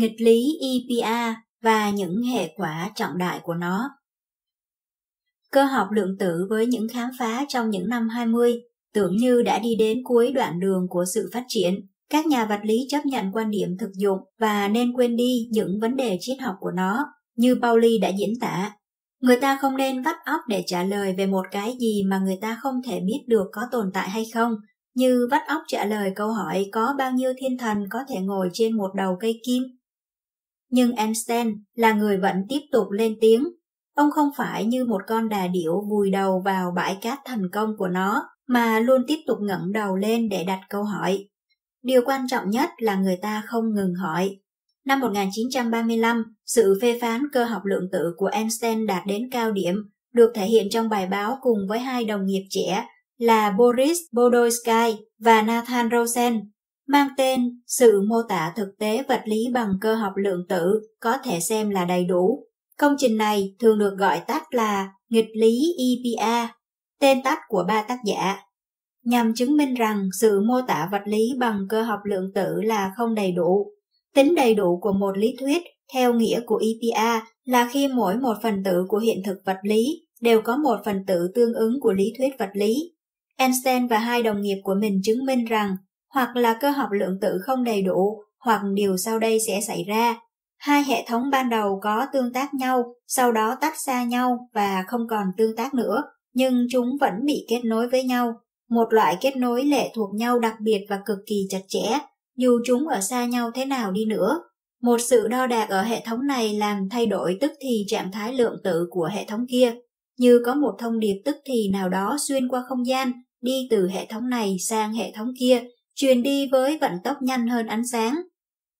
nghịch lý EPA và những hệ quả trọng đại của nó. Cơ học lượng tử với những khám phá trong những năm 20 tưởng như đã đi đến cuối đoạn đường của sự phát triển. Các nhà vật lý chấp nhận quan điểm thực dụng và nên quên đi những vấn đề triết học của nó, như Pauli đã diễn tả. Người ta không nên vắt óc để trả lời về một cái gì mà người ta không thể biết được có tồn tại hay không, như vắt óc trả lời câu hỏi có bao nhiêu thiên thần có thể ngồi trên một đầu cây kim. Nhưng Einstein là người vẫn tiếp tục lên tiếng. Ông không phải như một con đà điểu vùi đầu vào bãi cát thành công của nó, mà luôn tiếp tục ngẩng đầu lên để đặt câu hỏi. Điều quan trọng nhất là người ta không ngừng hỏi. Năm 1935, sự phê phán cơ học lượng tử của Einstein đạt đến cao điểm, được thể hiện trong bài báo cùng với hai đồng nghiệp trẻ là Boris Bodoisky và Nathan Rosen, mang tên Sự mô tả thực tế vật lý bằng cơ học lượng tử có thể xem là đầy đủ. Công trình này thường được gọi tắt là nghịch lý EPA, tên tắt của ba tác giả, nhằm chứng minh rằng sự mô tả vật lý bằng cơ học lượng tử là không đầy đủ. Tính đầy đủ của một lý thuyết theo nghĩa của EPA là khi mỗi một phần tử của hiện thực vật lý đều có một phần tử tương ứng của lý thuyết vật lý. Einstein và hai đồng nghiệp của mình chứng minh rằng hoặc là cơ học lượng tử không đầy đủ, hoặc điều sau đây sẽ xảy ra. Hai hệ thống ban đầu có tương tác nhau, sau đó tách xa nhau và không còn tương tác nữa, nhưng chúng vẫn bị kết nối với nhau. Một loại kết nối lệ thuộc nhau đặc biệt và cực kỳ chặt chẽ, dù chúng ở xa nhau thế nào đi nữa. Một sự đo đạc ở hệ thống này làm thay đổi tức thì trạng thái lượng tử của hệ thống kia, như có một thông điệp tức thì nào đó xuyên qua không gian, đi từ hệ thống này sang hệ thống kia, truyền đi với vận tốc nhanh hơn ánh sáng.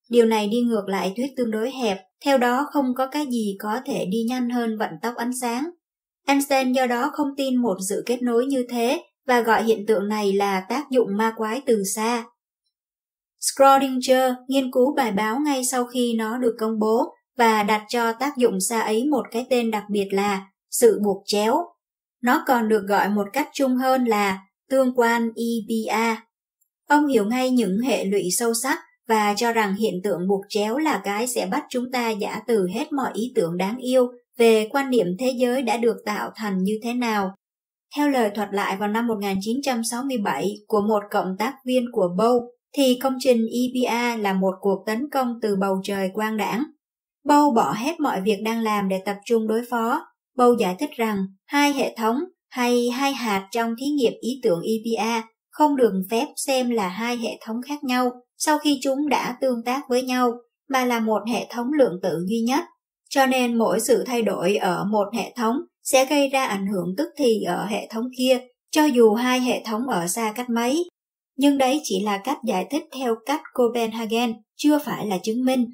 Điều này đi ngược lại thuyết tương đối hẹp, theo đó không có cái gì có thể đi nhanh hơn vận tốc ánh sáng. Einstein do đó không tin một sự kết nối như thế và gọi hiện tượng này là tác dụng ma quái từ xa. Schrödinger nghiên cứu bài báo ngay sau khi nó được công bố và đặt cho tác dụng xa ấy một cái tên đặc biệt là sự buộc chéo. Nó còn được gọi một cách chung hơn là tương quan EBA. Ông hiểu ngay những hệ lụy sâu sắc và cho rằng hiện tượng buộc chéo là cái sẽ bắt chúng ta giả từ hết mọi ý tưởng đáng yêu về quan niệm thế giới đã được tạo thành như thế nào. Theo lời thuật lại vào năm 1967 của một cộng tác viên của Bow, thì công trình EPA là một cuộc tấn công từ bầu trời quang đảng. Bow bỏ hết mọi việc đang làm để tập trung đối phó. Bow giải thích rằng hai hệ thống hay hai hạt trong thí nghiệm ý tưởng EPA không được phép xem là hai hệ thống khác nhau sau khi chúng đã tương tác với nhau, mà là một hệ thống lượng tử duy nhất. Cho nên mỗi sự thay đổi ở một hệ thống sẽ gây ra ảnh hưởng tức thì ở hệ thống kia, cho dù hai hệ thống ở xa cách mấy. Nhưng đấy chỉ là cách giải thích theo cách Copenhagen, chưa phải là chứng minh.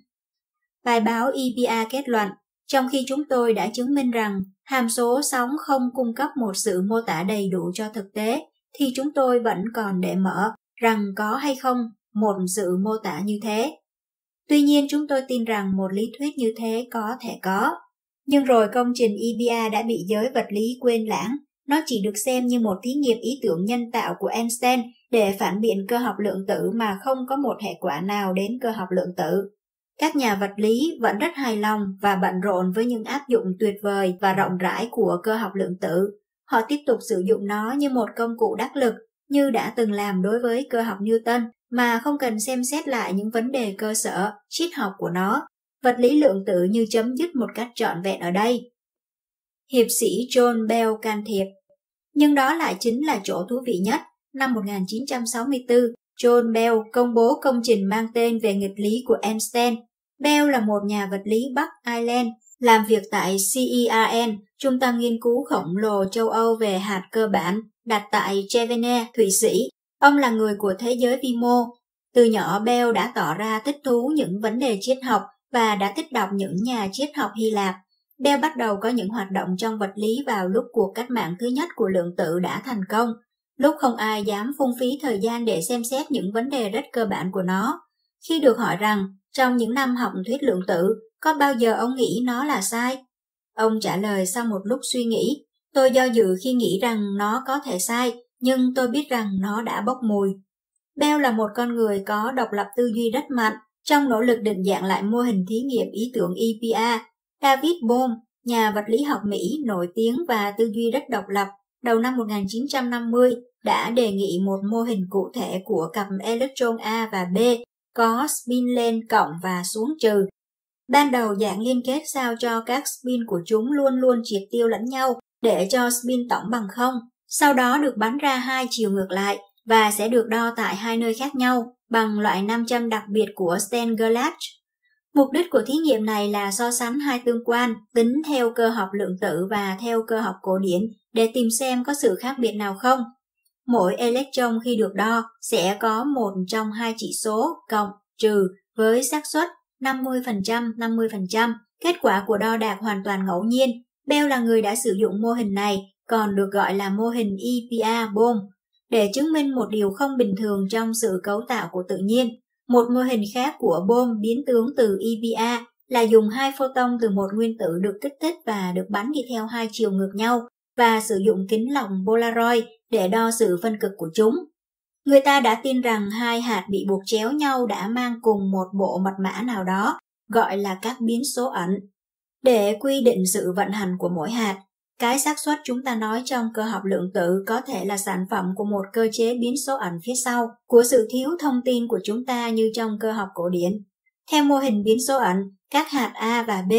Bài báo EPA kết luận, trong khi chúng tôi đã chứng minh rằng hàm số sóng không cung cấp một sự mô tả đầy đủ cho thực tế, thì chúng tôi vẫn còn để mở rằng có hay không một sự mô tả như thế. Tuy nhiên chúng tôi tin rằng một lý thuyết như thế có thể có. Nhưng rồi công trình EBA đã bị giới vật lý quên lãng. Nó chỉ được xem như một thí nghiệm ý tưởng nhân tạo của Einstein để phản biện cơ học lượng tử mà không có một hệ quả nào đến cơ học lượng tử. Các nhà vật lý vẫn rất hài lòng và bận rộn với những áp dụng tuyệt vời và rộng rãi của cơ học lượng tử. Họ tiếp tục sử dụng nó như một công cụ đắc lực như đã từng làm đối với cơ học Newton mà không cần xem xét lại những vấn đề cơ sở, triết học của nó. Vật lý lượng tử như chấm dứt một cách trọn vẹn ở đây. Hiệp sĩ John Bell can thiệp. Nhưng đó lại chính là chỗ thú vị nhất. Năm 1964, John Bell công bố công trình mang tên về nghịch lý của Einstein. Bell là một nhà vật lý Bắc Ireland, làm việc tại CERN, trung tâm nghiên cứu khổng lồ châu Âu về hạt cơ bản, đặt tại Chevene, Thụy Sĩ. Ông là người của thế giới vi mô. Từ nhỏ Bell đã tỏ ra thích thú những vấn đề triết học và đã thích đọc những nhà triết học Hy Lạp. Bell bắt đầu có những hoạt động trong vật lý vào lúc cuộc cách mạng thứ nhất của lượng tử đã thành công, lúc không ai dám phung phí thời gian để xem xét những vấn đề rất cơ bản của nó. Khi được hỏi rằng, trong những năm học thuyết lượng tử, có bao giờ ông nghĩ nó là sai? Ông trả lời sau một lúc suy nghĩ, tôi do dự khi nghĩ rằng nó có thể sai, nhưng tôi biết rằng nó đã bốc mùi. Bell là một con người có độc lập tư duy rất mạnh, Trong nỗ lực định dạng lại mô hình thí nghiệm ý tưởng EPA, David Bohm, nhà vật lý học Mỹ nổi tiếng và tư duy rất độc lập, đầu năm 1950 đã đề nghị một mô hình cụ thể của cặp electron A và B có spin lên cộng và xuống trừ. Ban đầu dạng liên kết sao cho các spin của chúng luôn luôn triệt tiêu lẫn nhau để cho spin tổng bằng không, sau đó được bắn ra hai chiều ngược lại và sẽ được đo tại hai nơi khác nhau bằng loại nam châm đặc biệt của Stengelac. Mục đích của thí nghiệm này là so sánh hai tương quan tính theo cơ học lượng tử và theo cơ học cổ điển để tìm xem có sự khác biệt nào không. Mỗi electron khi được đo sẽ có một trong hai chỉ số cộng, trừ với xác suất 50% 50%. Kết quả của đo đạt hoàn toàn ngẫu nhiên. Bell là người đã sử dụng mô hình này, còn được gọi là mô hình EPA bom, để chứng minh một điều không bình thường trong sự cấu tạo của tự nhiên. Một mô hình khác của bom biến tướng từ EPA là dùng hai photon từ một nguyên tử được kích thích và được bắn đi theo hai chiều ngược nhau và sử dụng kính lọng Polaroid để đo sự phân cực của chúng. Người ta đã tin rằng hai hạt bị buộc chéo nhau đã mang cùng một bộ mật mã nào đó, gọi là các biến số ẩn. Để quy định sự vận hành của mỗi hạt, cái xác suất chúng ta nói trong cơ học lượng tử có thể là sản phẩm của một cơ chế biến số ẩn phía sau của sự thiếu thông tin của chúng ta như trong cơ học cổ điển. Theo mô hình biến số ẩn, các hạt A và B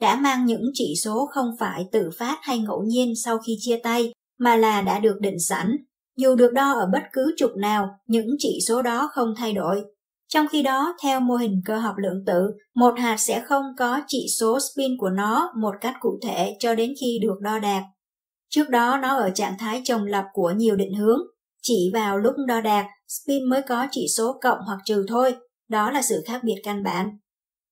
đã mang những chỉ số không phải tự phát hay ngẫu nhiên sau khi chia tay, mà là đã được định sẵn. Dù được đo ở bất cứ trục nào, những chỉ số đó không thay đổi. Trong khi đó, theo mô hình cơ học lượng tử, một hạt sẽ không có chỉ số spin của nó một cách cụ thể cho đến khi được đo đạc. Trước đó nó ở trạng thái trồng lập của nhiều định hướng, chỉ vào lúc đo đạc, spin mới có chỉ số cộng hoặc trừ thôi, đó là sự khác biệt căn bản.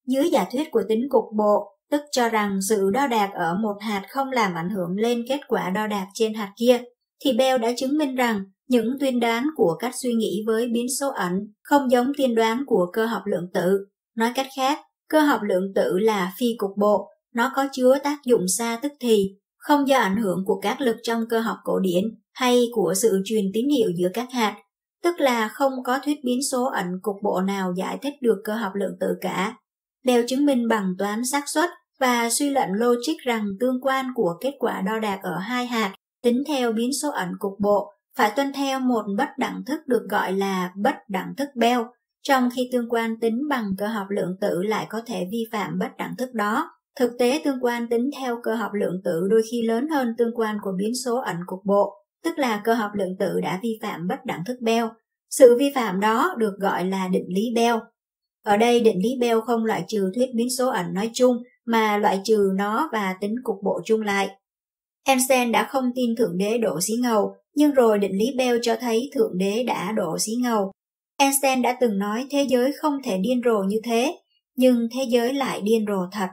Dưới giả thuyết của tính cục bộ, tức cho rằng sự đo đạc ở một hạt không làm ảnh hưởng lên kết quả đo đạc trên hạt kia, thì Bell đã chứng minh rằng những tuyên đoán của cách suy nghĩ với biến số ẩn không giống tiên đoán của cơ học lượng tử. Nói cách khác, cơ học lượng tử là phi cục bộ, nó có chứa tác dụng xa tức thì, không do ảnh hưởng của các lực trong cơ học cổ điển hay của sự truyền tín hiệu giữa các hạt, tức là không có thuyết biến số ẩn cục bộ nào giải thích được cơ học lượng tử cả. Bell chứng minh bằng toán xác suất và suy luận logic rằng tương quan của kết quả đo đạc ở hai hạt tính theo biến số ẩn cục bộ phải tuân theo một bất đẳng thức được gọi là bất đẳng thức Bell, trong khi tương quan tính bằng cơ học lượng tử lại có thể vi phạm bất đẳng thức đó. Thực tế tương quan tính theo cơ học lượng tử đôi khi lớn hơn tương quan của biến số ẩn cục bộ, tức là cơ học lượng tử đã vi phạm bất đẳng thức Bell. Sự vi phạm đó được gọi là định lý Bell. Ở đây định lý Bell không loại trừ thuyết biến số ẩn nói chung, mà loại trừ nó và tính cục bộ chung lại. Einstein đã không tin Thượng Đế đổ xí ngầu, nhưng rồi định lý Bell cho thấy Thượng Đế đã đổ xí ngầu. Einstein đã từng nói thế giới không thể điên rồ như thế, nhưng thế giới lại điên rồ thật.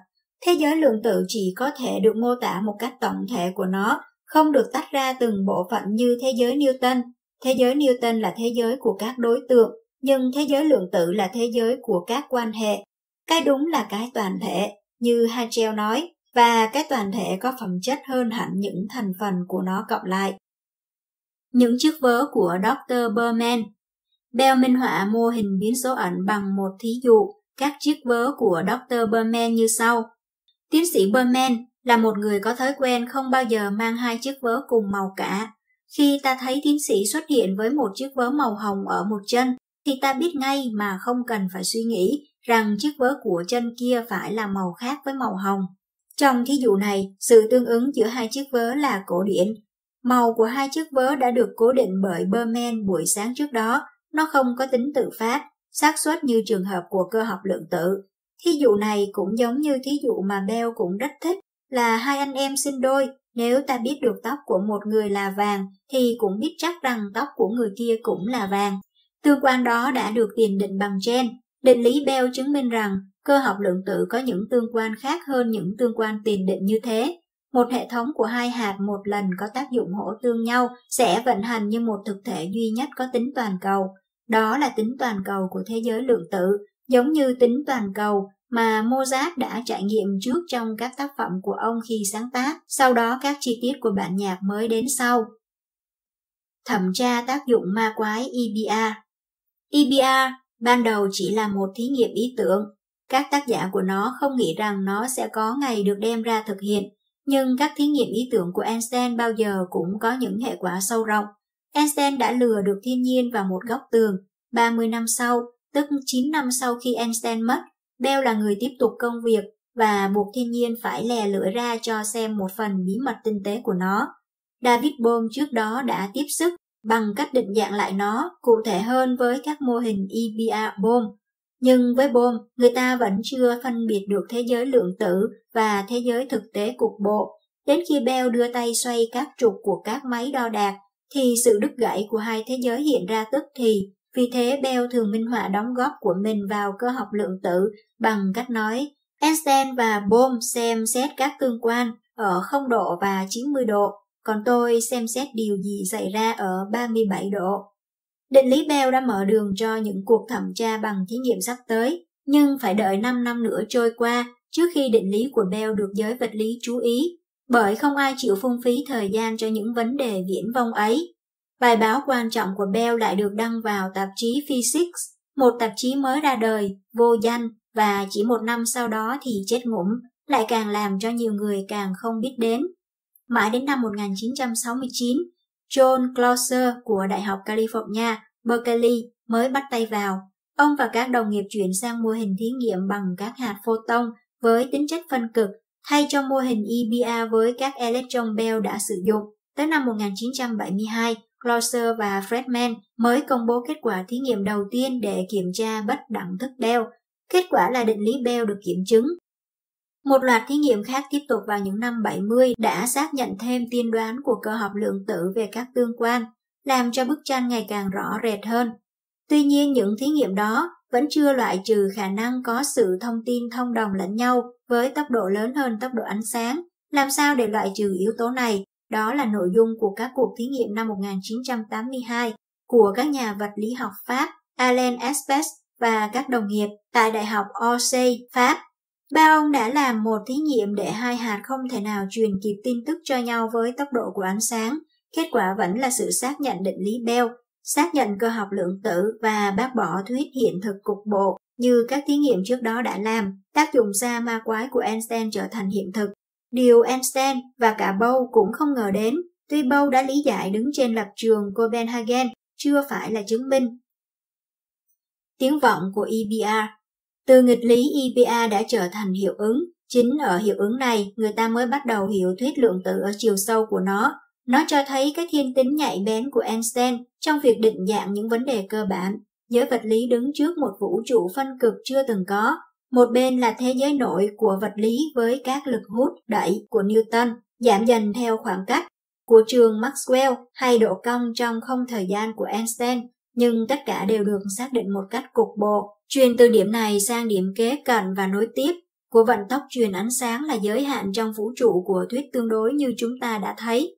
Thế giới lượng tử chỉ có thể được mô tả một cách tổng thể của nó, không được tách ra từng bộ phận như thế giới Newton. Thế giới Newton là thế giới của các đối tượng, nhưng thế giới lượng tử là thế giới của các quan hệ. Cái đúng là cái toàn thể, như Hachel nói, và cái toàn thể có phẩm chất hơn hẳn những thành phần của nó cộng lại. Những chiếc vớ của Dr. Berman Bell minh họa mô hình biến số ẩn bằng một thí dụ các chiếc vớ của Dr. Berman như sau. Tiến sĩ Berman là một người có thói quen không bao giờ mang hai chiếc vớ cùng màu cả. Khi ta thấy tiến sĩ xuất hiện với một chiếc vớ màu hồng ở một chân, thì ta biết ngay mà không cần phải suy nghĩ rằng chiếc vớ của chân kia phải là màu khác với màu hồng. Trong thí dụ này, sự tương ứng giữa hai chiếc vớ là cổ điển. Màu của hai chiếc vớ đã được cố định bởi Berman buổi sáng trước đó, nó không có tính tự phát, xác suất như trường hợp của cơ học lượng tử. Thí dụ này cũng giống như thí dụ mà Bell cũng rất thích, là hai anh em sinh đôi, nếu ta biết được tóc của một người là vàng thì cũng biết chắc rằng tóc của người kia cũng là vàng. Tương quan đó đã được tiền định bằng gen. Định lý Bell chứng minh rằng cơ học lượng tử có những tương quan khác hơn những tương quan tiền định như thế. Một hệ thống của hai hạt một lần có tác dụng hỗ tương nhau sẽ vận hành như một thực thể duy nhất có tính toàn cầu. Đó là tính toàn cầu của thế giới lượng tử, giống như tính toàn cầu mà Mozart đã trải nghiệm trước trong các tác phẩm của ông khi sáng tác, sau đó các chi tiết của bản nhạc mới đến sau. Thẩm tra tác dụng ma quái EBR EBR ban đầu chỉ là một thí nghiệm ý tưởng. Các tác giả của nó không nghĩ rằng nó sẽ có ngày được đem ra thực hiện, nhưng các thí nghiệm ý tưởng của Einstein bao giờ cũng có những hệ quả sâu rộng. Einstein đã lừa được thiên nhiên vào một góc tường. 30 năm sau, tức 9 năm sau khi Einstein mất, Bell là người tiếp tục công việc và buộc thiên nhiên phải lè lưỡi ra cho xem một phần bí mật tinh tế của nó. David Bohm trước đó đã tiếp sức bằng cách định dạng lại nó cụ thể hơn với các mô hình EBR Bohm. Nhưng với Bohm, người ta vẫn chưa phân biệt được thế giới lượng tử và thế giới thực tế cục bộ. Đến khi Bell đưa tay xoay các trục của các máy đo đạc, thì sự đứt gãy của hai thế giới hiện ra tức thì. Vì thế Bell thường minh họa đóng góp của mình vào cơ học lượng tử bằng cách nói Einstein và Bohm xem xét các tương quan ở 0 độ và 90 độ, còn tôi xem xét điều gì xảy ra ở 37 độ. Định lý Bell đã mở đường cho những cuộc thẩm tra bằng thí nghiệm sắp tới, nhưng phải đợi 5 năm nữa trôi qua trước khi định lý của Bell được giới vật lý chú ý, bởi không ai chịu phung phí thời gian cho những vấn đề viễn vông ấy. Bài báo quan trọng của Bell lại được đăng vào tạp chí Physics, một tạp chí mới ra đời, vô danh và chỉ một năm sau đó thì chết ngủm, lại càng làm cho nhiều người càng không biết đến. Mãi đến năm 1969, John Clauser của Đại học California, Berkeley mới bắt tay vào. Ông và các đồng nghiệp chuyển sang mô hình thí nghiệm bằng các hạt photon với tính chất phân cực thay cho mô hình EBA với các electron Bell đã sử dụng. Tới năm 1972, Clauser và Fredman mới công bố kết quả thí nghiệm đầu tiên để kiểm tra bất đẳng thức Bell Kết quả là định lý Bell được kiểm chứng. Một loạt thí nghiệm khác tiếp tục vào những năm 70 đã xác nhận thêm tiên đoán của cơ học lượng tử về các tương quan, làm cho bức tranh ngày càng rõ rệt hơn. Tuy nhiên những thí nghiệm đó vẫn chưa loại trừ khả năng có sự thông tin thông đồng lẫn nhau với tốc độ lớn hơn tốc độ ánh sáng. Làm sao để loại trừ yếu tố này? Đó là nội dung của các cuộc thí nghiệm năm 1982 của các nhà vật lý học Pháp Alain Aspect và các đồng nghiệp tại Đại học Orsay, Pháp. Ba ông đã làm một thí nghiệm để hai hạt không thể nào truyền kịp tin tức cho nhau với tốc độ của ánh sáng. Kết quả vẫn là sự xác nhận định lý Bell, xác nhận cơ học lượng tử và bác bỏ thuyết hiện thực cục bộ như các thí nghiệm trước đó đã làm. Tác dụng xa ma quái của Einstein trở thành hiện thực. Điều Einstein và cả Bow cũng không ngờ đến, tuy Bow đã lý giải đứng trên lập trường Copenhagen chưa phải là chứng minh tiếng vọng của EBR. Từ nghịch lý EBR đã trở thành hiệu ứng. Chính ở hiệu ứng này, người ta mới bắt đầu hiểu thuyết lượng tử ở chiều sâu của nó. Nó cho thấy cái thiên tính nhạy bén của Einstein trong việc định dạng những vấn đề cơ bản. Giới vật lý đứng trước một vũ trụ phân cực chưa từng có. Một bên là thế giới nội của vật lý với các lực hút đẩy của Newton, giảm dần theo khoảng cách của trường Maxwell hay độ cong trong không thời gian của Einstein nhưng tất cả đều được xác định một cách cục bộ. Truyền từ điểm này sang điểm kế cận và nối tiếp của vận tốc truyền ánh sáng là giới hạn trong vũ trụ của thuyết tương đối như chúng ta đã thấy.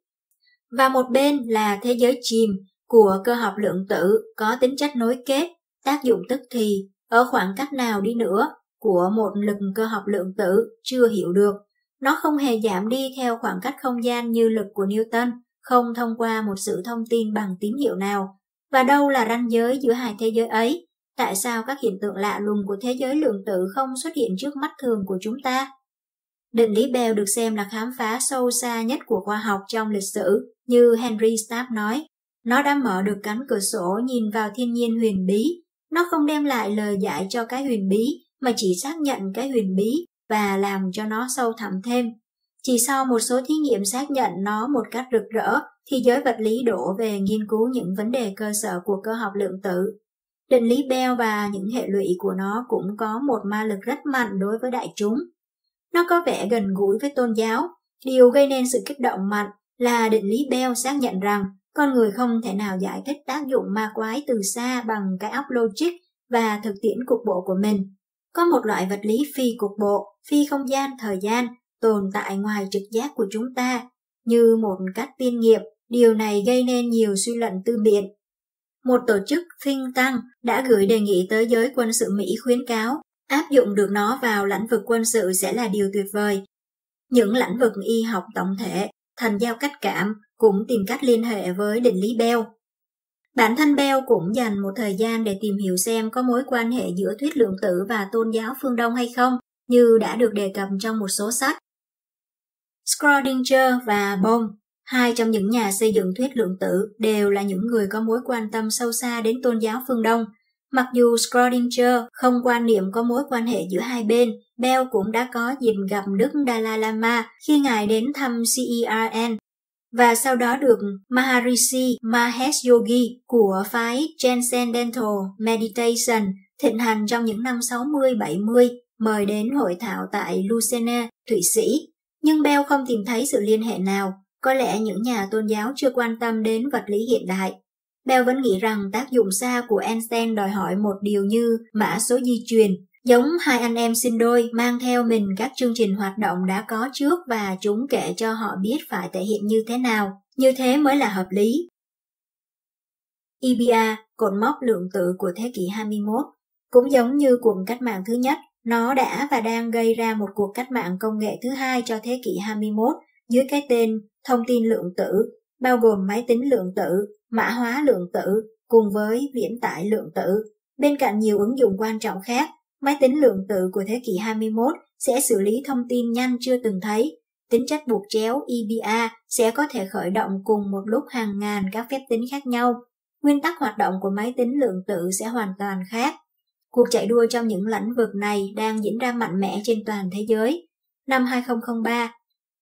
Và một bên là thế giới chìm của cơ học lượng tử có tính chất nối kết, tác dụng tức thì ở khoảng cách nào đi nữa của một lực cơ học lượng tử chưa hiểu được. Nó không hề giảm đi theo khoảng cách không gian như lực của Newton, không thông qua một sự thông tin bằng tín hiệu nào, và đâu là ranh giới giữa hai thế giới ấy? Tại sao các hiện tượng lạ lùng của thế giới lượng tử không xuất hiện trước mắt thường của chúng ta? Định lý Bell được xem là khám phá sâu xa nhất của khoa học trong lịch sử, như Henry Stapp nói. Nó đã mở được cánh cửa sổ nhìn vào thiên nhiên huyền bí. Nó không đem lại lời giải cho cái huyền bí, mà chỉ xác nhận cái huyền bí và làm cho nó sâu thẳm thêm. Chỉ sau một số thí nghiệm xác nhận nó một cách rực rỡ, thì giới vật lý đổ về nghiên cứu những vấn đề cơ sở của cơ học lượng tử. Định lý Bell và những hệ lụy của nó cũng có một ma lực rất mạnh đối với đại chúng. Nó có vẻ gần gũi với tôn giáo. Điều gây nên sự kích động mạnh là định lý Bell xác nhận rằng con người không thể nào giải thích tác dụng ma quái từ xa bằng cái óc logic và thực tiễn cục bộ của mình. Có một loại vật lý phi cục bộ, phi không gian, thời gian tồn tại ngoài trực giác của chúng ta như một cách tiên nghiệp Điều này gây nên nhiều suy luận tư biện. Một tổ chức think tank đã gửi đề nghị tới giới quân sự Mỹ khuyến cáo áp dụng được nó vào lĩnh vực quân sự sẽ là điều tuyệt vời. Những lĩnh vực y học tổng thể, thành giao cách cảm cũng tìm cách liên hệ với định lý Bell. Bản thân Bell cũng dành một thời gian để tìm hiểu xem có mối quan hệ giữa thuyết lượng tử và tôn giáo phương Đông hay không, như đã được đề cập trong một số sách. Schrödinger và Bohm, hai trong những nhà xây dựng thuyết lượng tử, đều là những người có mối quan tâm sâu xa đến tôn giáo phương Đông. Mặc dù Schrödinger không quan niệm có mối quan hệ giữa hai bên, Bell cũng đã có dịp gặp Đức Dalai Lama khi ngài đến thăm CERN và sau đó được Maharishi Mahesh Yogi của phái Transcendental Meditation thịnh hành trong những năm 60-70 mời đến hội thảo tại Lucerne, Thụy Sĩ. Nhưng Bell không tìm thấy sự liên hệ nào, có lẽ những nhà tôn giáo chưa quan tâm đến vật lý hiện đại. Bell vẫn nghĩ rằng tác dụng xa của Einstein đòi hỏi một điều như mã số di truyền Giống hai anh em sinh đôi mang theo mình các chương trình hoạt động đã có trước và chúng kể cho họ biết phải thể hiện như thế nào, như thế mới là hợp lý. EBA, cột mốc lượng tử của thế kỷ 21, cũng giống như cuộc cách mạng thứ nhất, nó đã và đang gây ra một cuộc cách mạng công nghệ thứ hai cho thế kỷ 21 dưới cái tên thông tin lượng tử, bao gồm máy tính lượng tử, mã hóa lượng tử cùng với viễn tải lượng tử, bên cạnh nhiều ứng dụng quan trọng khác Máy tính lượng tử của thế kỷ 21 sẽ xử lý thông tin nhanh chưa từng thấy. Tính chất buộc chéo EBA sẽ có thể khởi động cùng một lúc hàng ngàn các phép tính khác nhau. Nguyên tắc hoạt động của máy tính lượng tử sẽ hoàn toàn khác. Cuộc chạy đua trong những lĩnh vực này đang diễn ra mạnh mẽ trên toàn thế giới. Năm 2003,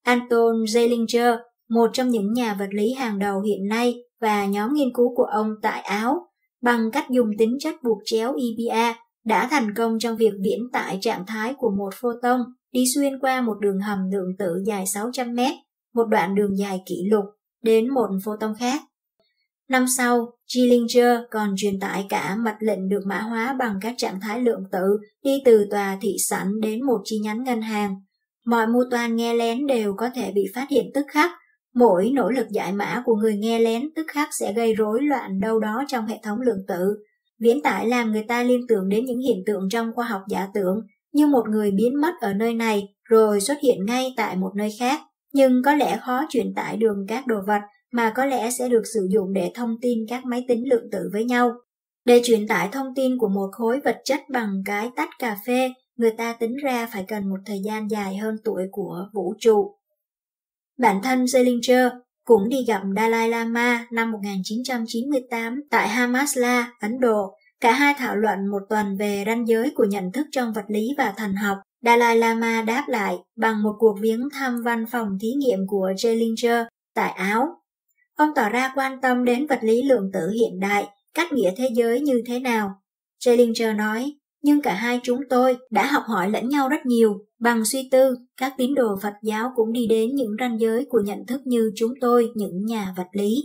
Anton Zeilinger, một trong những nhà vật lý hàng đầu hiện nay và nhóm nghiên cứu của ông tại Áo, bằng cách dùng tính chất buộc chéo EBA đã thành công trong việc viễn tải trạng thái của một photon đi xuyên qua một đường hầm lượng tử dài 600 mét, một đoạn đường dài kỷ lục, đến một photon khác. Năm sau, Gillinger còn truyền tải cả mật lệnh được mã hóa bằng các trạng thái lượng tử đi từ tòa thị sảnh đến một chi nhánh ngân hàng. Mọi mưu toan nghe lén đều có thể bị phát hiện tức khắc. Mỗi nỗ lực giải mã của người nghe lén tức khắc sẽ gây rối loạn đâu đó trong hệ thống lượng tử, Viễn tải làm người ta liên tưởng đến những hiện tượng trong khoa học giả tưởng như một người biến mất ở nơi này rồi xuất hiện ngay tại một nơi khác. Nhưng có lẽ khó truyền tải đường các đồ vật mà có lẽ sẽ được sử dụng để thông tin các máy tính lượng tử với nhau. Để truyền tải thông tin của một khối vật chất bằng cái tách cà phê, người ta tính ra phải cần một thời gian dài hơn tuổi của vũ trụ. Bản thân Selinger cũng đi gặp Dalai Lama năm 1998 tại Hamasla, Ấn Độ. Cả hai thảo luận một tuần về ranh giới của nhận thức trong vật lý và thần học. Dalai Lama đáp lại bằng một cuộc viếng thăm văn phòng thí nghiệm của Jellinger tại Áo. Ông tỏ ra quan tâm đến vật lý lượng tử hiện đại, cách nghĩa thế giới như thế nào. Jellinger nói, nhưng cả hai chúng tôi đã học hỏi lẫn nhau rất nhiều. Bằng suy tư, các tín đồ Phật giáo cũng đi đến những ranh giới của nhận thức như chúng tôi, những nhà vật lý.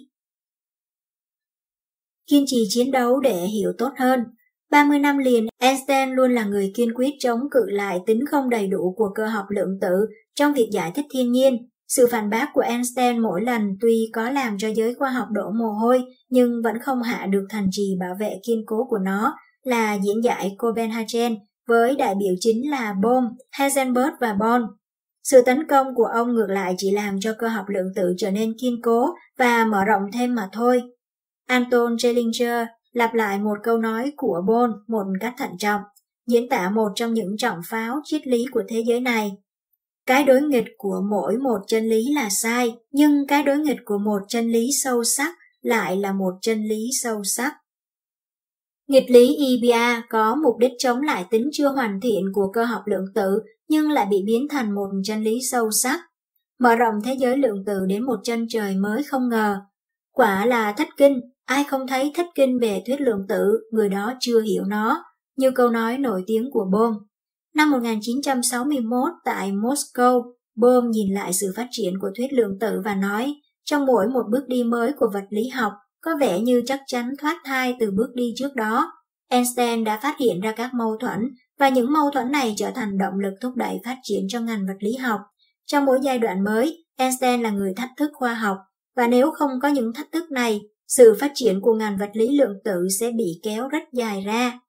Kiên trì chiến đấu để hiểu tốt hơn. 30 năm liền, Einstein luôn là người kiên quyết chống cự lại tính không đầy đủ của cơ học lượng tử trong việc giải thích thiên nhiên. Sự phản bác của Einstein mỗi lần tuy có làm cho giới khoa học đổ mồ hôi nhưng vẫn không hạ được thành trì bảo vệ kiên cố của nó là diễn giải Copenhagen với đại biểu chính là Bohm, Heisenberg và Bohm. Sự tấn công của ông ngược lại chỉ làm cho cơ học lượng tử trở nên kiên cố và mở rộng thêm mà thôi. Anton Jellinger lặp lại một câu nói của Bohm một cách thận trọng, diễn tả một trong những trọng pháo triết lý của thế giới này. Cái đối nghịch của mỗi một chân lý là sai, nhưng cái đối nghịch của một chân lý sâu sắc lại là một chân lý sâu sắc. Nghịch lý EBA có mục đích chống lại tính chưa hoàn thiện của cơ học lượng tử nhưng lại bị biến thành một chân lý sâu sắc, mở rộng thế giới lượng tử đến một chân trời mới không ngờ. Quả là thất kinh, ai không thấy thất kinh về thuyết lượng tử, người đó chưa hiểu nó, như câu nói nổi tiếng của Bohm. Năm 1961 tại Moscow, Bohm nhìn lại sự phát triển của thuyết lượng tử và nói, trong mỗi một bước đi mới của vật lý học, có vẻ như chắc chắn thoát thai từ bước đi trước đó. Einstein đã phát hiện ra các mâu thuẫn và những mâu thuẫn này trở thành động lực thúc đẩy phát triển cho ngành vật lý học. Trong mỗi giai đoạn mới, Einstein là người thách thức khoa học và nếu không có những thách thức này, sự phát triển của ngành vật lý lượng tử sẽ bị kéo rất dài ra.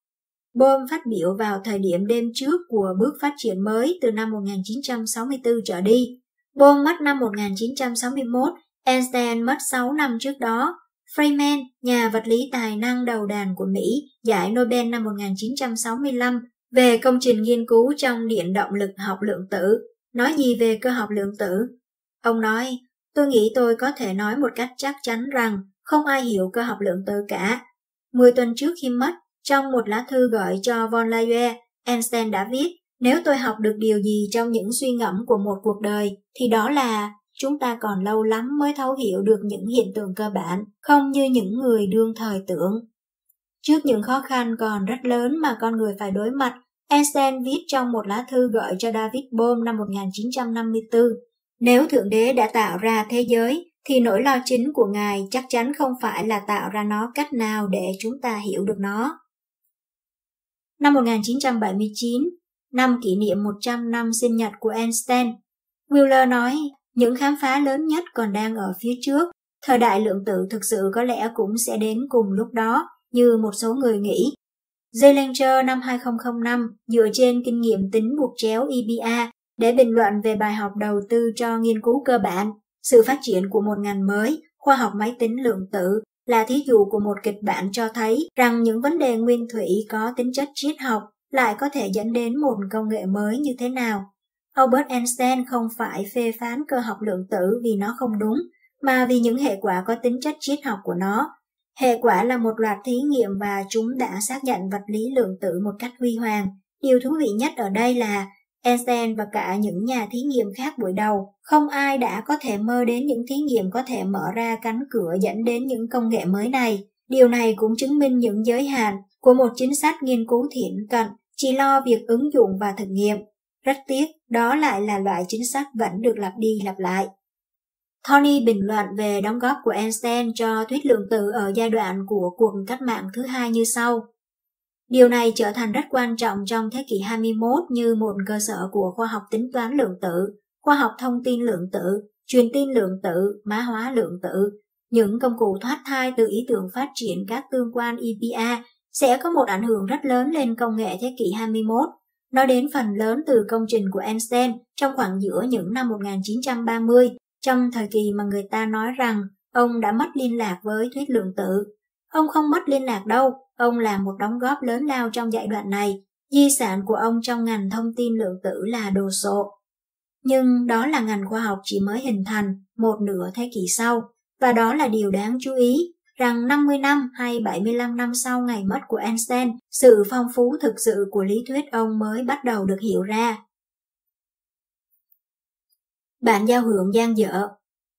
Bohm phát biểu vào thời điểm đêm trước của bước phát triển mới từ năm 1964 trở đi. Bohm mất năm 1961, Einstein mất 6 năm trước đó Feynman, nhà vật lý tài năng đầu đàn của Mỹ, giải Nobel năm 1965 về công trình nghiên cứu trong điện động lực học lượng tử. Nói gì về cơ học lượng tử? Ông nói, tôi nghĩ tôi có thể nói một cách chắc chắn rằng không ai hiểu cơ học lượng tử cả. Mười tuần trước khi mất, trong một lá thư gửi cho von Laue, Einstein đã viết, nếu tôi học được điều gì trong những suy ngẫm của một cuộc đời, thì đó là chúng ta còn lâu lắm mới thấu hiểu được những hiện tượng cơ bản, không như những người đương thời tưởng. Trước những khó khăn còn rất lớn mà con người phải đối mặt, Einstein viết trong một lá thư gửi cho David Bohm năm 1954, nếu Thượng Đế đã tạo ra thế giới, thì nỗi lo chính của Ngài chắc chắn không phải là tạo ra nó cách nào để chúng ta hiểu được nó. Năm 1979, năm kỷ niệm 100 năm sinh nhật của Einstein, Wheeler nói những khám phá lớn nhất còn đang ở phía trước. Thời đại lượng tử thực sự có lẽ cũng sẽ đến cùng lúc đó, như một số người nghĩ. Zellinger năm 2005 dựa trên kinh nghiệm tính buộc chéo EBA để bình luận về bài học đầu tư cho nghiên cứu cơ bản, sự phát triển của một ngành mới, khoa học máy tính lượng tử là thí dụ của một kịch bản cho thấy rằng những vấn đề nguyên thủy có tính chất triết học lại có thể dẫn đến một công nghệ mới như thế nào. Albert Einstein không phải phê phán cơ học lượng tử vì nó không đúng, mà vì những hệ quả có tính chất triết học của nó. Hệ quả là một loạt thí nghiệm và chúng đã xác nhận vật lý lượng tử một cách huy hoàng. Điều thú vị nhất ở đây là Einstein và cả những nhà thí nghiệm khác buổi đầu, không ai đã có thể mơ đến những thí nghiệm có thể mở ra cánh cửa dẫn đến những công nghệ mới này. Điều này cũng chứng minh những giới hạn của một chính sách nghiên cứu thiện cận, chỉ lo việc ứng dụng và thực nghiệm. Rất tiếc, đó lại là loại chính sách vẫn được lặp đi lặp lại. Tony bình luận về đóng góp của Einstein cho thuyết lượng tử ở giai đoạn của cuộc cách mạng thứ hai như sau. Điều này trở thành rất quan trọng trong thế kỷ 21 như một cơ sở của khoa học tính toán lượng tử, khoa học thông tin lượng tử, truyền tin lượng tử, mã hóa lượng tử. Những công cụ thoát thai từ ý tưởng phát triển các tương quan EPA sẽ có một ảnh hưởng rất lớn lên công nghệ thế kỷ 21. Nó đến phần lớn từ công trình của Einstein trong khoảng giữa những năm 1930, trong thời kỳ mà người ta nói rằng ông đã mất liên lạc với thuyết lượng tử. Ông không mất liên lạc đâu, ông làm một đóng góp lớn lao trong giai đoạn này. Di sản của ông trong ngành thông tin lượng tử là đồ sộ. Nhưng đó là ngành khoa học chỉ mới hình thành một nửa thế kỷ sau, và đó là điều đáng chú ý rằng 50 năm hay 75 năm sau ngày mất của Einstein, sự phong phú thực sự của lý thuyết ông mới bắt đầu được hiểu ra. Bạn giao hưởng gian dở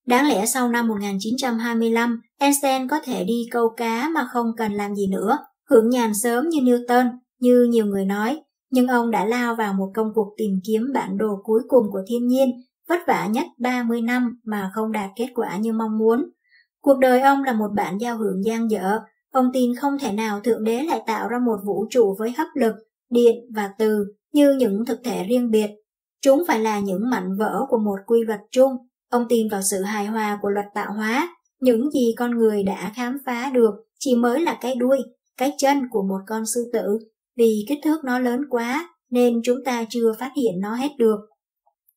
Đáng lẽ sau năm 1925, Einstein có thể đi câu cá mà không cần làm gì nữa, hưởng nhàn sớm như Newton, như nhiều người nói, nhưng ông đã lao vào một công cuộc tìm kiếm bản đồ cuối cùng của thiên nhiên, vất vả nhất 30 năm mà không đạt kết quả như mong muốn. Cuộc đời ông là một bản giao hưởng gian dở, ông tin không thể nào Thượng Đế lại tạo ra một vũ trụ với hấp lực, điện và từ như những thực thể riêng biệt. Chúng phải là những mảnh vỡ của một quy luật chung. Ông tin vào sự hài hòa của luật tạo hóa. Những gì con người đã khám phá được chỉ mới là cái đuôi, cái chân của một con sư tử. Vì kích thước nó lớn quá nên chúng ta chưa phát hiện nó hết được.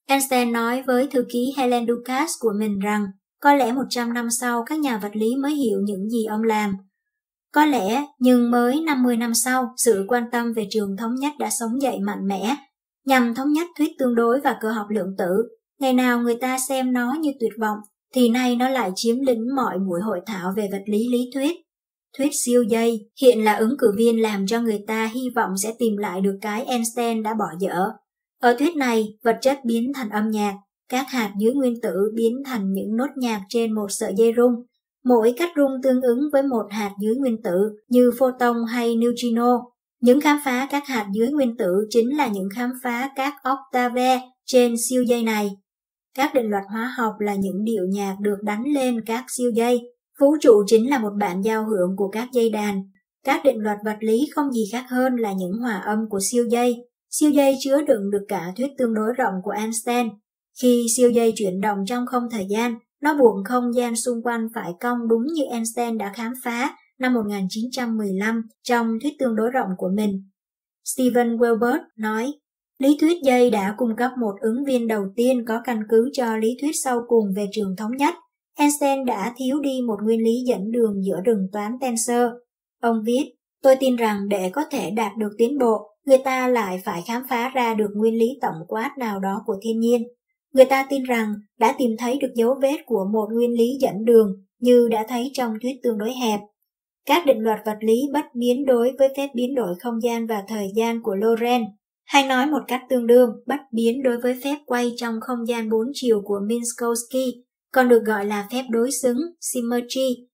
Einstein nói với thư ký Helen Dukas của mình rằng có lẽ 100 năm sau các nhà vật lý mới hiểu những gì ông làm. Có lẽ, nhưng mới 50 năm sau, sự quan tâm về trường thống nhất đã sống dậy mạnh mẽ, nhằm thống nhất thuyết tương đối và cơ học lượng tử. Ngày nào người ta xem nó như tuyệt vọng, thì nay nó lại chiếm lĩnh mọi buổi hội thảo về vật lý lý thuyết. Thuyết siêu dây hiện là ứng cử viên làm cho người ta hy vọng sẽ tìm lại được cái Einstein đã bỏ dở. Ở thuyết này, vật chất biến thành âm nhạc, các hạt dưới nguyên tử biến thành những nốt nhạc trên một sợi dây rung. Mỗi cách rung tương ứng với một hạt dưới nguyên tử như photon hay neutrino. Những khám phá các hạt dưới nguyên tử chính là những khám phá các octave trên siêu dây này. Các định luật hóa học là những điệu nhạc được đánh lên các siêu dây. Vũ trụ chính là một bản giao hưởng của các dây đàn. Các định luật vật lý không gì khác hơn là những hòa âm của siêu dây. Siêu dây chứa đựng được cả thuyết tương đối rộng của Einstein, khi siêu dây chuyển động trong không thời gian, nó buộc không gian xung quanh phải cong đúng như Einstein đã khám phá năm 1915 trong thuyết tương đối rộng của mình. Steven Wilbert nói, lý thuyết dây đã cung cấp một ứng viên đầu tiên có căn cứ cho lý thuyết sau cùng về trường thống nhất. Einstein đã thiếu đi một nguyên lý dẫn đường giữa rừng toán tensor. Ông viết, tôi tin rằng để có thể đạt được tiến bộ, người ta lại phải khám phá ra được nguyên lý tổng quát nào đó của thiên nhiên. Người ta tin rằng đã tìm thấy được dấu vết của một nguyên lý dẫn đường như đã thấy trong thuyết tương đối hẹp. Các định luật vật lý bất biến đối với phép biến đổi không gian và thời gian của Lorentz, hay nói một cách tương đương, bất biến đối với phép quay trong không gian bốn chiều của Minkowski, còn được gọi là phép đối xứng, symmetry.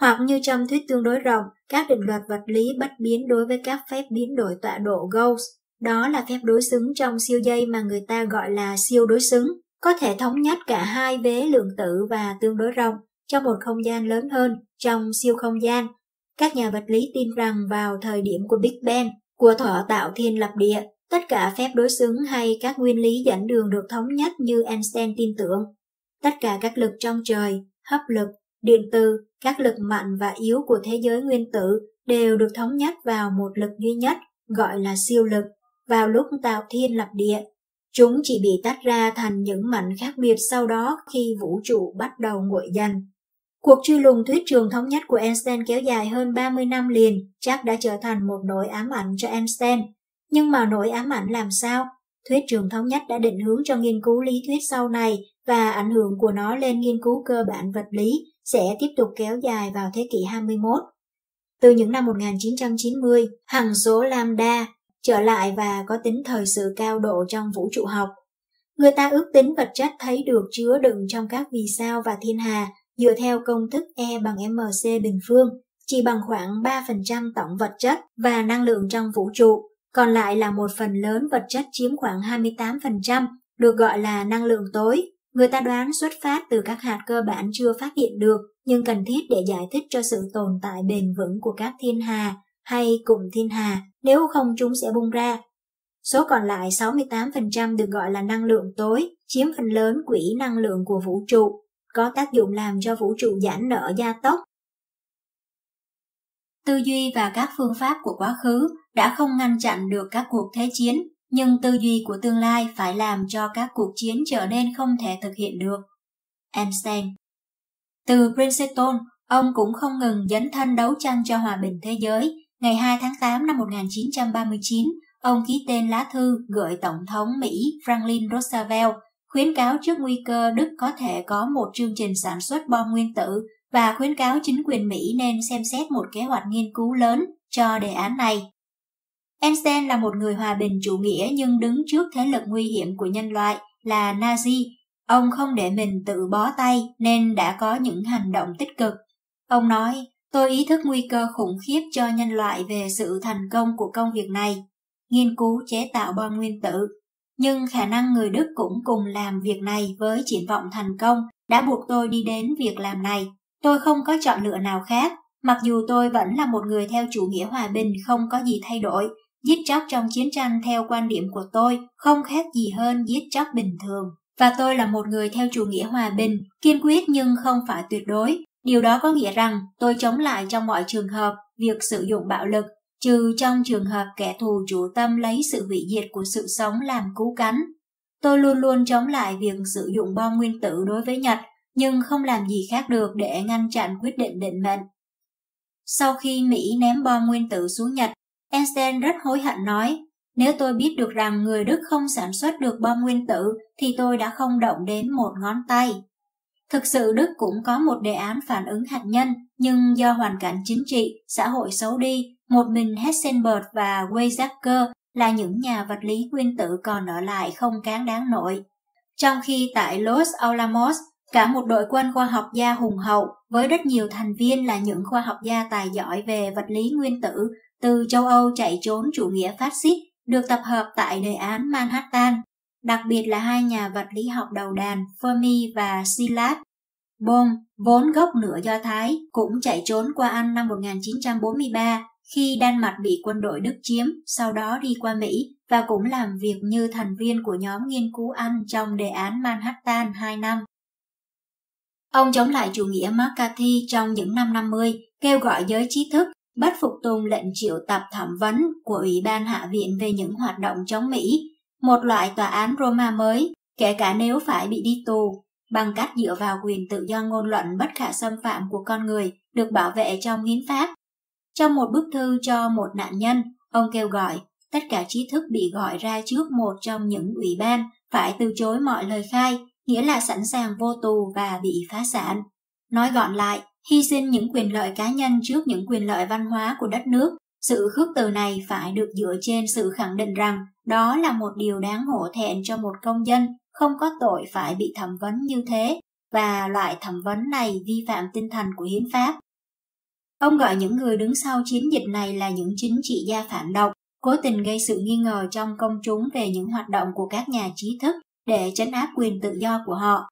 Hoặc như trong thuyết tương đối rộng, các định luật vật lý bất biến đối với các phép biến đổi tọa độ Gauss, đó là phép đối xứng trong siêu dây mà người ta gọi là siêu đối xứng, có thể thống nhất cả hai vế lượng tử và tương đối rộng trong một không gian lớn hơn trong siêu không gian. Các nhà vật lý tin rằng vào thời điểm của Big Bang, của thọ tạo thiên lập địa, tất cả phép đối xứng hay các nguyên lý dẫn đường được thống nhất như Einstein tin tưởng. Tất cả các lực trong trời, hấp lực, điện từ, các lực mạnh và yếu của thế giới nguyên tử đều được thống nhất vào một lực duy nhất, gọi là siêu lực, vào lúc tạo thiên lập địa. Chúng chỉ bị tách ra thành những mảnh khác biệt sau đó khi vũ trụ bắt đầu nguội dần. Cuộc truy lùng thuyết trường thống nhất của Einstein kéo dài hơn 30 năm liền, chắc đã trở thành một nỗi ám ảnh cho Einstein. Nhưng mà nỗi ám ảnh làm sao? Thuyết trường thống nhất đã định hướng cho nghiên cứu lý thuyết sau này và ảnh hưởng của nó lên nghiên cứu cơ bản vật lý sẽ tiếp tục kéo dài vào thế kỷ 21. Từ những năm 1990, hằng số lambda trở lại và có tính thời sự cao độ trong vũ trụ học. Người ta ước tính vật chất thấy được chứa đựng trong các vì sao và thiên hà dựa theo công thức E bằng mc bình phương, chỉ bằng khoảng 3% tổng vật chất và năng lượng trong vũ trụ, còn lại là một phần lớn vật chất chiếm khoảng 28%, được gọi là năng lượng tối. Người ta đoán xuất phát từ các hạt cơ bản chưa phát hiện được, nhưng cần thiết để giải thích cho sự tồn tại bền vững của các thiên hà hay cùng thiên hà, nếu không chúng sẽ bung ra. Số còn lại 68% được gọi là năng lượng tối, chiếm phần lớn quỹ năng lượng của vũ trụ, có tác dụng làm cho vũ trụ giãn nở gia tốc. Tư duy và các phương pháp của quá khứ đã không ngăn chặn được các cuộc thế chiến, nhưng tư duy của tương lai phải làm cho các cuộc chiến trở nên không thể thực hiện được. Einstein Từ Princeton, ông cũng không ngừng dấn thân đấu tranh cho hòa bình thế giới. Ngày 2 tháng 8 năm 1939, ông ký tên lá thư gửi Tổng thống Mỹ Franklin Roosevelt khuyến cáo trước nguy cơ Đức có thể có một chương trình sản xuất bom nguyên tử và khuyến cáo chính quyền Mỹ nên xem xét một kế hoạch nghiên cứu lớn cho đề án này. Einstein là một người hòa bình chủ nghĩa nhưng đứng trước thế lực nguy hiểm của nhân loại là Nazi. Ông không để mình tự bó tay nên đã có những hành động tích cực. Ông nói, tôi ý thức nguy cơ khủng khiếp cho nhân loại về sự thành công của công việc này, nghiên cứu chế tạo bom nguyên tử nhưng khả năng người Đức cũng cùng làm việc này với triển vọng thành công đã buộc tôi đi đến việc làm này. Tôi không có chọn lựa nào khác, mặc dù tôi vẫn là một người theo chủ nghĩa hòa bình không có gì thay đổi. Giết chóc trong chiến tranh theo quan điểm của tôi không khác gì hơn giết chóc bình thường. Và tôi là một người theo chủ nghĩa hòa bình, kiên quyết nhưng không phải tuyệt đối. Điều đó có nghĩa rằng tôi chống lại trong mọi trường hợp việc sử dụng bạo lực trừ trong trường hợp kẻ thù chủ tâm lấy sự hủy diệt của sự sống làm cú cắn. Tôi luôn luôn chống lại việc sử dụng bom nguyên tử đối với Nhật, nhưng không làm gì khác được để ngăn chặn quyết định định mệnh. Sau khi Mỹ ném bom nguyên tử xuống Nhật, Einstein rất hối hận nói, nếu tôi biết được rằng người Đức không sản xuất được bom nguyên tử thì tôi đã không động đến một ngón tay. Thực sự Đức cũng có một đề án phản ứng hạt nhân, nhưng do hoàn cảnh chính trị, xã hội xấu đi một mình Hessenberg và Weizsäcker là những nhà vật lý nguyên tử còn ở lại không cán đáng nổi. Trong khi tại Los Alamos, cả một đội quân khoa học gia hùng hậu với rất nhiều thành viên là những khoa học gia tài giỏi về vật lý nguyên tử từ châu Âu chạy trốn chủ nghĩa phát xít được tập hợp tại đề án Manhattan, đặc biệt là hai nhà vật lý học đầu đàn Fermi và Szilard. Bohm, vốn gốc nửa Do Thái, cũng chạy trốn qua Anh năm 1943 khi Đan Mạch bị quân đội Đức chiếm, sau đó đi qua Mỹ và cũng làm việc như thành viên của nhóm nghiên cứu Anh trong đề án Manhattan 2 năm. Ông chống lại chủ nghĩa McCarthy trong những năm 50, kêu gọi giới trí thức bắt phục tùng lệnh triệu tập thẩm vấn của Ủy ban Hạ viện về những hoạt động chống Mỹ, một loại tòa án Roma mới, kể cả nếu phải bị đi tù. bằng cách dựa vào quyền tự do ngôn luận bất khả xâm phạm của con người được bảo vệ trong hiến pháp. Trong một bức thư cho một nạn nhân, ông kêu gọi tất cả trí thức bị gọi ra trước một trong những ủy ban phải từ chối mọi lời khai, nghĩa là sẵn sàng vô tù và bị phá sản. Nói gọn lại, hy sinh những quyền lợi cá nhân trước những quyền lợi văn hóa của đất nước, sự khước từ này phải được dựa trên sự khẳng định rằng đó là một điều đáng hổ thẹn cho một công dân không có tội phải bị thẩm vấn như thế và loại thẩm vấn này vi phạm tinh thần của hiến pháp. Ông gọi những người đứng sau chiến dịch này là những chính trị gia phản động, cố tình gây sự nghi ngờ trong công chúng về những hoạt động của các nhà trí thức để chấn áp quyền tự do của họ.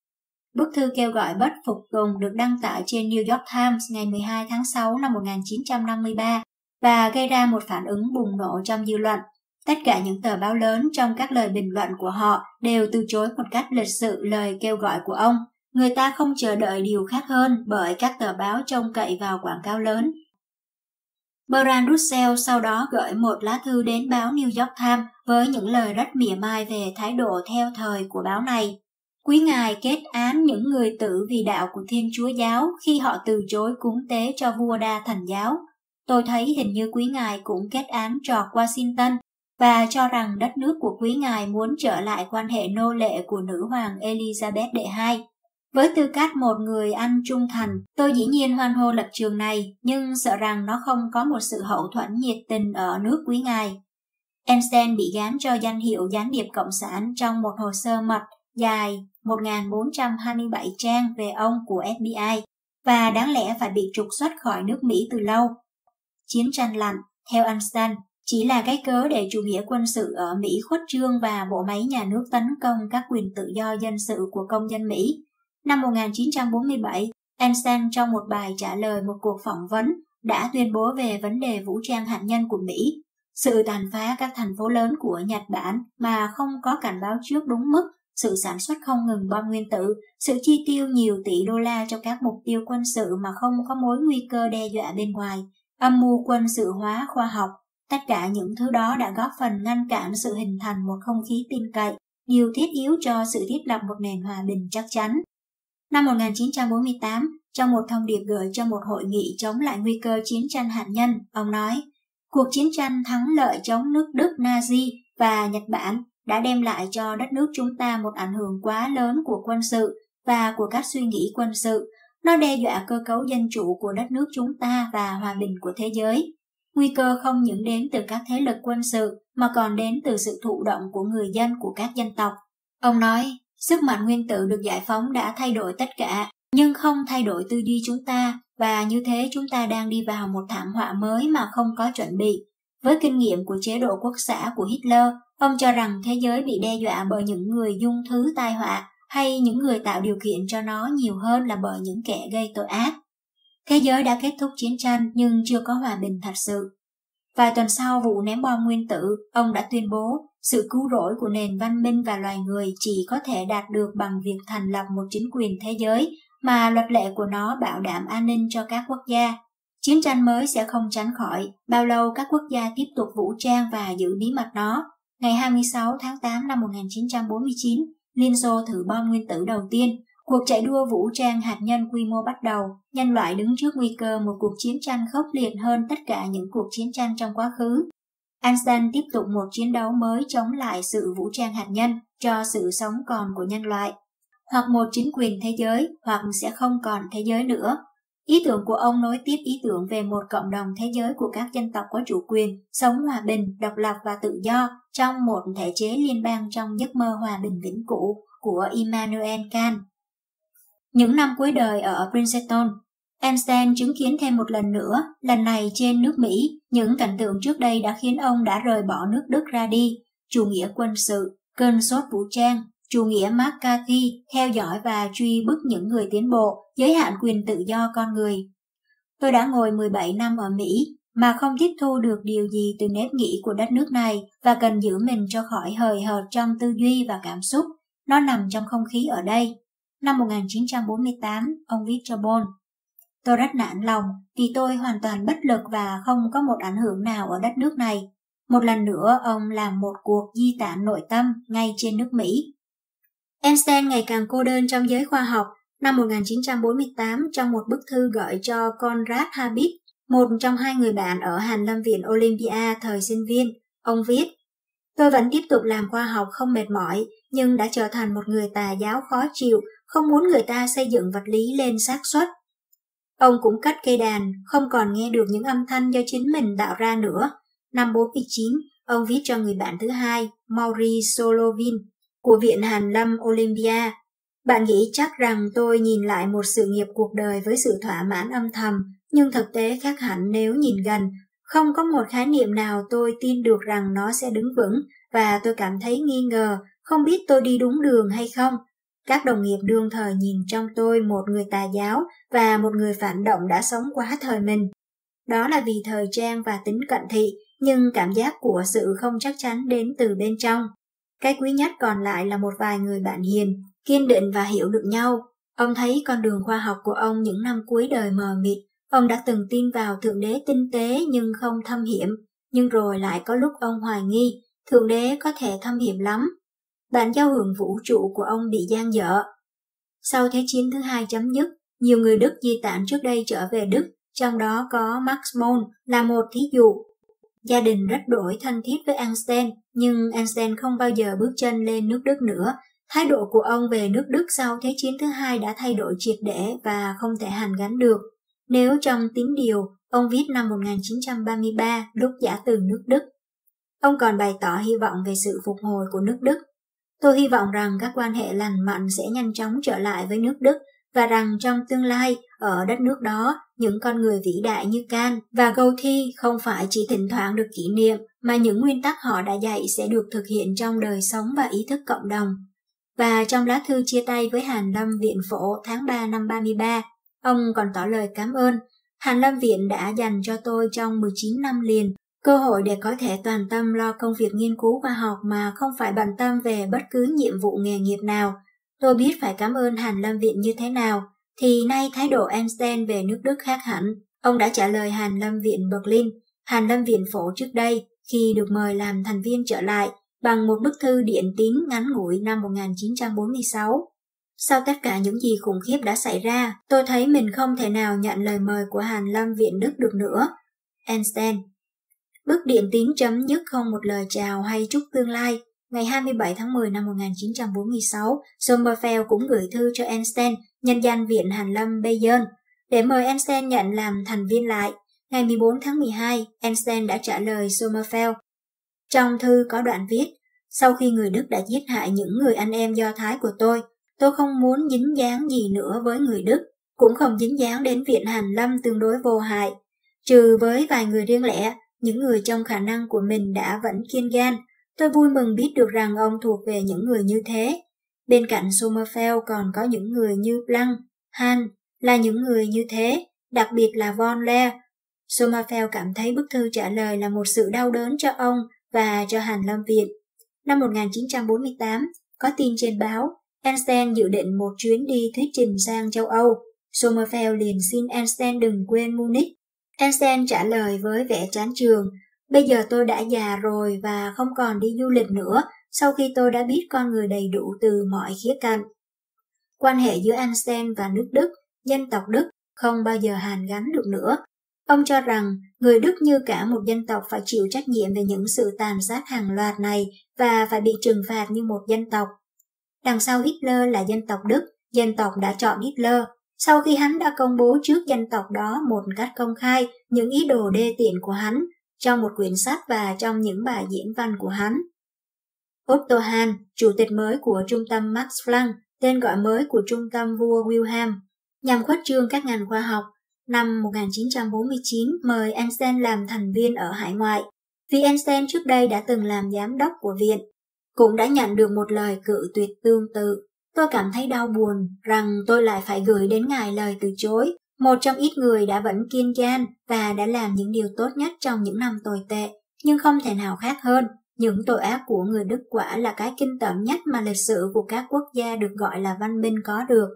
Bức thư kêu gọi bất phục tùng được đăng tải trên New York Times ngày 12 tháng 6 năm 1953 và gây ra một phản ứng bùng nổ trong dư luận. Tất cả những tờ báo lớn trong các lời bình luận của họ đều từ chối một cách lịch sự lời kêu gọi của ông. Người ta không chờ đợi điều khác hơn bởi các tờ báo trông cậy vào quảng cáo lớn. Bertrand Russell sau đó gửi một lá thư đến báo New York Times với những lời rất mỉa mai về thái độ theo thời của báo này. Quý ngài kết án những người tử vì đạo của Thiên Chúa Giáo khi họ từ chối cúng tế cho vua đa thành giáo. Tôi thấy hình như quý ngài cũng kết án trò Washington và cho rằng đất nước của quý ngài muốn trở lại quan hệ nô lệ của nữ hoàng Elizabeth đệ II. Với tư cách một người anh trung thành, tôi dĩ nhiên hoan hô lập trường này, nhưng sợ rằng nó không có một sự hậu thuẫn nhiệt tình ở nước quý ngài. Einstein bị gán cho danh hiệu gián điệp cộng sản trong một hồ sơ mật dài 1.427 trang về ông của FBI và đáng lẽ phải bị trục xuất khỏi nước Mỹ từ lâu. Chiến tranh lạnh, theo Einstein, chỉ là cái cớ để chủ nghĩa quân sự ở Mỹ khuất trương và bộ máy nhà nước tấn công các quyền tự do dân sự của công dân Mỹ. Năm 1947, Einstein trong một bài trả lời một cuộc phỏng vấn đã tuyên bố về vấn đề vũ trang hạt nhân của Mỹ, sự tàn phá các thành phố lớn của Nhật Bản mà không có cảnh báo trước đúng mức, sự sản xuất không ngừng bom nguyên tử, sự chi tiêu nhiều tỷ đô la cho các mục tiêu quân sự mà không có mối nguy cơ đe dọa bên ngoài, âm mưu quân sự hóa khoa học, Tất cả những thứ đó đã góp phần ngăn cản sự hình thành một không khí tin cậy, điều thiết yếu cho sự thiết lập một nền hòa bình chắc chắn. Năm 1948, trong một thông điệp gửi cho một hội nghị chống lại nguy cơ chiến tranh hạt nhân, ông nói, cuộc chiến tranh thắng lợi chống nước Đức Nazi và Nhật Bản đã đem lại cho đất nước chúng ta một ảnh hưởng quá lớn của quân sự và của các suy nghĩ quân sự. Nó đe dọa cơ cấu dân chủ của đất nước chúng ta và hòa bình của thế giới. Nguy cơ không những đến từ các thế lực quân sự mà còn đến từ sự thụ động của người dân của các dân tộc. Ông nói, sức mạnh nguyên tử được giải phóng đã thay đổi tất cả, nhưng không thay đổi tư duy chúng ta và như thế chúng ta đang đi vào một thảm họa mới mà không có chuẩn bị. Với kinh nghiệm của chế độ quốc xã của Hitler, ông cho rằng thế giới bị đe dọa bởi những người dung thứ tai họa hay những người tạo điều kiện cho nó nhiều hơn là bởi những kẻ gây tội ác. Thế giới đã kết thúc chiến tranh nhưng chưa có hòa bình thật sự. Vài tuần sau vụ ném bom nguyên tử, ông đã tuyên bố sự cứu rỗi của nền văn minh và loài người chỉ có thể đạt được bằng việc thành lập một chính quyền thế giới mà luật lệ của nó bảo đảm an ninh cho các quốc gia. Chiến tranh mới sẽ không tránh khỏi, bao lâu các quốc gia tiếp tục vũ trang và giữ bí mật nó. Ngày 26 tháng 8 năm 1949, Liên Xô thử bom nguyên tử đầu tiên, Cuộc chạy đua vũ trang hạt nhân quy mô bắt đầu, nhân loại đứng trước nguy cơ một cuộc chiến tranh khốc liệt hơn tất cả những cuộc chiến tranh trong quá khứ. Einstein tiếp tục một chiến đấu mới chống lại sự vũ trang hạt nhân cho sự sống còn của nhân loại. Hoặc một chính quyền thế giới, hoặc sẽ không còn thế giới nữa. Ý tưởng của ông nối tiếp ý tưởng về một cộng đồng thế giới của các dân tộc có chủ quyền, sống hòa bình, độc lập và tự do trong một thể chế liên bang trong giấc mơ hòa bình vĩnh cửu của Immanuel Kant. Những năm cuối đời ở Princeton, Einstein chứng kiến thêm một lần nữa, lần này trên nước Mỹ, những cảnh tượng trước đây đã khiến ông đã rời bỏ nước Đức ra đi, chủ nghĩa quân sự, cơn sốt vũ trang, chủ nghĩa McCarthy, theo dõi và truy bức những người tiến bộ, giới hạn quyền tự do con người. Tôi đã ngồi 17 năm ở Mỹ mà không tiếp thu được điều gì từ nếp nghĩ của đất nước này và cần giữ mình cho khỏi hời hợt trong tư duy và cảm xúc. Nó nằm trong không khí ở đây. Năm 1948, ông viết cho Bond. Tôi rất nản lòng vì tôi hoàn toàn bất lực và không có một ảnh hưởng nào ở đất nước này. Một lần nữa ông làm một cuộc di tản nội tâm ngay trên nước Mỹ. Einstein ngày càng cô đơn trong giới khoa học. Năm 1948, trong một bức thư gửi cho Conrad Habit, một trong hai người bạn ở Hàn Lâm Viện Olympia thời sinh viên, ông viết Tôi vẫn tiếp tục làm khoa học không mệt mỏi, nhưng đã trở thành một người tà giáo khó chịu, không muốn người ta xây dựng vật lý lên xác suất. Ông cũng cắt cây đàn, không còn nghe được những âm thanh do chính mình tạo ra nữa. Năm 49, ông viết cho người bạn thứ hai, Maurice Solovin, của Viện Hàn Lâm Olympia. Bạn nghĩ chắc rằng tôi nhìn lại một sự nghiệp cuộc đời với sự thỏa mãn âm thầm, nhưng thực tế khác hẳn nếu nhìn gần. Không có một khái niệm nào tôi tin được rằng nó sẽ đứng vững và tôi cảm thấy nghi ngờ, không biết tôi đi đúng đường hay không. Các đồng nghiệp đương thời nhìn trong tôi một người tà giáo và một người phản động đã sống quá thời mình. Đó là vì thời trang và tính cận thị, nhưng cảm giác của sự không chắc chắn đến từ bên trong. Cái quý nhất còn lại là một vài người bạn hiền, kiên định và hiểu được nhau. Ông thấy con đường khoa học của ông những năm cuối đời mờ mịt. Ông đã từng tin vào Thượng Đế tinh tế nhưng không thâm hiểm, nhưng rồi lại có lúc ông hoài nghi Thượng Đế có thể thâm hiểm lắm. Bản giao hưởng vũ trụ của ông bị gian dở. Sau Thế chiến thứ hai chấm dứt, nhiều người Đức di tản trước đây trở về Đức, trong đó có Max Mohn là một thí dụ. Gia đình rất đổi thân thiết với Einstein, nhưng Einstein không bao giờ bước chân lên nước Đức nữa. Thái độ của ông về nước Đức sau Thế chiến thứ hai đã thay đổi triệt để và không thể hàn gắn được. Nếu trong tín điều, ông viết năm 1933 lúc giả từ nước Đức. Ông còn bày tỏ hy vọng về sự phục hồi của nước Đức. Tôi hy vọng rằng các quan hệ lành mạnh sẽ nhanh chóng trở lại với nước Đức và rằng trong tương lai, ở đất nước đó, những con người vĩ đại như Can và Goethe không phải chỉ thỉnh thoảng được kỷ niệm, mà những nguyên tắc họ đã dạy sẽ được thực hiện trong đời sống và ý thức cộng đồng. Và trong lá thư chia tay với Hàn Lâm Viện Phổ tháng 3 năm 33, ông còn tỏ lời cảm ơn. Hàn Lâm Viện đã dành cho tôi trong 19 năm liền cơ hội để có thể toàn tâm lo công việc nghiên cứu khoa học mà không phải bận tâm về bất cứ nhiệm vụ nghề nghiệp nào. Tôi biết phải cảm ơn Hàn Lâm Viện như thế nào, thì nay thái độ Einstein về nước Đức khác hẳn. Ông đã trả lời Hàn Lâm Viện Berlin, Hàn Lâm Viện Phổ trước đây khi được mời làm thành viên trở lại bằng một bức thư điện tín ngắn ngủi năm 1946. Sau tất cả những gì khủng khiếp đã xảy ra, tôi thấy mình không thể nào nhận lời mời của Hàn Lâm Viện Đức được nữa. Einstein Bức điện tín chấm dứt không một lời chào hay chúc tương lai. Ngày 27 tháng 10 năm 1946, Sommerfeld cũng gửi thư cho Einstein nhân danh Viện Hàn Lâm Bayern để mời Einstein nhận làm thành viên lại. Ngày 14 tháng 12, Einstein đã trả lời Sommerfeld. Trong thư có đoạn viết, sau khi người Đức đã giết hại những người anh em Do Thái của tôi, tôi không muốn dính dáng gì nữa với người Đức, cũng không dính dáng đến Viện Hàn Lâm tương đối vô hại. Trừ với vài người riêng lẻ, những người trong khả năng của mình đã vẫn kiên gan. Tôi vui mừng biết được rằng ông thuộc về những người như thế. Bên cạnh Sommerfeld còn có những người như Planck, Han là những người như thế, đặc biệt là Von Leer, Sommerfeld cảm thấy bức thư trả lời là một sự đau đớn cho ông và cho Hàn Lâm Viện. Năm 1948, có tin trên báo, Einstein dự định một chuyến đi thuyết trình sang châu Âu. Sommerfeld liền xin Einstein đừng quên Munich Einstein trả lời với vẻ chán trường, bây giờ tôi đã già rồi và không còn đi du lịch nữa sau khi tôi đã biết con người đầy đủ từ mọi khía cạnh. Quan hệ giữa Einstein và nước Đức, dân tộc Đức không bao giờ hàn gắn được nữa. Ông cho rằng người Đức như cả một dân tộc phải chịu trách nhiệm về những sự tàn sát hàng loạt này và phải bị trừng phạt như một dân tộc. Đằng sau Hitler là dân tộc Đức, dân tộc đã chọn Hitler sau khi hắn đã công bố trước dân tộc đó một cách công khai những ý đồ đê tiện của hắn trong một quyển sách và trong những bài diễn văn của hắn. Otto Hahn, chủ tịch mới của trung tâm Max Planck, tên gọi mới của trung tâm vua Wilhelm, nhằm khuất trương các ngành khoa học, năm 1949 mời Einstein làm thành viên ở hải ngoại, vì Einstein trước đây đã từng làm giám đốc của viện, cũng đã nhận được một lời cự tuyệt tương tự Tôi cảm thấy đau buồn rằng tôi lại phải gửi đến ngài lời từ chối, một trong ít người đã vẫn kiên gan và đã làm những điều tốt nhất trong những năm tồi tệ, nhưng không thể nào khác hơn. Những tội ác của người Đức quả là cái kinh tởm nhất mà lịch sử của các quốc gia được gọi là văn minh có được.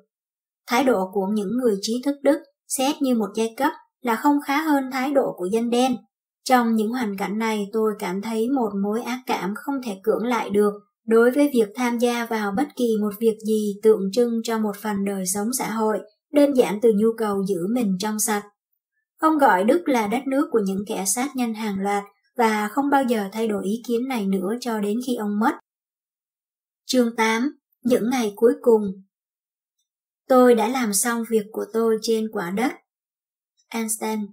Thái độ của những người trí thức Đức xét như một giai cấp là không khá hơn thái độ của dân đen. Trong những hoàn cảnh này tôi cảm thấy một mối ác cảm không thể cưỡng lại được đối với việc tham gia vào bất kỳ một việc gì tượng trưng cho một phần đời sống xã hội, đơn giản từ nhu cầu giữ mình trong sạch. Ông gọi Đức là đất nước của những kẻ sát nhân hàng loạt và không bao giờ thay đổi ý kiến này nữa cho đến khi ông mất. Chương 8 Những ngày cuối cùng Tôi đã làm xong việc của tôi trên quả đất. Einstein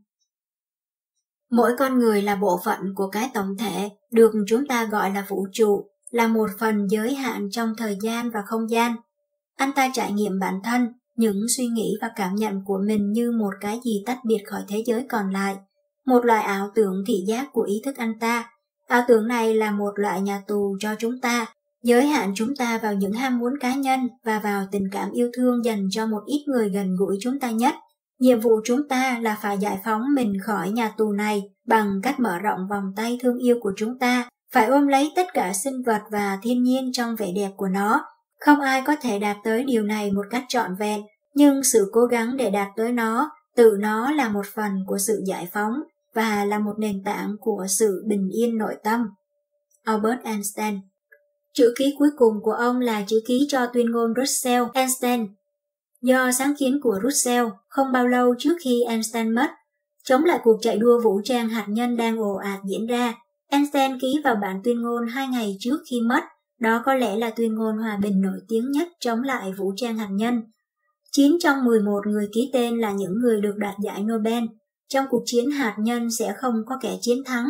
Mỗi con người là bộ phận của cái tổng thể, được chúng ta gọi là vũ trụ, là một phần giới hạn trong thời gian và không gian. Anh ta trải nghiệm bản thân, những suy nghĩ và cảm nhận của mình như một cái gì tách biệt khỏi thế giới còn lại, một loại ảo tưởng thị giác của ý thức anh ta. Ảo tưởng này là một loại nhà tù cho chúng ta, giới hạn chúng ta vào những ham muốn cá nhân và vào tình cảm yêu thương dành cho một ít người gần gũi chúng ta nhất. Nhiệm vụ chúng ta là phải giải phóng mình khỏi nhà tù này bằng cách mở rộng vòng tay thương yêu của chúng ta, phải ôm lấy tất cả sinh vật và thiên nhiên trong vẻ đẹp của nó. Không ai có thể đạt tới điều này một cách trọn vẹn, nhưng sự cố gắng để đạt tới nó, tự nó là một phần của sự giải phóng và là một nền tảng của sự bình yên nội tâm. Albert Einstein Chữ ký cuối cùng của ông là chữ ký cho tuyên ngôn Russell-Einstein Do sáng kiến của Russell, không bao lâu trước khi Einstein mất, chống lại cuộc chạy đua vũ trang hạt nhân đang ồ ạt diễn ra, Einstein ký vào bản tuyên ngôn hai ngày trước khi mất, đó có lẽ là tuyên ngôn hòa bình nổi tiếng nhất chống lại vũ trang hạt nhân. 9 trong 11 người ký tên là những người được đoạt giải Nobel. Trong cuộc chiến hạt nhân sẽ không có kẻ chiến thắng.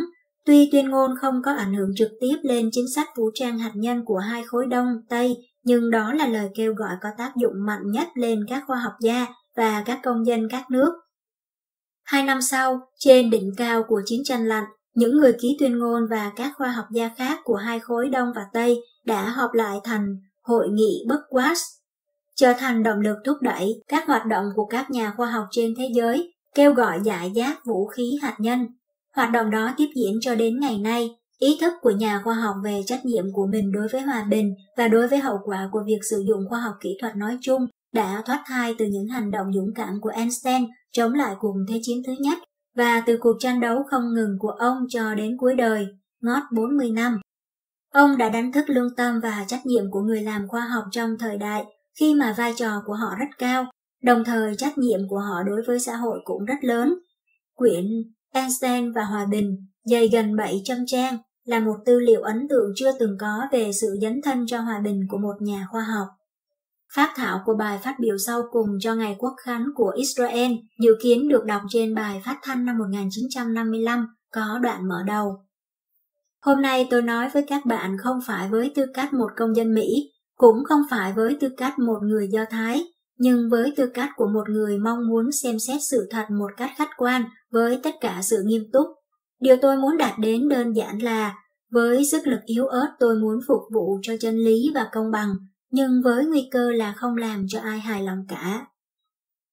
Tuy tuyên ngôn không có ảnh hưởng trực tiếp lên chính sách vũ trang hạt nhân của hai khối Đông, Tây, nhưng đó là lời kêu gọi có tác dụng mạnh nhất lên các khoa học gia và các công dân các nước. Hai năm sau, trên đỉnh cao của chiến tranh lạnh, những người ký tuyên ngôn và các khoa học gia khác của hai khối Đông và Tây đã họp lại thành Hội nghị Buckwatch, trở thành động lực thúc đẩy các hoạt động của các nhà khoa học trên thế giới, kêu gọi giải giáp vũ khí hạt nhân. Hoạt động đó tiếp diễn cho đến ngày nay, Ý thức của nhà khoa học về trách nhiệm của mình đối với hòa bình và đối với hậu quả của việc sử dụng khoa học kỹ thuật nói chung đã thoát thai từ những hành động dũng cảm của Einstein chống lại cuộc Thế chiến thứ nhất và từ cuộc tranh đấu không ngừng của ông cho đến cuối đời, ngót 40 năm. Ông đã đánh thức lương tâm và trách nhiệm của người làm khoa học trong thời đại khi mà vai trò của họ rất cao, đồng thời trách nhiệm của họ đối với xã hội cũng rất lớn. Quyển Einstein và Hòa Bình dày gần 700 trang là một tư liệu ấn tượng chưa từng có về sự dấn thân cho hòa bình của một nhà khoa học. Phát thảo của bài phát biểu sau cùng cho ngày quốc khánh của Israel dự kiến được đọc trên bài phát thanh năm 1955 có đoạn mở đầu. Hôm nay tôi nói với các bạn không phải với tư cách một công dân Mỹ, cũng không phải với tư cách một người Do Thái, nhưng với tư cách của một người mong muốn xem xét sự thật một cách khách quan với tất cả sự nghiêm túc Điều tôi muốn đạt đến đơn giản là với sức lực yếu ớt tôi muốn phục vụ cho chân lý và công bằng, nhưng với nguy cơ là không làm cho ai hài lòng cả.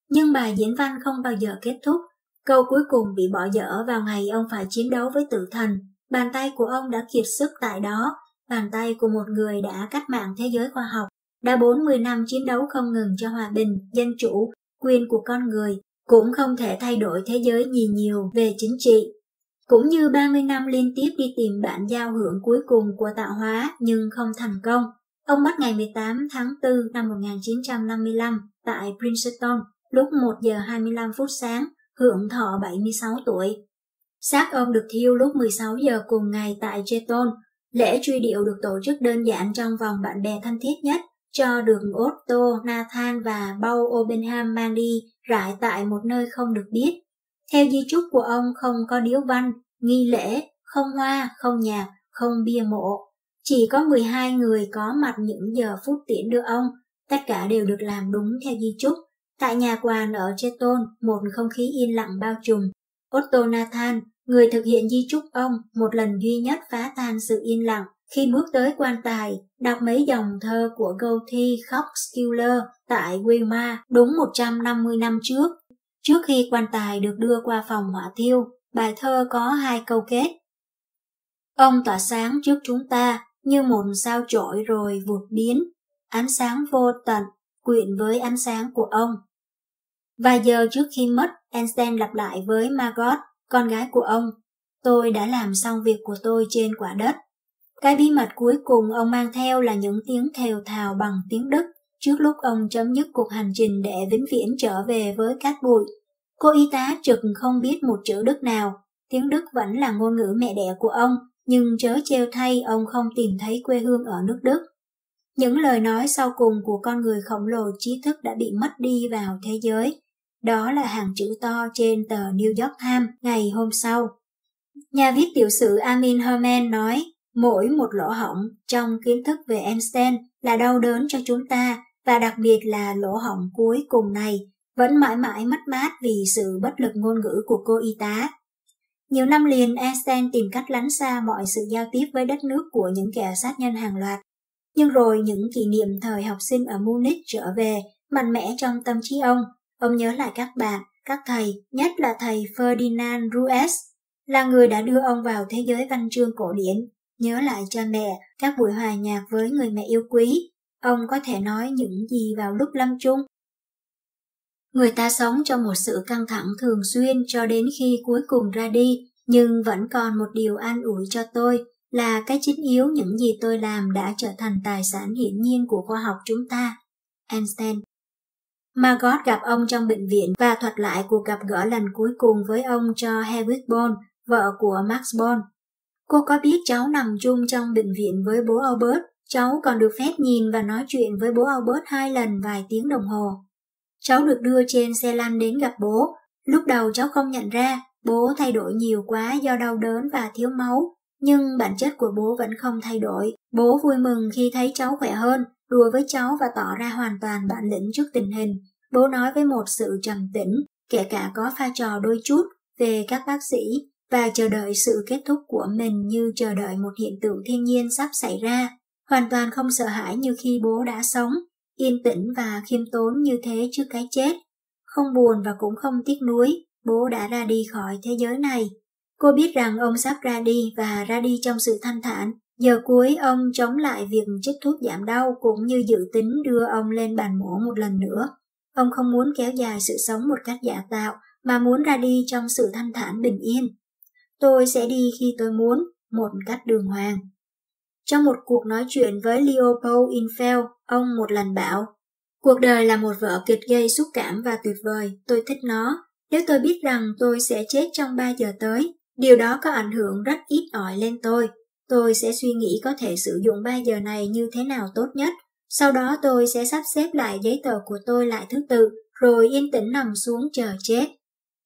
Nhưng bài diễn văn không bao giờ kết thúc. Câu cuối cùng bị bỏ dở vào ngày ông phải chiến đấu với tử thần. Bàn tay của ông đã kiệt sức tại đó, bàn tay của một người đã cách mạng thế giới khoa học, đã 40 năm chiến đấu không ngừng cho hòa bình, dân chủ, quyền của con người, cũng không thể thay đổi thế giới gì nhiều về chính trị, cũng như 30 năm liên tiếp đi tìm bản giao hưởng cuối cùng của tạo hóa nhưng không thành công. Ông mất ngày 18 tháng 4 năm 1955 tại Princeton lúc 1 giờ 25 phút sáng, hưởng thọ 76 tuổi. Xác ông được thiêu lúc 16 giờ cùng ngày tại Jeton. Lễ truy điệu được tổ chức đơn giản trong vòng bạn bè thân thiết nhất, cho đường Otto, Nathan và Paul Obenham mang đi rải tại một nơi không được biết. Theo di chúc của ông không có điếu văn, nghi lễ, không hoa, không nhạc, không bia mộ. Chỉ có 12 người có mặt những giờ phút tiễn đưa ông, tất cả đều được làm đúng theo di chúc. Tại nhà quàn ở Cheton, một không khí yên lặng bao trùm. Otto Nathan, người thực hiện di chúc ông, một lần duy nhất phá tan sự yên lặng khi bước tới quan tài, đọc mấy dòng thơ của Goethe Kochskiller tại Weimar đúng 150 năm trước. Trước khi quan tài được đưa qua phòng hỏa thiêu, bài thơ có hai câu kết. Ông tỏa sáng trước chúng ta như một sao chổi rồi vụt biến, ánh sáng vô tận quyện với ánh sáng của ông. Vài giờ trước khi mất, Einstein lặp lại với Margot, con gái của ông, tôi đã làm xong việc của tôi trên quả đất. Cái bí mật cuối cùng ông mang theo là những tiếng thều thào bằng tiếng Đức trước lúc ông chấm dứt cuộc hành trình để vĩnh viễn trở về với cát bụi. Cô y tá trực không biết một chữ Đức nào, tiếng Đức vẫn là ngôn ngữ mẹ đẻ của ông, nhưng chớ treo thay ông không tìm thấy quê hương ở nước Đức. Những lời nói sau cùng của con người khổng lồ trí thức đã bị mất đi vào thế giới. Đó là hàng chữ to trên tờ New York Times ngày hôm sau. Nhà viết tiểu sử Amin Herman nói, mỗi một lỗ hổng trong kiến thức về Einstein là đau đớn cho chúng ta và đặc biệt là lỗ hổng cuối cùng này vẫn mãi mãi mất mát vì sự bất lực ngôn ngữ của cô y tá. Nhiều năm liền Einstein tìm cách lánh xa mọi sự giao tiếp với đất nước của những kẻ sát nhân hàng loạt. Nhưng rồi những kỷ niệm thời học sinh ở Munich trở về mạnh mẽ trong tâm trí ông. Ông nhớ lại các bạn, các thầy, nhất là thầy Ferdinand Ruiz, là người đã đưa ông vào thế giới văn chương cổ điển. Nhớ lại cha mẹ, các buổi hòa nhạc với người mẹ yêu quý. Ông có thể nói những gì vào lúc lâm chung Người ta sống trong một sự căng thẳng thường xuyên cho đến khi cuối cùng ra đi, nhưng vẫn còn một điều an ủi cho tôi là cái chính yếu những gì tôi làm đã trở thành tài sản hiển nhiên của khoa học chúng ta. Einstein Margot gặp ông trong bệnh viện và thuật lại cuộc gặp gỡ lần cuối cùng với ông cho Hedwig Boll, vợ của Max Boll. Cô có biết cháu nằm chung trong bệnh viện với bố Albert, cháu còn được phép nhìn và nói chuyện với bố Albert hai lần vài tiếng đồng hồ. Cháu được đưa trên xe lăn đến gặp bố. Lúc đầu cháu không nhận ra, bố thay đổi nhiều quá do đau đớn và thiếu máu. Nhưng bản chất của bố vẫn không thay đổi. Bố vui mừng khi thấy cháu khỏe hơn, đùa với cháu và tỏ ra hoàn toàn bản lĩnh trước tình hình. Bố nói với một sự trầm tĩnh, kể cả có pha trò đôi chút về các bác sĩ và chờ đợi sự kết thúc của mình như chờ đợi một hiện tượng thiên nhiên sắp xảy ra, hoàn toàn không sợ hãi như khi bố đã sống yên tĩnh và khiêm tốn như thế trước cái chết. Không buồn và cũng không tiếc nuối, bố đã ra đi khỏi thế giới này. Cô biết rằng ông sắp ra đi và ra đi trong sự thanh thản. Giờ cuối ông chống lại việc chích thuốc giảm đau cũng như dự tính đưa ông lên bàn mổ một lần nữa. Ông không muốn kéo dài sự sống một cách giả tạo mà muốn ra đi trong sự thanh thản bình yên. Tôi sẽ đi khi tôi muốn, một cách đường hoàng. Trong một cuộc nói chuyện với Leopold Infeld, ông một lần bảo, Cuộc đời là một vở kịch gây xúc cảm và tuyệt vời, tôi thích nó. Nếu tôi biết rằng tôi sẽ chết trong 3 giờ tới, điều đó có ảnh hưởng rất ít ỏi lên tôi. Tôi sẽ suy nghĩ có thể sử dụng 3 giờ này như thế nào tốt nhất. Sau đó tôi sẽ sắp xếp lại giấy tờ của tôi lại thứ tự, rồi yên tĩnh nằm xuống chờ chết.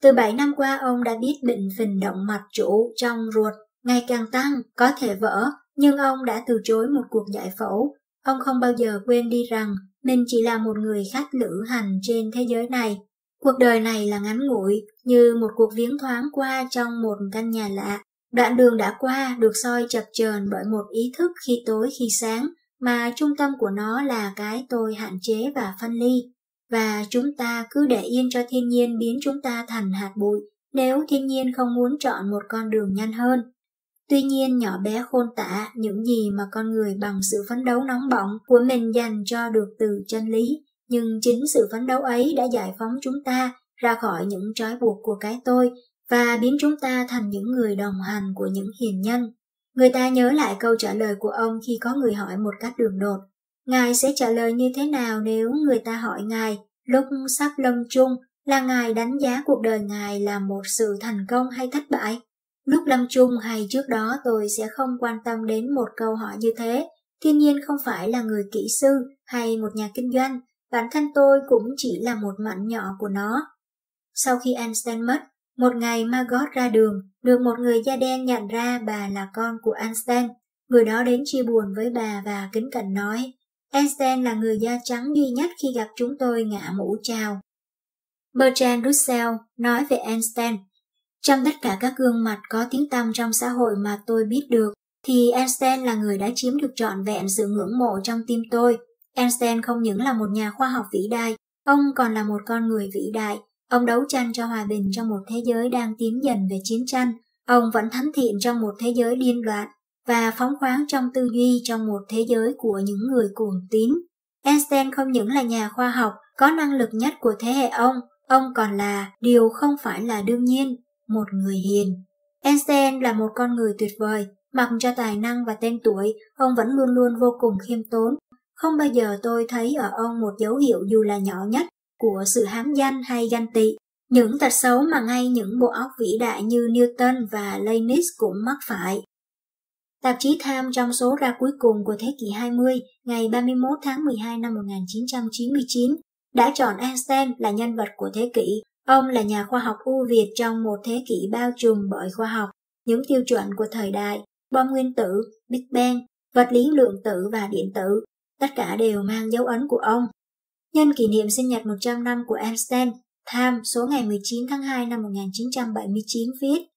Từ 7 năm qua ông đã biết bệnh phình động mạch chủ trong ruột ngày càng tăng, có thể vỡ, nhưng ông đã từ chối một cuộc giải phẫu. Ông không bao giờ quên đi rằng mình chỉ là một người khách lữ hành trên thế giới này. Cuộc đời này là ngắn ngủi, như một cuộc viếng thoáng qua trong một căn nhà lạ. Đoạn đường đã qua được soi chập chờn bởi một ý thức khi tối khi sáng, mà trung tâm của nó là cái tôi hạn chế và phân ly. Và chúng ta cứ để yên cho thiên nhiên biến chúng ta thành hạt bụi, nếu thiên nhiên không muốn chọn một con đường nhanh hơn. Tuy nhiên nhỏ bé khôn tả những gì mà con người bằng sự phấn đấu nóng bỏng của mình dành cho được từ chân lý, nhưng chính sự phấn đấu ấy đã giải phóng chúng ta ra khỏi những trói buộc của cái tôi và biến chúng ta thành những người đồng hành của những hiền nhân. Người ta nhớ lại câu trả lời của ông khi có người hỏi một cách đường đột. Ngài sẽ trả lời như thế nào nếu người ta hỏi Ngài lúc sắp lâm chung là Ngài đánh giá cuộc đời Ngài là một sự thành công hay thất bại? Lúc lâm chung hay trước đó tôi sẽ không quan tâm đến một câu hỏi như thế. Thiên nhiên không phải là người kỹ sư hay một nhà kinh doanh, bản thân tôi cũng chỉ là một mảnh nhỏ của nó. Sau khi Einstein mất, một ngày Margot ra đường, được một người da đen nhận ra bà là con của Einstein. Người đó đến chia buồn với bà và kính cẩn nói, Einstein là người da trắng duy nhất khi gặp chúng tôi ngã mũ chào. Bertrand Russell nói về Einstein, trong tất cả các gương mặt có tiếng tăm trong xã hội mà tôi biết được, thì Einstein là người đã chiếm được trọn vẹn sự ngưỡng mộ trong tim tôi. Einstein không những là một nhà khoa học vĩ đại, ông còn là một con người vĩ đại. Ông đấu tranh cho hòa bình trong một thế giới đang tiến dần về chiến tranh. Ông vẫn thánh thiện trong một thế giới điên loạn và phóng khoáng trong tư duy trong một thế giới của những người cuồng tín. Einstein không những là nhà khoa học có năng lực nhất của thế hệ ông, ông còn là điều không phải là đương nhiên, một người hiền. Einstein là một con người tuyệt vời, Mặc cho tài năng và tên tuổi, ông vẫn luôn luôn vô cùng khiêm tốn. Không bao giờ tôi thấy ở ông một dấu hiệu dù là nhỏ nhất của sự hám danh hay ganh tị. Những tật xấu mà ngay những bộ óc vĩ đại như Newton và Leibniz cũng mắc phải. Tạp chí Time trong số ra cuối cùng của thế kỷ 20, ngày 31 tháng 12 năm 1999, đã chọn Einstein là nhân vật của thế kỷ. Ông là nhà khoa học ưu việt trong một thế kỷ bao trùm bởi khoa học, những tiêu chuẩn của thời đại, bom nguyên tử, Big Bang, vật lý lượng tử và điện tử, tất cả đều mang dấu ấn của ông. Nhân kỷ niệm sinh nhật 100 năm của Einstein, Time số ngày 19 tháng 2 năm 1979 viết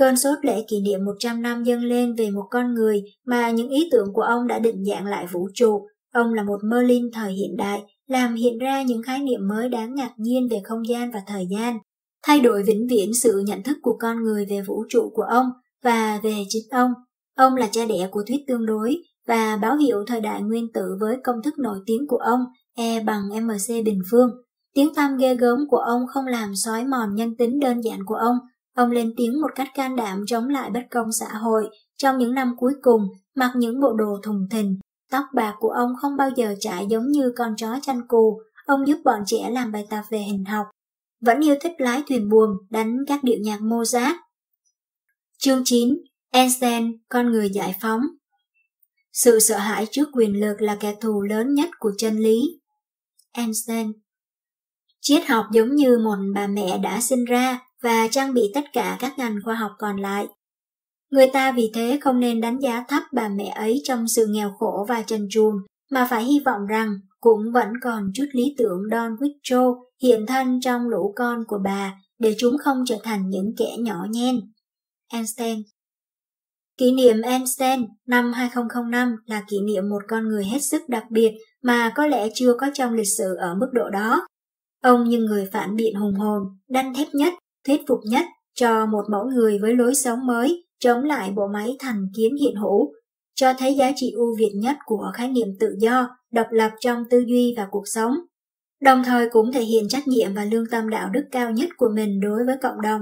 Cơn sốt lễ kỷ niệm 100 năm dâng lên về một con người mà những ý tưởng của ông đã định dạng lại vũ trụ. Ông là một Merlin thời hiện đại, làm hiện ra những khái niệm mới đáng ngạc nhiên về không gian và thời gian, thay đổi vĩnh viễn sự nhận thức của con người về vũ trụ của ông và về chính ông. Ông là cha đẻ của thuyết tương đối và báo hiệu thời đại nguyên tử với công thức nổi tiếng của ông E bằng MC bình phương. Tiếng tăm ghê gớm của ông không làm xói mòn nhân tính đơn giản của ông. Ông lên tiếng một cách can đảm chống lại bất công xã hội. Trong những năm cuối cùng, mặc những bộ đồ thùng thình, tóc bạc của ông không bao giờ trải giống như con chó chăn cù. Ông giúp bọn trẻ làm bài tập về hình học. Vẫn yêu thích lái thuyền buồm, đánh các điệu nhạc Mozart. Chương 9. Einstein, con người giải phóng Sự sợ hãi trước quyền lực là kẻ thù lớn nhất của chân lý. Einstein Triết học giống như một bà mẹ đã sinh ra và trang bị tất cả các ngành khoa học còn lại. Người ta vì thế không nên đánh giá thấp bà mẹ ấy trong sự nghèo khổ và trần truồng, mà phải hy vọng rằng cũng vẫn còn chút lý tưởng Don Quixote hiện thân trong lũ con của bà để chúng không trở thành những kẻ nhỏ nhen. Einstein Kỷ niệm Einstein năm 2005 là kỷ niệm một con người hết sức đặc biệt mà có lẽ chưa có trong lịch sử ở mức độ đó. Ông như người phản biện hùng hồn, đanh thép nhất, thuyết phục nhất cho một mẫu người với lối sống mới, chống lại bộ máy thành kiến hiện hữu, cho thấy giá trị ưu việt nhất của khái niệm tự do, độc lập trong tư duy và cuộc sống. Đồng thời cũng thể hiện trách nhiệm và lương tâm đạo đức cao nhất của mình đối với cộng đồng.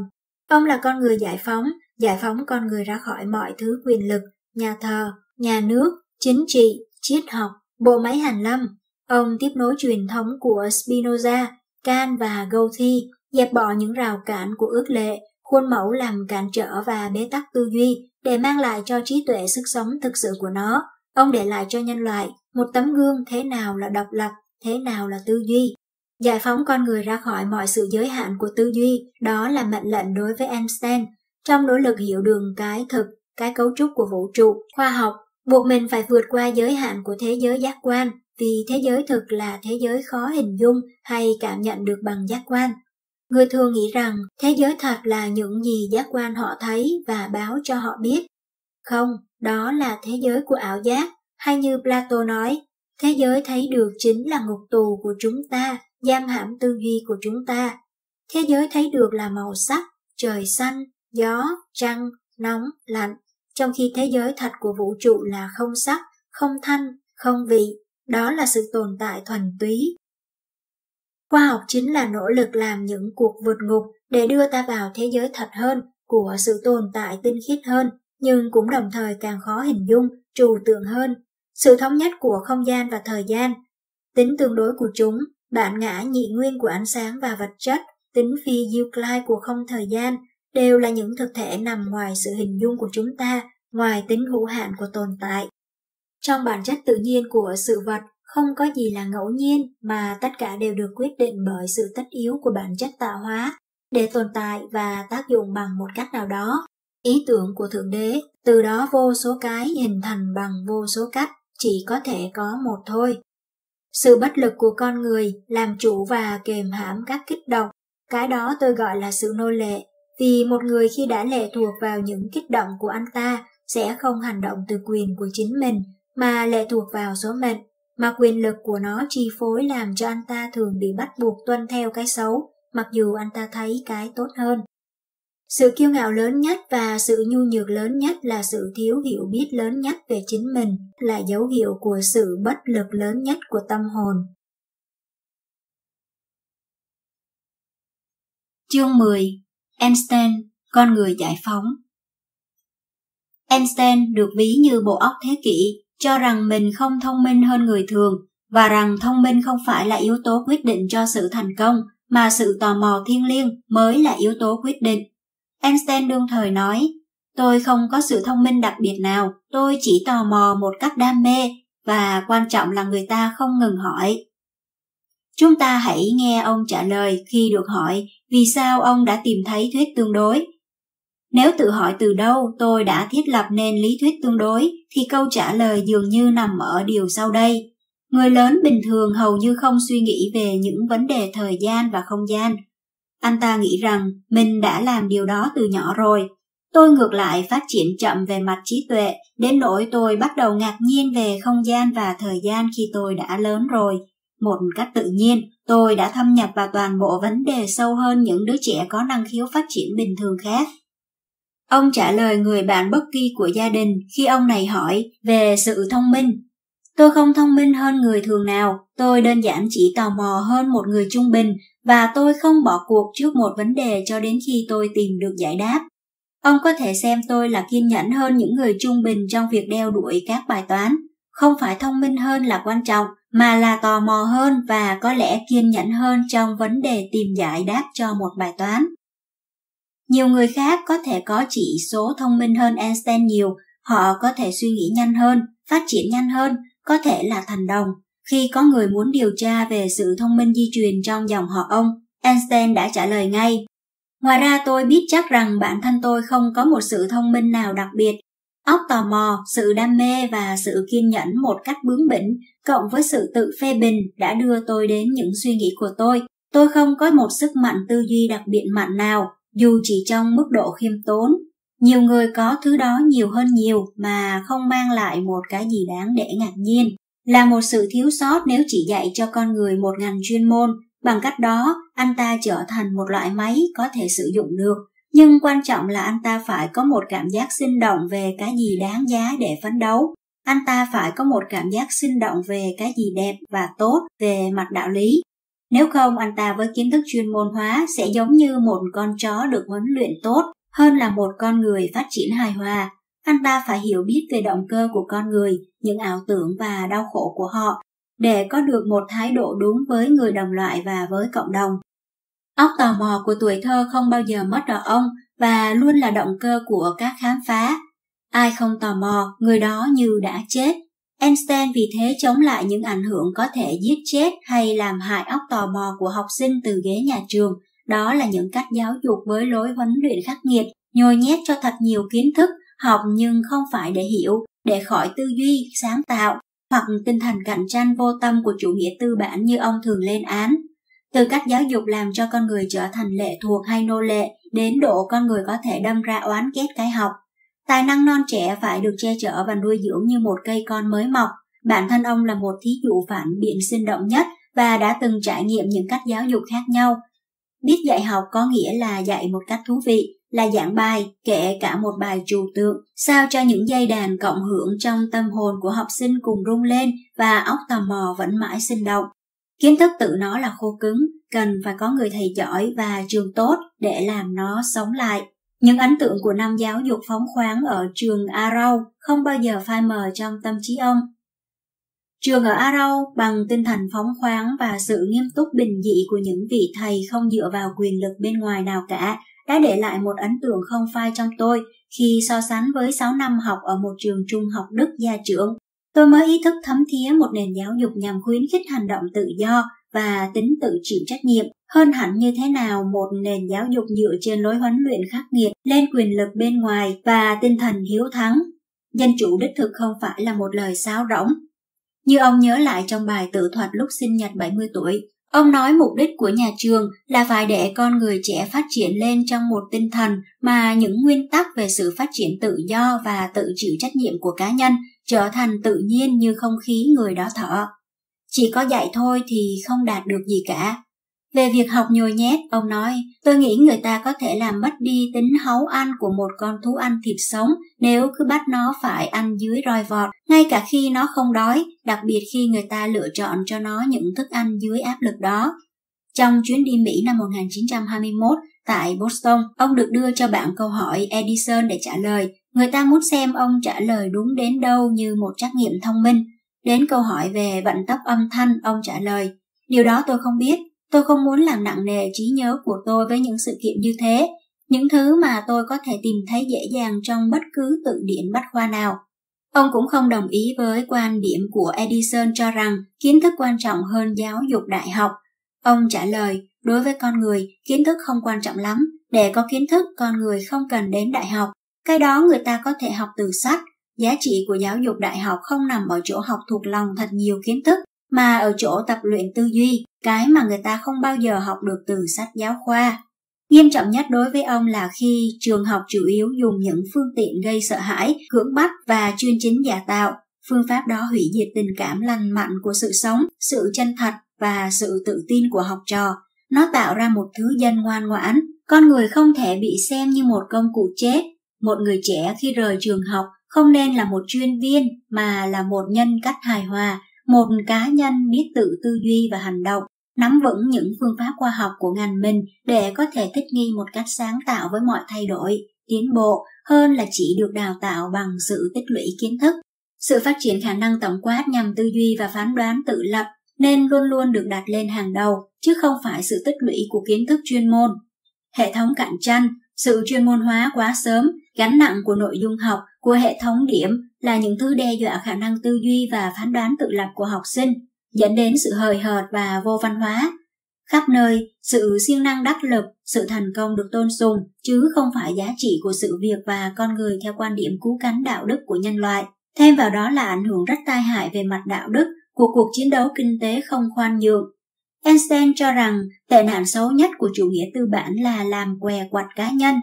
Ông là con người giải phóng, giải phóng con người ra khỏi mọi thứ quyền lực, nhà thờ, nhà nước, chính trị, triết học, bộ máy hàn lâm. Ông tiếp nối truyền thống của Spinoza, Kant và Goethe, dẹp bỏ những rào cản của ước lệ, khuôn mẫu làm cản trở và bế tắc tư duy để mang lại cho trí tuệ sức sống thực sự của nó. Ông để lại cho nhân loại một tấm gương thế nào là độc lập, thế nào là tư duy. Giải phóng con người ra khỏi mọi sự giới hạn của tư duy, đó là mệnh lệnh đối với Einstein. Trong nỗ lực hiểu đường cái thực, cái cấu trúc của vũ trụ, khoa học, buộc mình phải vượt qua giới hạn của thế giới giác quan, vì thế giới thực là thế giới khó hình dung hay cảm nhận được bằng giác quan. Người thường nghĩ rằng thế giới thật là những gì giác quan họ thấy và báo cho họ biết. Không, đó là thế giới của ảo giác, hay như Plato nói, thế giới thấy được chính là ngục tù của chúng ta, giam hãm tư duy của chúng ta. Thế giới thấy được là màu sắc, trời xanh, gió, trăng, nóng, lạnh, trong khi thế giới thật của vũ trụ là không sắc, không thanh, không vị, đó là sự tồn tại thuần túy. Khoa học chính là nỗ lực làm những cuộc vượt ngục để đưa ta vào thế giới thật hơn của sự tồn tại tinh khiết hơn, nhưng cũng đồng thời càng khó hình dung, trừu tượng hơn. Sự thống nhất của không gian và thời gian, tính tương đối của chúng, bản ngã nhị nguyên của ánh sáng và vật chất, tính phi Euclid của không thời gian, đều là những thực thể nằm ngoài sự hình dung của chúng ta, ngoài tính hữu hạn của tồn tại. Trong bản chất tự nhiên của sự vật, không có gì là ngẫu nhiên mà tất cả đều được quyết định bởi sự tất yếu của bản chất tạo hóa để tồn tại và tác dụng bằng một cách nào đó. Ý tưởng của Thượng Đế, từ đó vô số cái hình thành bằng vô số cách, chỉ có thể có một thôi. Sự bất lực của con người làm chủ và kềm hãm các kích động, cái đó tôi gọi là sự nô lệ, vì một người khi đã lệ thuộc vào những kích động của anh ta sẽ không hành động từ quyền của chính mình mà lệ thuộc vào số mệnh, mà quyền lực của nó chi phối làm cho anh ta thường bị bắt buộc tuân theo cái xấu, mặc dù anh ta thấy cái tốt hơn. Sự kiêu ngạo lớn nhất và sự nhu nhược lớn nhất là sự thiếu hiểu biết lớn nhất về chính mình, là dấu hiệu của sự bất lực lớn nhất của tâm hồn. Chương 10 Einstein, con người giải phóng Einstein được ví như bộ óc thế kỷ, cho rằng mình không thông minh hơn người thường và rằng thông minh không phải là yếu tố quyết định cho sự thành công mà sự tò mò thiêng liêng mới là yếu tố quyết định. Einstein đương thời nói, tôi không có sự thông minh đặc biệt nào, tôi chỉ tò mò một cách đam mê và quan trọng là người ta không ngừng hỏi. Chúng ta hãy nghe ông trả lời khi được hỏi vì sao ông đã tìm thấy thuyết tương đối. Nếu tự hỏi từ đâu tôi đã thiết lập nên lý thuyết tương đối thì câu trả lời dường như nằm ở điều sau đây. Người lớn bình thường hầu như không suy nghĩ về những vấn đề thời gian và không gian. Anh ta nghĩ rằng mình đã làm điều đó từ nhỏ rồi. Tôi ngược lại phát triển chậm về mặt trí tuệ, đến nỗi tôi bắt đầu ngạc nhiên về không gian và thời gian khi tôi đã lớn rồi. Một cách tự nhiên, tôi đã thâm nhập vào toàn bộ vấn đề sâu hơn những đứa trẻ có năng khiếu phát triển bình thường khác. Ông trả lời người bạn bất kỳ của gia đình khi ông này hỏi về sự thông minh Tôi không thông minh hơn người thường nào, tôi đơn giản chỉ tò mò hơn một người trung bình và tôi không bỏ cuộc trước một vấn đề cho đến khi tôi tìm được giải đáp. Ông có thể xem tôi là kiên nhẫn hơn những người trung bình trong việc đeo đuổi các bài toán. Không phải thông minh hơn là quan trọng, mà là tò mò hơn và có lẽ kiên nhẫn hơn trong vấn đề tìm giải đáp cho một bài toán. Nhiều người khác có thể có chỉ số thông minh hơn Einstein nhiều, họ có thể suy nghĩ nhanh hơn, phát triển nhanh hơn có thể là thành đồng. Khi có người muốn điều tra về sự thông minh di truyền trong dòng họ ông, Einstein đã trả lời ngay. Ngoài ra tôi biết chắc rằng bản thân tôi không có một sự thông minh nào đặc biệt. Óc tò mò, sự đam mê và sự kiên nhẫn một cách bướng bỉnh, cộng với sự tự phê bình đã đưa tôi đến những suy nghĩ của tôi. Tôi không có một sức mạnh tư duy đặc biệt mạnh nào, dù chỉ trong mức độ khiêm tốn. Nhiều người có thứ đó nhiều hơn nhiều mà không mang lại một cái gì đáng để ngạc nhiên. Là một sự thiếu sót nếu chỉ dạy cho con người một ngành chuyên môn, bằng cách đó anh ta trở thành một loại máy có thể sử dụng được. Nhưng quan trọng là anh ta phải có một cảm giác sinh động về cái gì đáng giá để phấn đấu. Anh ta phải có một cảm giác sinh động về cái gì đẹp và tốt về mặt đạo lý. Nếu không, anh ta với kiến thức chuyên môn hóa sẽ giống như một con chó được huấn luyện tốt hơn là một con người phát triển hài hòa. Anh ta phải hiểu biết về động cơ của con người, những ảo tưởng và đau khổ của họ, để có được một thái độ đúng với người đồng loại và với cộng đồng. Óc tò mò của tuổi thơ không bao giờ mất ở ông và luôn là động cơ của các khám phá. Ai không tò mò, người đó như đã chết. Einstein vì thế chống lại những ảnh hưởng có thể giết chết hay làm hại óc tò mò của học sinh từ ghế nhà trường đó là những cách giáo dục với lối huấn luyện khắc nghiệt, nhồi nhét cho thật nhiều kiến thức, học nhưng không phải để hiểu, để khỏi tư duy, sáng tạo, hoặc tinh thần cạnh tranh vô tâm của chủ nghĩa tư bản như ông thường lên án. Từ cách giáo dục làm cho con người trở thành lệ thuộc hay nô lệ, đến độ con người có thể đâm ra oán ghét cái học. Tài năng non trẻ phải được che chở và nuôi dưỡng như một cây con mới mọc. Bản thân ông là một thí dụ phản biện sinh động nhất và đã từng trải nghiệm những cách giáo dục khác nhau, Biết dạy học có nghĩa là dạy một cách thú vị, là giảng bài, kể cả một bài trừu tượng, sao cho những dây đàn cộng hưởng trong tâm hồn của học sinh cùng rung lên và óc tò mò vẫn mãi sinh động. Kiến thức tự nó là khô cứng, cần phải có người thầy giỏi và trường tốt để làm nó sống lại. Những ấn tượng của năm giáo dục phóng khoáng ở trường Arau không bao giờ phai mờ trong tâm trí ông Trường ở Arau bằng tinh thần phóng khoáng và sự nghiêm túc bình dị của những vị thầy không dựa vào quyền lực bên ngoài nào cả đã để lại một ấn tượng không phai trong tôi khi so sánh với 6 năm học ở một trường trung học Đức gia trưởng. Tôi mới ý thức thấm thía một nền giáo dục nhằm khuyến khích hành động tự do và tính tự chịu trách nhiệm hơn hẳn như thế nào một nền giáo dục dựa trên lối huấn luyện khắc nghiệt lên quyền lực bên ngoài và tinh thần hiếu thắng. Dân chủ đích thực không phải là một lời sáo rỗng như ông nhớ lại trong bài tự thuật lúc sinh nhật 70 tuổi, ông nói mục đích của nhà trường là phải để con người trẻ phát triển lên trong một tinh thần mà những nguyên tắc về sự phát triển tự do và tự chịu trách nhiệm của cá nhân trở thành tự nhiên như không khí người đó thở. Chỉ có dạy thôi thì không đạt được gì cả, về việc học nhồi nhét, ông nói, tôi nghĩ người ta có thể làm mất đi tính háu ăn của một con thú ăn thịt sống nếu cứ bắt nó phải ăn dưới roi vọt, ngay cả khi nó không đói, đặc biệt khi người ta lựa chọn cho nó những thức ăn dưới áp lực đó. Trong chuyến đi Mỹ năm 1921 tại Boston, ông được đưa cho bạn câu hỏi Edison để trả lời Người ta muốn xem ông trả lời đúng đến đâu như một trắc nghiệm thông minh. Đến câu hỏi về vận tốc âm thanh, ông trả lời, điều đó tôi không biết, tôi không muốn làm nặng nề trí nhớ của tôi với những sự kiện như thế, những thứ mà tôi có thể tìm thấy dễ dàng trong bất cứ tự điển bách khoa nào. Ông cũng không đồng ý với quan điểm của Edison cho rằng kiến thức quan trọng hơn giáo dục đại học. Ông trả lời, đối với con người, kiến thức không quan trọng lắm. Để có kiến thức, con người không cần đến đại học. Cái đó người ta có thể học từ sách. Giá trị của giáo dục đại học không nằm ở chỗ học thuộc lòng thật nhiều kiến thức, mà ở chỗ tập luyện tư duy, cái mà người ta không bao giờ học được từ sách giáo khoa. Nghiêm trọng nhất đối với ông là khi trường học chủ yếu dùng những phương tiện gây sợ hãi, cưỡng bắt và chuyên chính giả tạo. Phương pháp đó hủy diệt tình cảm lành mạnh của sự sống, sự chân thật và sự tự tin của học trò. Nó tạo ra một thứ dân ngoan ngoãn. Con người không thể bị xem như một công cụ chết. Một người trẻ khi rời trường học không nên là một chuyên viên mà là một nhân cách hài hòa, một cá nhân biết tự tư duy và hành động nắm vững những phương pháp khoa học của ngành mình để có thể thích nghi một cách sáng tạo với mọi thay đổi, tiến bộ hơn là chỉ được đào tạo bằng sự tích lũy kiến thức. Sự phát triển khả năng tổng quát nhằm tư duy và phán đoán tự lập nên luôn luôn được đặt lên hàng đầu, chứ không phải sự tích lũy của kiến thức chuyên môn. Hệ thống cạnh tranh, sự chuyên môn hóa quá sớm, gánh nặng của nội dung học, của hệ thống điểm là những thứ đe dọa khả năng tư duy và phán đoán tự lập của học sinh dẫn đến sự hời hợt và vô văn hóa. Khắp nơi, sự siêng năng đắc lực, sự thành công được tôn sùng, chứ không phải giá trị của sự việc và con người theo quan điểm cứu cánh đạo đức của nhân loại. Thêm vào đó là ảnh hưởng rất tai hại về mặt đạo đức của cuộc chiến đấu kinh tế không khoan nhượng. Einstein cho rằng tệ nạn xấu nhất của chủ nghĩa tư bản là làm què quặt cá nhân.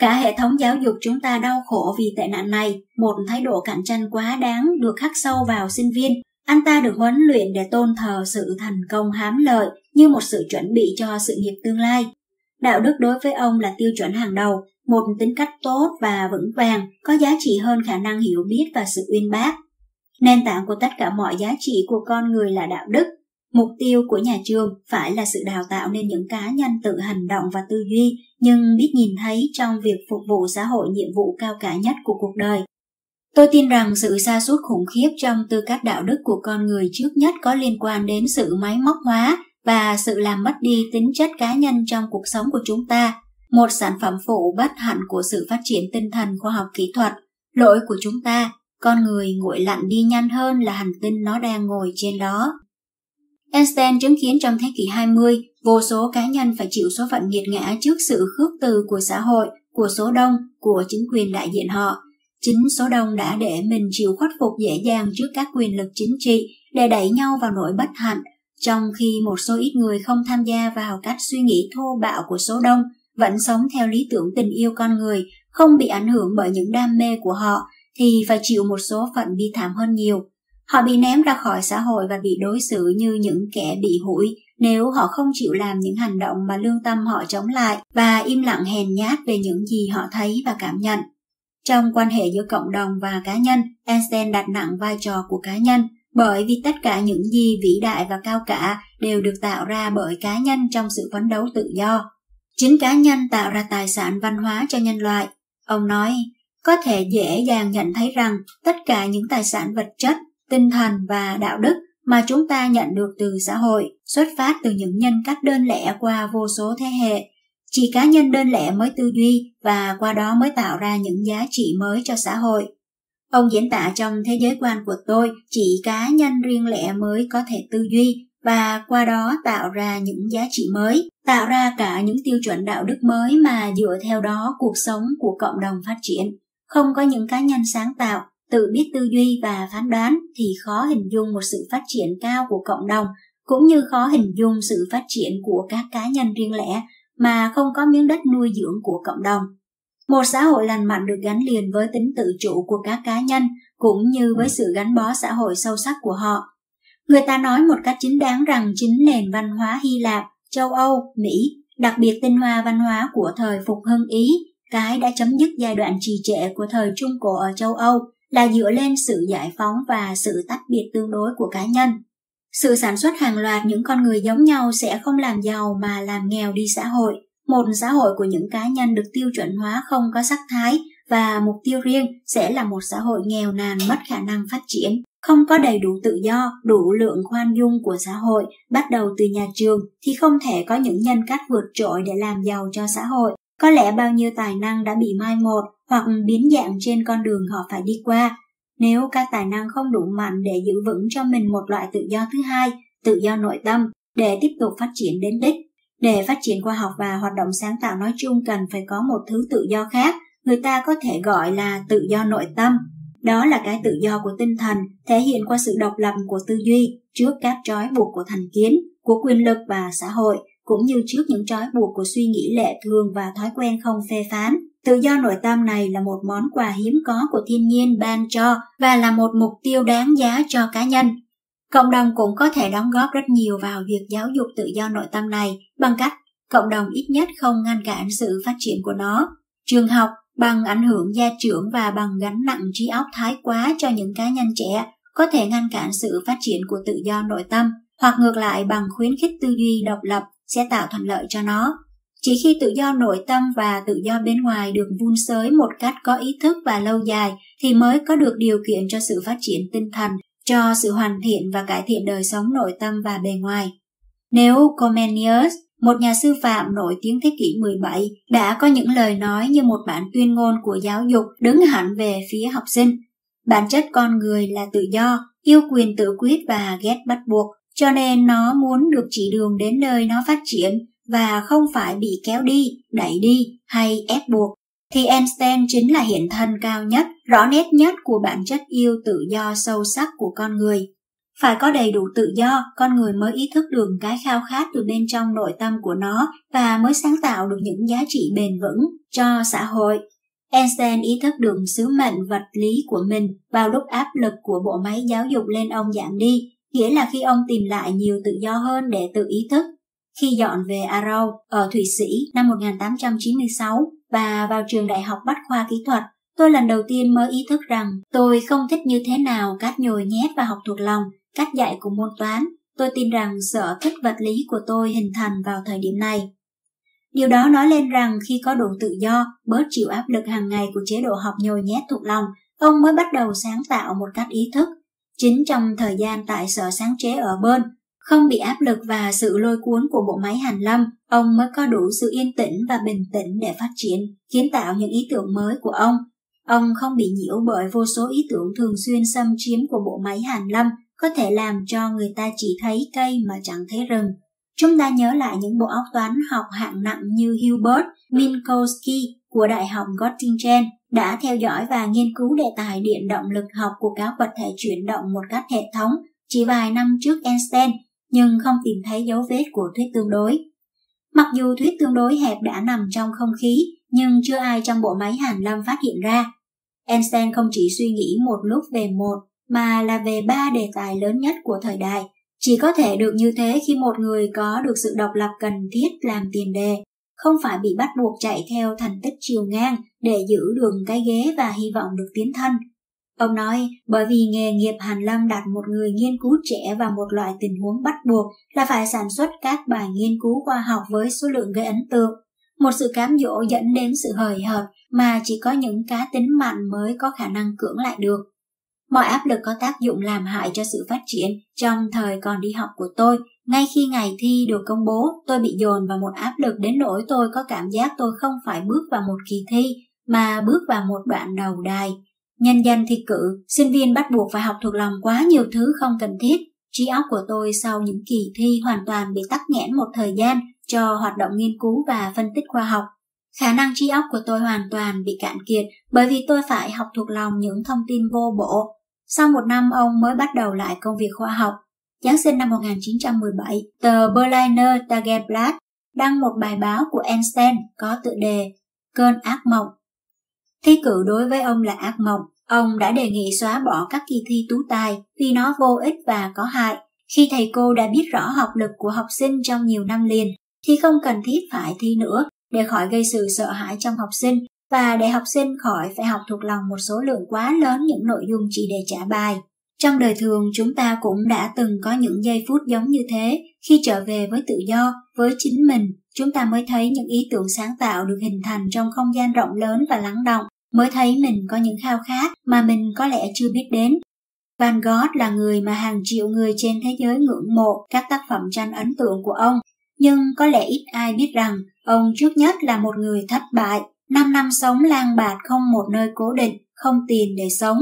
Cả hệ thống giáo dục chúng ta đau khổ vì tệ nạn này, một thái độ cạnh tranh quá đáng được khắc sâu vào sinh viên anh ta được huấn luyện để tôn thờ sự thành công hám lợi như một sự chuẩn bị cho sự nghiệp tương lai. Đạo đức đối với ông là tiêu chuẩn hàng đầu, một tính cách tốt và vững vàng, có giá trị hơn khả năng hiểu biết và sự uyên bác. Nền tảng của tất cả mọi giá trị của con người là đạo đức. Mục tiêu của nhà trường phải là sự đào tạo nên những cá nhân tự hành động và tư duy, nhưng biết nhìn thấy trong việc phục vụ xã hội nhiệm vụ cao cả nhất của cuộc đời Tôi tin rằng sự sa sút khủng khiếp trong tư cách đạo đức của con người trước nhất có liên quan đến sự máy móc hóa và sự làm mất đi tính chất cá nhân trong cuộc sống của chúng ta, một sản phẩm phụ bất hạnh của sự phát triển tinh thần khoa học kỹ thuật. Lỗi của chúng ta, con người nguội lặn đi nhanh hơn là hành tinh nó đang ngồi trên đó. Einstein chứng kiến trong thế kỷ 20, vô số cá nhân phải chịu số phận nghiệt ngã trước sự khước từ của xã hội, của số đông, của chính quyền đại diện họ, Chính số đông đã để mình chịu khuất phục dễ dàng trước các quyền lực chính trị để đẩy nhau vào nỗi bất hạnh, trong khi một số ít người không tham gia vào cách suy nghĩ thô bạo của số đông, vẫn sống theo lý tưởng tình yêu con người, không bị ảnh hưởng bởi những đam mê của họ, thì phải chịu một số phận bi thảm hơn nhiều. Họ bị ném ra khỏi xã hội và bị đối xử như những kẻ bị hủi nếu họ không chịu làm những hành động mà lương tâm họ chống lại và im lặng hèn nhát về những gì họ thấy và cảm nhận. Trong quan hệ giữa cộng đồng và cá nhân, Einstein đặt nặng vai trò của cá nhân, bởi vì tất cả những gì vĩ đại và cao cả đều được tạo ra bởi cá nhân trong sự phấn đấu tự do. Chính cá nhân tạo ra tài sản văn hóa cho nhân loại. Ông nói, có thể dễ dàng nhận thấy rằng tất cả những tài sản vật chất, tinh thần và đạo đức mà chúng ta nhận được từ xã hội xuất phát từ những nhân cách đơn lẻ qua vô số thế hệ chỉ cá nhân đơn lẻ mới tư duy và qua đó mới tạo ra những giá trị mới cho xã hội. Ông diễn tả trong thế giới quan của tôi, chỉ cá nhân riêng lẻ mới có thể tư duy và qua đó tạo ra những giá trị mới, tạo ra cả những tiêu chuẩn đạo đức mới mà dựa theo đó cuộc sống của cộng đồng phát triển. Không có những cá nhân sáng tạo, tự biết tư duy và phán đoán thì khó hình dung một sự phát triển cao của cộng đồng, cũng như khó hình dung sự phát triển của các cá nhân riêng lẻ mà không có miếng đất nuôi dưỡng của cộng đồng. Một xã hội lành mạnh được gắn liền với tính tự chủ của các cá nhân cũng như với sự gắn bó xã hội sâu sắc của họ. Người ta nói một cách chính đáng rằng chính nền văn hóa Hy Lạp, châu Âu, Mỹ, đặc biệt tinh hoa văn hóa của thời phục hưng Ý, cái đã chấm dứt giai đoạn trì trệ của thời Trung Cổ ở châu Âu là dựa lên sự giải phóng và sự tách biệt tương đối của cá nhân. Sự sản xuất hàng loạt những con người giống nhau sẽ không làm giàu mà làm nghèo đi xã hội. Một xã hội của những cá nhân được tiêu chuẩn hóa không có sắc thái và mục tiêu riêng sẽ là một xã hội nghèo nàn mất khả năng phát triển, không có đầy đủ tự do, đủ lượng khoan dung của xã hội, bắt đầu từ nhà trường thì không thể có những nhân cách vượt trội để làm giàu cho xã hội. Có lẽ bao nhiêu tài năng đã bị mai một hoặc biến dạng trên con đường họ phải đi qua. Nếu các tài năng không đủ mạnh để giữ vững cho mình một loại tự do thứ hai, tự do nội tâm, để tiếp tục phát triển đến đích, để phát triển khoa học và hoạt động sáng tạo nói chung cần phải có một thứ tự do khác, người ta có thể gọi là tự do nội tâm. Đó là cái tự do của tinh thần, thể hiện qua sự độc lập của tư duy trước các trói buộc của thành kiến, của quyền lực và xã hội, cũng như trước những trói buộc của suy nghĩ lệ thường và thói quen không phê phán. Tự do nội tâm này là một món quà hiếm có của thiên nhiên ban cho và là một mục tiêu đáng giá cho cá nhân. Cộng đồng cũng có thể đóng góp rất nhiều vào việc giáo dục tự do nội tâm này bằng cách cộng đồng ít nhất không ngăn cản sự phát triển của nó. Trường học bằng ảnh hưởng gia trưởng và bằng gánh nặng trí óc thái quá cho những cá nhân trẻ có thể ngăn cản sự phát triển của tự do nội tâm, hoặc ngược lại bằng khuyến khích tư duy độc lập sẽ tạo thuận lợi cho nó. Chỉ khi tự do nội tâm và tự do bên ngoài được vun sới một cách có ý thức và lâu dài thì mới có được điều kiện cho sự phát triển tinh thần cho sự hoàn thiện và cải thiện đời sống nội tâm và bề ngoài. Nếu Comenius, một nhà sư phạm nổi tiếng thế kỷ 17, đã có những lời nói như một bản tuyên ngôn của giáo dục đứng hẳn về phía học sinh, bản chất con người là tự do, yêu quyền tự quyết và ghét bắt buộc, cho nên nó muốn được chỉ đường đến nơi nó phát triển và không phải bị kéo đi, đẩy đi hay ép buộc thì Einstein chính là hiện thân cao nhất, rõ nét nhất của bản chất yêu tự do sâu sắc của con người. Phải có đầy đủ tự do, con người mới ý thức được cái khao khát từ bên trong nội tâm của nó và mới sáng tạo được những giá trị bền vững cho xã hội. Einstein ý thức được sứ mệnh vật lý của mình vào lúc áp lực của bộ máy giáo dục lên ông giảm đi, nghĩa là khi ông tìm lại nhiều tự do hơn để tự ý thức. Khi dọn về arau ở Thụy Sĩ năm 1896, và vào trường đại học bách khoa kỹ thuật, tôi lần đầu tiên mới ý thức rằng tôi không thích như thế nào cách nhồi nhét và học thuộc lòng, cách dạy của môn toán. Tôi tin rằng sở thích vật lý của tôi hình thành vào thời điểm này. Điều đó nói lên rằng khi có đủ tự do, bớt chịu áp lực hàng ngày của chế độ học nhồi nhét thuộc lòng, ông mới bắt đầu sáng tạo một cách ý thức. Chính trong thời gian tại sở sáng chế ở bên không bị áp lực và sự lôi cuốn của bộ máy hàn lâm, ông mới có đủ sự yên tĩnh và bình tĩnh để phát triển, kiến tạo những ý tưởng mới của ông. Ông không bị nhiễu bởi vô số ý tưởng thường xuyên xâm chiếm của bộ máy hàn lâm, có thể làm cho người ta chỉ thấy cây mà chẳng thấy rừng. Chúng ta nhớ lại những bộ óc toán học hạng nặng như Hubert Minkowski của Đại học Göttingen đã theo dõi và nghiên cứu đề tài điện động lực học của các vật thể chuyển động một cách hệ thống chỉ vài năm trước Einstein nhưng không tìm thấy dấu vết của thuyết tương đối. Mặc dù thuyết tương đối hẹp đã nằm trong không khí, nhưng chưa ai trong bộ máy Hàn Lâm phát hiện ra. Einstein không chỉ suy nghĩ một lúc về một, mà là về ba đề tài lớn nhất của thời đại. Chỉ có thể được như thế khi một người có được sự độc lập cần thiết làm tiền đề, không phải bị bắt buộc chạy theo thành tích chiều ngang để giữ đường cái ghế và hy vọng được tiến thân. Ông nói, bởi vì nghề nghiệp Hàn Lâm đặt một người nghiên cứu trẻ vào một loại tình huống bắt buộc là phải sản xuất các bài nghiên cứu khoa học với số lượng gây ấn tượng. Một sự cám dỗ dẫn đến sự hời hợt mà chỉ có những cá tính mạnh mới có khả năng cưỡng lại được. Mọi áp lực có tác dụng làm hại cho sự phát triển trong thời còn đi học của tôi. Ngay khi ngày thi được công bố, tôi bị dồn vào một áp lực đến nỗi tôi có cảm giác tôi không phải bước vào một kỳ thi, mà bước vào một đoạn đầu đài Nhân danh thi cử, sinh viên bắt buộc phải học thuộc lòng quá nhiều thứ không cần thiết. Trí óc của tôi sau những kỳ thi hoàn toàn bị tắc nghẽn một thời gian cho hoạt động nghiên cứu và phân tích khoa học. Khả năng trí óc của tôi hoàn toàn bị cạn kiệt bởi vì tôi phải học thuộc lòng những thông tin vô bổ. Sau một năm ông mới bắt đầu lại công việc khoa học. Giáng sinh năm 1917, tờ Berliner Tageblatt đăng một bài báo của Einstein có tựa đề Cơn ác mộng Thi cử đối với ông là ác mộng. Ông đã đề nghị xóa bỏ các kỳ thi tú tài vì nó vô ích và có hại. Khi thầy cô đã biết rõ học lực của học sinh trong nhiều năm liền, thì không cần thiết phải thi nữa để khỏi gây sự sợ hãi trong học sinh và để học sinh khỏi phải học thuộc lòng một số lượng quá lớn những nội dung chỉ để trả bài. Trong đời thường chúng ta cũng đã từng có những giây phút giống như thế khi trở về với tự do, với chính mình chúng ta mới thấy những ý tưởng sáng tạo được hình thành trong không gian rộng lớn và lắng động mới thấy mình có những khao khát mà mình có lẽ chưa biết đến. Van Gogh là người mà hàng triệu người trên thế giới ngưỡng mộ các tác phẩm tranh ấn tượng của ông, nhưng có lẽ ít ai biết rằng ông trước nhất là một người thất bại, 5 năm sống lang bạt không một nơi cố định, không tiền để sống.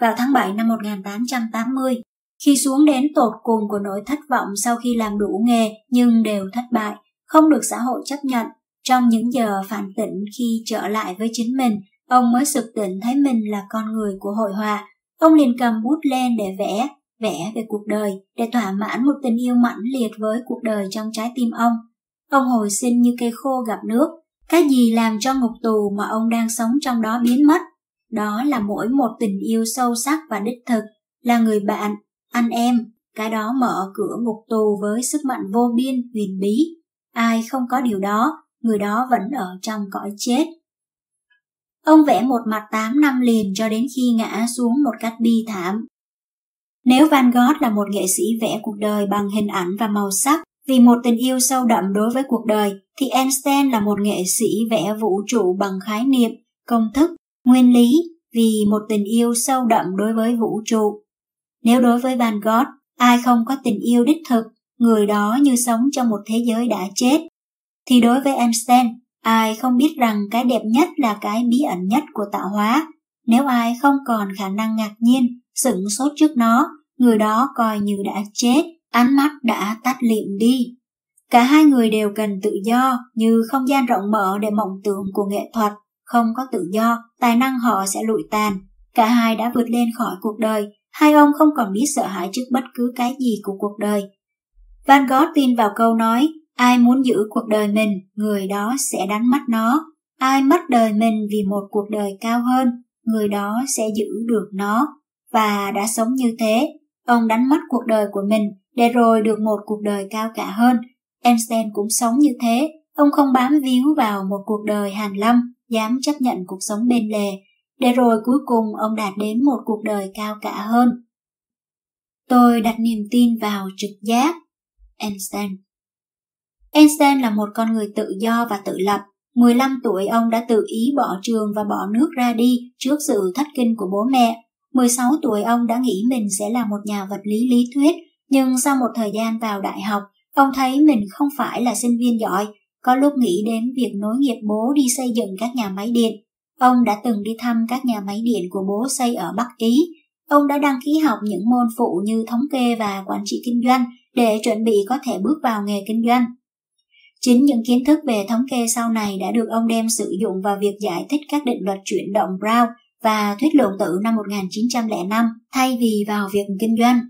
Vào tháng 7 năm 1880, khi xuống đến tột cùng của nỗi thất vọng sau khi làm đủ nghề nhưng đều thất bại, không được xã hội chấp nhận, trong những giờ phản tỉnh khi trở lại với chính mình, ông mới sực tỉnh thấy mình là con người của hội họa. Ông liền cầm bút lên để vẽ, vẽ về cuộc đời, để thỏa mãn một tình yêu mãnh liệt với cuộc đời trong trái tim ông. Ông hồi sinh như cây khô gặp nước, cái gì làm cho ngục tù mà ông đang sống trong đó biến mất? Đó là mỗi một tình yêu sâu sắc và đích thực, là người bạn, anh em, cái đó mở cửa ngục tù với sức mạnh vô biên, huyền bí. Ai không có điều đó, người đó vẫn ở trong cõi chết. Ông vẽ một mặt 8 năm liền cho đến khi ngã xuống một cách bi thảm. Nếu Van Gogh là một nghệ sĩ vẽ cuộc đời bằng hình ảnh và màu sắc vì một tình yêu sâu đậm đối với cuộc đời, thì Einstein là một nghệ sĩ vẽ vũ trụ bằng khái niệm, công thức, nguyên lý vì một tình yêu sâu đậm đối với vũ trụ. Nếu đối với Van Gogh, ai không có tình yêu đích thực, người đó như sống trong một thế giới đã chết, thì đối với Einstein, ai không biết rằng cái đẹp nhất là cái bí ẩn nhất của tạo hóa. Nếu ai không còn khả năng ngạc nhiên, sửng sốt trước nó, người đó coi như đã chết, ánh mắt đã tắt liệm đi. Cả hai người đều cần tự do, như không gian rộng mở để mộng tưởng của nghệ thuật. Không có tự do, tài năng họ sẽ lụi tàn. Cả hai đã vượt lên khỏi cuộc đời, hai ông không còn biết sợ hãi trước bất cứ cái gì của cuộc đời. Van Gogh tin vào câu nói, Ai muốn giữ cuộc đời mình, người đó sẽ đánh mất nó. Ai mất đời mình vì một cuộc đời cao hơn, người đó sẽ giữ được nó. Và đã sống như thế, ông đánh mất cuộc đời của mình để rồi được một cuộc đời cao cả hơn. Einstein cũng sống như thế, ông không bám víu vào một cuộc đời hàn lâm, dám chấp nhận cuộc sống bên lề, để rồi cuối cùng ông đạt đến một cuộc đời cao cả hơn. Tôi đặt niềm tin vào trực giác. Einstein Einstein là một con người tự do và tự lập. 15 tuổi ông đã tự ý bỏ trường và bỏ nước ra đi trước sự thất kinh của bố mẹ. 16 tuổi ông đã nghĩ mình sẽ là một nhà vật lý lý thuyết, nhưng sau một thời gian vào đại học, ông thấy mình không phải là sinh viên giỏi, có lúc nghĩ đến việc nối nghiệp bố đi xây dựng các nhà máy điện. Ông đã từng đi thăm các nhà máy điện của bố xây ở Bắc Ý. Ông đã đăng ký học những môn phụ như thống kê và quản trị kinh doanh để chuẩn bị có thể bước vào nghề kinh doanh. Chính những kiến thức về thống kê sau này đã được ông đem sử dụng vào việc giải thích các định luật chuyển động Brown và thuyết lượng tử năm 1905 thay vì vào việc kinh doanh.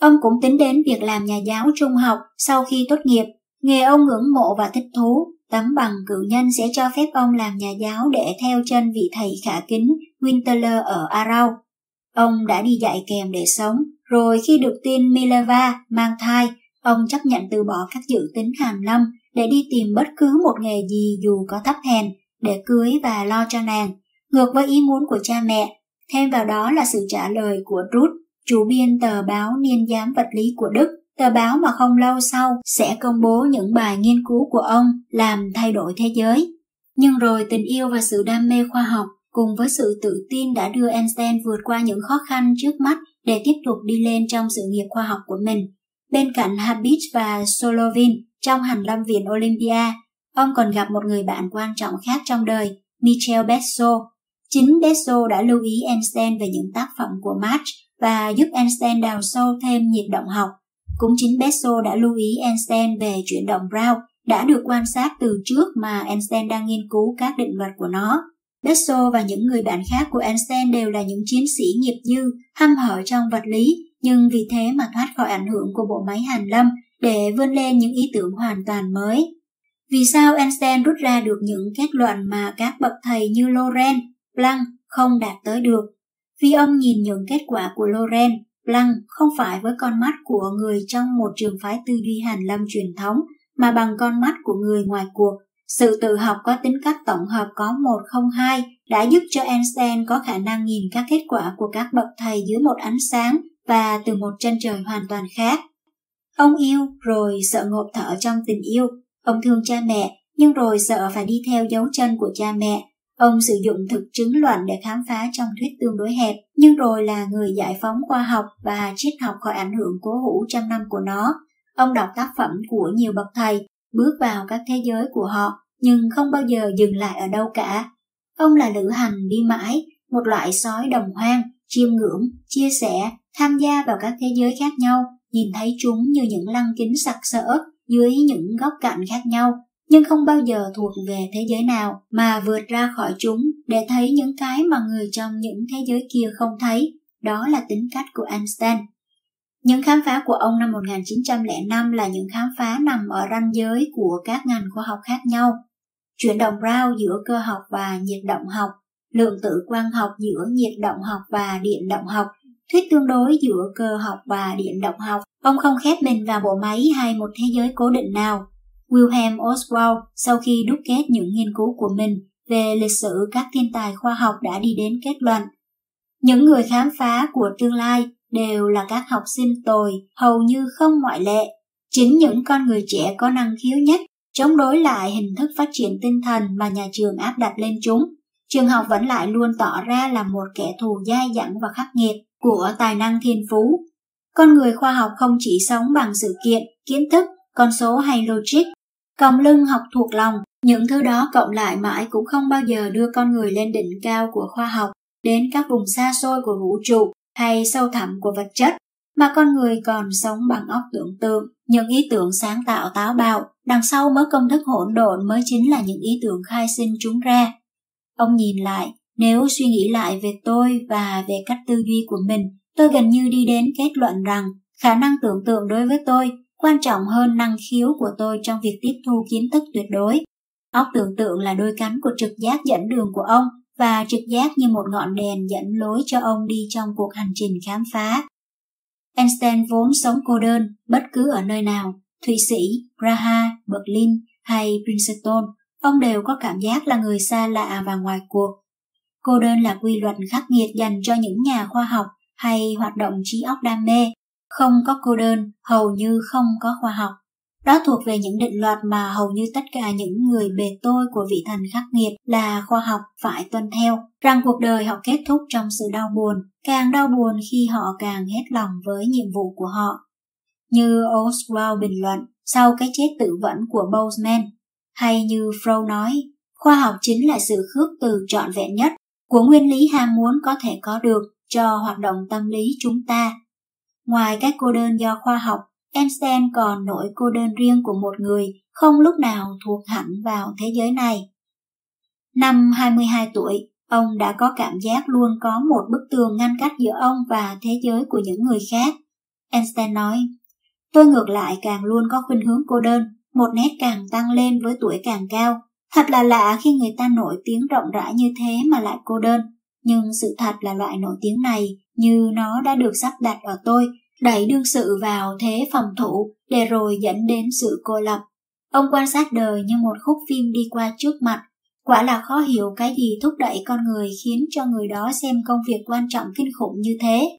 Ông cũng tính đến việc làm nhà giáo trung học sau khi tốt nghiệp, nghề ông ngưỡng mộ và thích thú, tấm bằng cử nhân sẽ cho phép ông làm nhà giáo để theo chân vị thầy khả kính Winterler ở Arau. Ông đã đi dạy kèm để sống, rồi khi được tin Mileva mang thai, ông chấp nhận từ bỏ các dự tính hàng năm để đi tìm bất cứ một nghề gì dù có thấp hèn để cưới và lo cho nàng, ngược với ý muốn của cha mẹ. Thêm vào đó là sự trả lời của Ruth, chủ biên tờ báo niên giám vật lý của Đức, tờ báo mà không lâu sau sẽ công bố những bài nghiên cứu của ông làm thay đổi thế giới. Nhưng rồi tình yêu và sự đam mê khoa học cùng với sự tự tin đã đưa Einstein vượt qua những khó khăn trước mắt để tiếp tục đi lên trong sự nghiệp khoa học của mình. Bên cạnh Habit và Solovin, trong hành lâm viện Olympia, ông còn gặp một người bạn quan trọng khác trong đời, Michel Besso. Chính Besso đã lưu ý Einstein về những tác phẩm của Marx và giúp Einstein đào sâu thêm nhiệt động học. Cũng chính Besso đã lưu ý Einstein về chuyển động Brown đã được quan sát từ trước mà Einstein đang nghiên cứu các định luật của nó. Besso và những người bạn khác của Einstein đều là những chiến sĩ nghiệp dư, hăm hở trong vật lý, nhưng vì thế mà thoát khỏi ảnh hưởng của bộ máy hàn lâm để vươn lên những ý tưởng hoàn toàn mới. Vì sao Einstein rút ra được những kết luận mà các bậc thầy như Lorentz, Planck không đạt tới được? Vì ông nhìn những kết quả của Lorentz lăng không phải với con mắt của người trong một trường phái tư duy hàn lâm truyền thống mà bằng con mắt của người ngoài cuộc. Sự tự học có tính cách tổng hợp có 102 đã giúp cho Einstein có khả năng nhìn các kết quả của các bậc thầy dưới một ánh sáng và từ một chân trời hoàn toàn khác. Ông yêu rồi sợ ngộp thở trong tình yêu. Ông thương cha mẹ, nhưng rồi sợ phải đi theo dấu chân của cha mẹ. Ông sử dụng thực chứng luận để khám phá trong thuyết tương đối hẹp, nhưng rồi là người giải phóng khoa học và triết học khỏi ảnh hưởng cố hữu trăm năm của nó. Ông đọc tác phẩm của nhiều bậc thầy, bước vào các thế giới của họ, nhưng không bao giờ dừng lại ở đâu cả. Ông là lữ hành đi mãi, một loại sói đồng hoang, chiêm ngưỡng, chia sẻ, tham gia vào các thế giới khác nhau, nhìn thấy chúng như những lăng kính sặc sỡ dưới những góc cạnh khác nhau, nhưng không bao giờ thuộc về thế giới nào mà vượt ra khỏi chúng để thấy những cái mà người trong những thế giới kia không thấy. Đó là tính cách của Einstein. Những khám phá của ông năm 1905 là những khám phá nằm ở ranh giới của các ngành khoa học khác nhau. Chuyển động rao giữa cơ học và nhiệt động học, lượng tử quang học giữa nhiệt động học và điện động học, thuyết tương đối giữa cơ học và điện động học. Ông không khép mình vào bộ máy hay một thế giới cố định nào. Wilhelm Oswald sau khi đúc kết những nghiên cứu của mình về lịch sử các thiên tài khoa học đã đi đến kết luận. Những người khám phá của tương lai đều là các học sinh tồi, hầu như không ngoại lệ. Chính những con người trẻ có năng khiếu nhất chống đối lại hình thức phát triển tinh thần mà nhà trường áp đặt lên chúng. Trường học vẫn lại luôn tỏ ra là một kẻ thù dai dẳng và khắc nghiệt của tài năng thiên phú. Con người khoa học không chỉ sống bằng sự kiện, kiến thức, con số hay logic, còng lưng học thuộc lòng, những thứ đó cộng lại mãi cũng không bao giờ đưa con người lên đỉnh cao của khoa học, đến các vùng xa xôi của vũ trụ hay sâu thẳm của vật chất, mà con người còn sống bằng óc tưởng tượng, những ý tưởng sáng tạo táo bạo, đằng sau mớ công thức hỗn độn mới chính là những ý tưởng khai sinh chúng ra. Ông nhìn lại, nếu suy nghĩ lại về tôi và về cách tư duy của mình, tôi gần như đi đến kết luận rằng khả năng tưởng tượng đối với tôi quan trọng hơn năng khiếu của tôi trong việc tiếp thu kiến thức tuyệt đối. Óc tưởng tượng là đôi cánh của trực giác dẫn đường của ông và trực giác như một ngọn đèn dẫn lối cho ông đi trong cuộc hành trình khám phá. Einstein vốn sống cô đơn bất cứ ở nơi nào, Thụy Sĩ, Praha, Berlin hay Princeton, ông đều có cảm giác là người xa lạ và ngoài cuộc. Cô đơn là quy luật khắc nghiệt dành cho những nhà khoa học hay hoạt động trí óc đam mê. Không có cô đơn, hầu như không có khoa học. Đó thuộc về những định luật mà hầu như tất cả những người bề tôi của vị thần khắc nghiệt là khoa học phải tuân theo, rằng cuộc đời họ kết thúc trong sự đau buồn, càng đau buồn khi họ càng hết lòng với nhiệm vụ của họ. Như Oswald bình luận sau cái chết tự vẫn của Boseman, hay như Freud nói, khoa học chính là sự khước từ trọn vẹn nhất của nguyên lý ham muốn có thể có được cho hoạt động tâm lý chúng ta. Ngoài các cô đơn do khoa học, Einstein còn nỗi cô đơn riêng của một người không lúc nào thuộc hẳn vào thế giới này. Năm 22 tuổi, ông đã có cảm giác luôn có một bức tường ngăn cách giữa ông và thế giới của những người khác. Einstein nói, tôi ngược lại càng luôn có khuynh hướng cô đơn, một nét càng tăng lên với tuổi càng cao. Thật là lạ khi người ta nổi tiếng rộng rãi như thế mà lại cô đơn. Nhưng sự thật là loại nổi tiếng này như nó đã được sắp đặt ở tôi đẩy đương sự vào thế phòng thủ để rồi dẫn đến sự cô lập. Ông quan sát đời như một khúc phim đi qua trước mặt, quả là khó hiểu cái gì thúc đẩy con người khiến cho người đó xem công việc quan trọng kinh khủng như thế.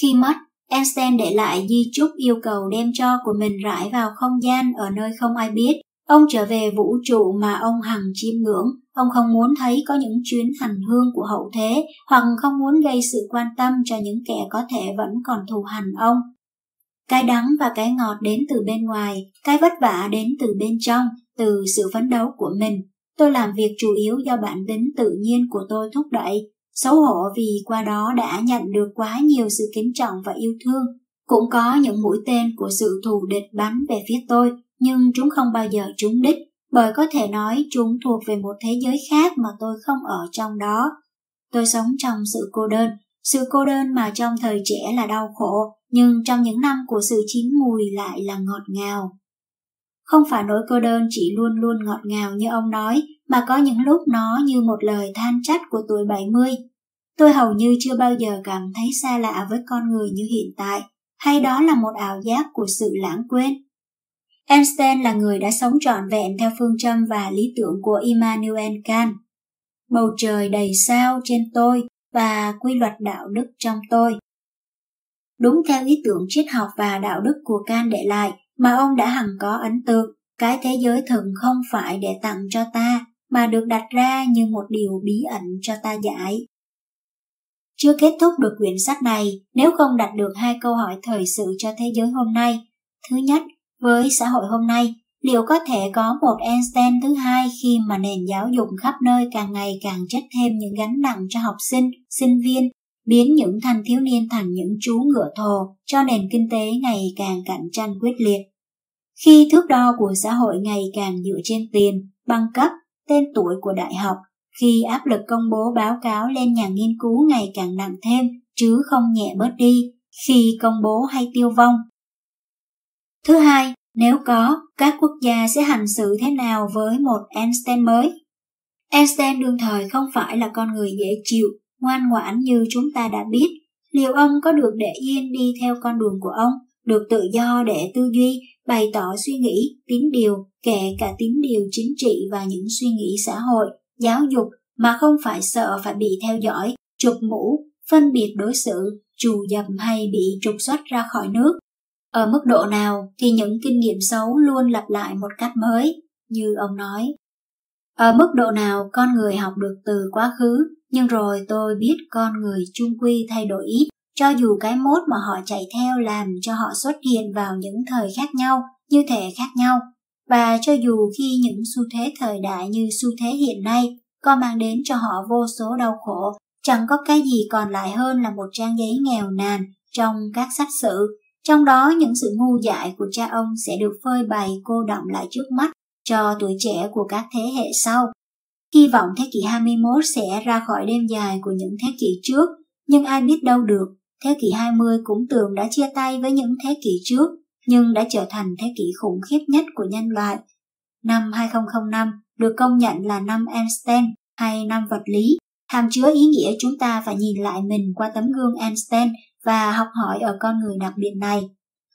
Khi mất, Einstein để lại di chúc yêu cầu đem cho của mình rải vào không gian ở nơi không ai biết. Ông trở về vũ trụ mà ông hằng chiêm ngưỡng, ông không muốn thấy có những chuyến hành hương của hậu thế hoặc không muốn gây sự quan tâm cho những kẻ có thể vẫn còn thù hành ông. Cái đắng và cái ngọt đến từ bên ngoài, cái vất vả đến từ bên trong, từ sự phấn đấu của mình. Tôi làm việc chủ yếu do bản tính tự nhiên của tôi thúc đẩy, xấu hổ vì qua đó đã nhận được quá nhiều sự kính trọng và yêu thương. Cũng có những mũi tên của sự thù địch bắn về phía tôi, nhưng chúng không bao giờ trúng đích bởi có thể nói chúng thuộc về một thế giới khác mà tôi không ở trong đó. Tôi sống trong sự cô đơn, sự cô đơn mà trong thời trẻ là đau khổ, nhưng trong những năm của sự chín mùi lại là ngọt ngào. Không phải nỗi cô đơn chỉ luôn luôn ngọt ngào như ông nói, mà có những lúc nó như một lời than trách của tuổi 70. Tôi hầu như chưa bao giờ cảm thấy xa lạ với con người như hiện tại, hay đó là một ảo giác của sự lãng quên. Einstein là người đã sống trọn vẹn theo phương châm và lý tưởng của Immanuel Kant. Bầu trời đầy sao trên tôi và quy luật đạo đức trong tôi. Đúng theo ý tưởng triết học và đạo đức của Kant để lại mà ông đã hằng có ấn tượng, cái thế giới thường không phải để tặng cho ta mà được đặt ra như một điều bí ẩn cho ta giải. Chưa kết thúc được quyển sách này nếu không đặt được hai câu hỏi thời sự cho thế giới hôm nay. Thứ nhất, với xã hội hôm nay, liệu có thể có một Einstein thứ hai khi mà nền giáo dục khắp nơi càng ngày càng chất thêm những gánh nặng cho học sinh, sinh viên, biến những thanh thiếu niên thành những chú ngựa thồ cho nền kinh tế ngày càng cạnh tranh quyết liệt. Khi thước đo của xã hội ngày càng dựa trên tiền, bằng cấp, tên tuổi của đại học, khi áp lực công bố báo cáo lên nhà nghiên cứu ngày càng nặng thêm chứ không nhẹ bớt đi khi công bố hay tiêu vong. Thứ hai, nếu có, các quốc gia sẽ hành xử thế nào với một Einstein mới? Einstein đương thời không phải là con người dễ chịu, ngoan ngoãn như chúng ta đã biết. Liệu ông có được để yên đi theo con đường của ông, được tự do để tư duy, bày tỏ suy nghĩ, tín điều, kể cả tín điều chính trị và những suy nghĩ xã hội, giáo dục mà không phải sợ phải bị theo dõi, chụp mũ, phân biệt đối xử, trù dập hay bị trục xuất ra khỏi nước. Ở mức độ nào thì những kinh nghiệm xấu luôn lặp lại một cách mới, như ông nói. Ở mức độ nào con người học được từ quá khứ, nhưng rồi tôi biết con người chung quy thay đổi ít, cho dù cái mốt mà họ chạy theo làm cho họ xuất hiện vào những thời khác nhau, như thể khác nhau. Và cho dù khi những xu thế thời đại như xu thế hiện nay có mang đến cho họ vô số đau khổ, chẳng có cái gì còn lại hơn là một trang giấy nghèo nàn trong các sách sử, trong đó những sự ngu dại của cha ông sẽ được phơi bày cô động lại trước mắt cho tuổi trẻ của các thế hệ sau. Hy vọng thế kỷ 21 sẽ ra khỏi đêm dài của những thế kỷ trước, nhưng ai biết đâu được, thế kỷ 20 cũng tưởng đã chia tay với những thế kỷ trước, nhưng đã trở thành thế kỷ khủng khiếp nhất của nhân loại. Năm 2005 được công nhận là năm Einstein hay năm vật lý, hàm chứa ý nghĩa chúng ta phải nhìn lại mình qua tấm gương Einstein và học hỏi ở con người đặc biệt này.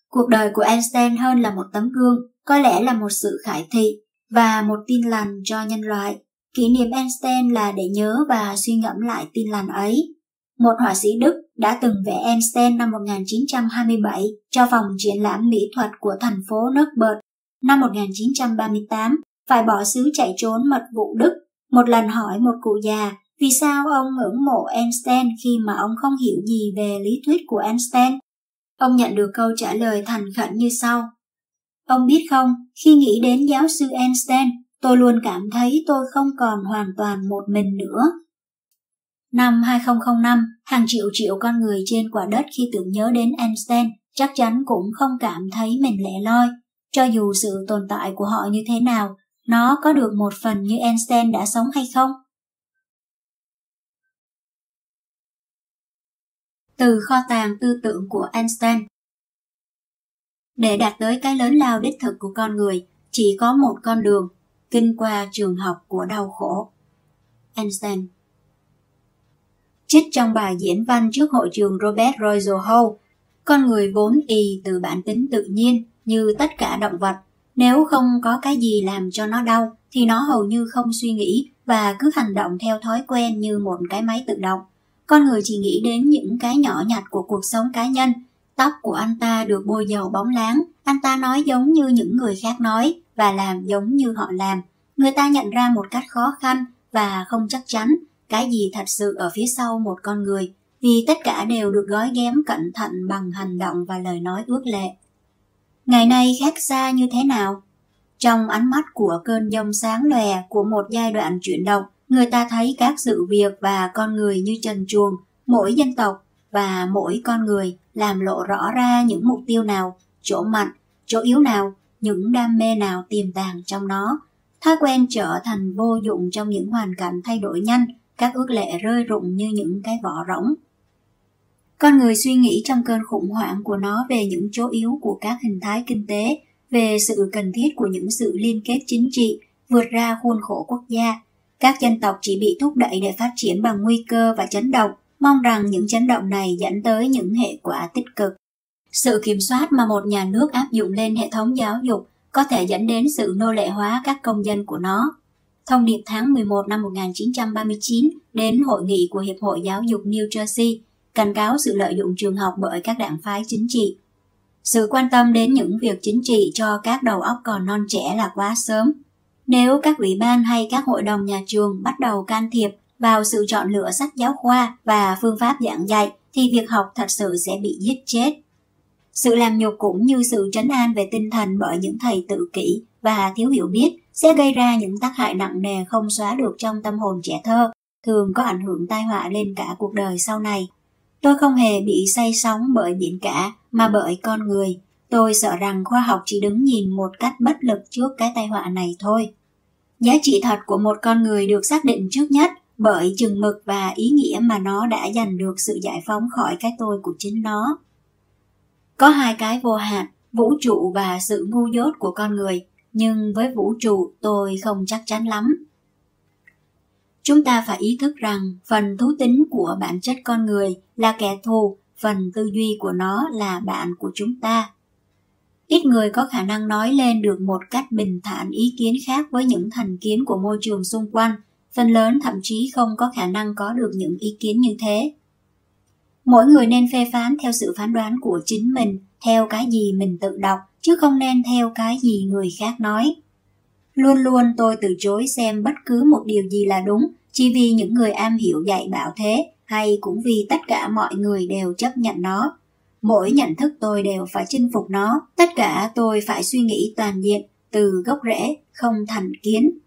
Cuộc đời của Einstein hơn là một tấm gương, có lẽ là một sự khải thị và một tin lành cho nhân loại. Kỷ niệm Einstein là để nhớ và suy ngẫm lại tin lành ấy. Một họa sĩ Đức đã từng vẽ Einstein năm 1927 cho phòng triển lãm mỹ thuật của thành phố Nürnberg. Năm 1938, phải bỏ xứ chạy trốn mật vụ Đức. Một lần hỏi một cụ già vì sao ông ngưỡng mộ Einstein khi mà ông không hiểu gì về lý thuyết của Einstein. Ông nhận được câu trả lời thành khẩn như sau. Ông biết không, khi nghĩ đến giáo sư Einstein, tôi luôn cảm thấy tôi không còn hoàn toàn một mình nữa. Năm 2005, hàng triệu triệu con người trên quả đất khi tưởng nhớ đến Einstein chắc chắn cũng không cảm thấy mình lẻ loi. Cho dù sự tồn tại của họ như thế nào, nó có được một phần như Einstein đã sống hay không? Từ kho tàng tư tưởng của Einstein Để đạt tới cái lớn lao đích thực của con người, chỉ có một con đường, kinh qua trường học của đau khổ. Einstein Trích trong bài diễn văn trước hội trường Robert Royal Hall, con người vốn y từ bản tính tự nhiên như tất cả động vật nếu không có cái gì làm cho nó đau thì nó hầu như không suy nghĩ và cứ hành động theo thói quen như một cái máy tự động. Con người chỉ nghĩ đến những cái nhỏ nhặt của cuộc sống cá nhân. Tóc của anh ta được bôi dầu bóng láng, anh ta nói giống như những người khác nói và làm giống như họ làm. Người ta nhận ra một cách khó khăn và không chắc chắn cái gì thật sự ở phía sau một con người vì tất cả đều được gói ghém cẩn thận bằng hành động và lời nói ước lệ. Ngày nay khác xa như thế nào? Trong ánh mắt của cơn giông sáng lòe của một giai đoạn chuyển động, người ta thấy các sự việc và con người như trần chuồng, mỗi dân tộc và mỗi con người làm lộ rõ ra những mục tiêu nào, chỗ mạnh, chỗ yếu nào, những đam mê nào tiềm tàng trong nó. Thói quen trở thành vô dụng trong những hoàn cảnh thay đổi nhanh, các ước lệ rơi rụng như những cái vỏ rỗng. Con người suy nghĩ trong cơn khủng hoảng của nó về những chỗ yếu của các hình thái kinh tế, về sự cần thiết của những sự liên kết chính trị vượt ra khuôn khổ quốc gia. Các dân tộc chỉ bị thúc đẩy để phát triển bằng nguy cơ và chấn động, mong rằng những chấn động này dẫn tới những hệ quả tích cực. Sự kiểm soát mà một nhà nước áp dụng lên hệ thống giáo dục có thể dẫn đến sự nô lệ hóa các công dân của nó. Thông điệp tháng 11 năm 1939 đến hội nghị của Hiệp hội Giáo dục New Jersey cảnh cáo sự lợi dụng trường học bởi các đảng phái chính trị. Sự quan tâm đến những việc chính trị cho các đầu óc còn non trẻ là quá sớm. Nếu các ủy ban hay các hội đồng nhà trường bắt đầu can thiệp vào sự chọn lựa sách giáo khoa và phương pháp giảng dạy thì việc học thật sự sẽ bị giết chết. Sự làm nhục cũng như sự trấn an về tinh thần bởi những thầy tự kỷ và thiếu hiểu biết sẽ gây ra những tác hại nặng nề không xóa được trong tâm hồn trẻ thơ, thường có ảnh hưởng tai họa lên cả cuộc đời sau này. Tôi không hề bị say sóng bởi biển cả, mà bởi con người. Tôi sợ rằng khoa học chỉ đứng nhìn một cách bất lực trước cái tai họa này thôi. Giá trị thật của một con người được xác định trước nhất bởi chừng mực và ý nghĩa mà nó đã giành được sự giải phóng khỏi cái tôi của chính nó. Có hai cái vô hạn, vũ trụ và sự ngu dốt của con người, nhưng với vũ trụ tôi không chắc chắn lắm. Chúng ta phải ý thức rằng phần thú tính của bản chất con người là kẻ thù, phần tư duy của nó là bạn của chúng ta. Ít người có khả năng nói lên được một cách bình thản ý kiến khác với những thành kiến của môi trường xung quanh, phần lớn thậm chí không có khả năng có được những ý kiến như thế. Mỗi người nên phê phán theo sự phán đoán của chính mình, theo cái gì mình tự đọc, chứ không nên theo cái gì người khác nói. Luôn luôn tôi từ chối xem bất cứ một điều gì là đúng, chỉ vì những người am hiểu dạy bảo thế, hay cũng vì tất cả mọi người đều chấp nhận nó. Mỗi nhận thức tôi đều phải chinh phục nó, tất cả tôi phải suy nghĩ toàn diện, từ gốc rễ, không thành kiến.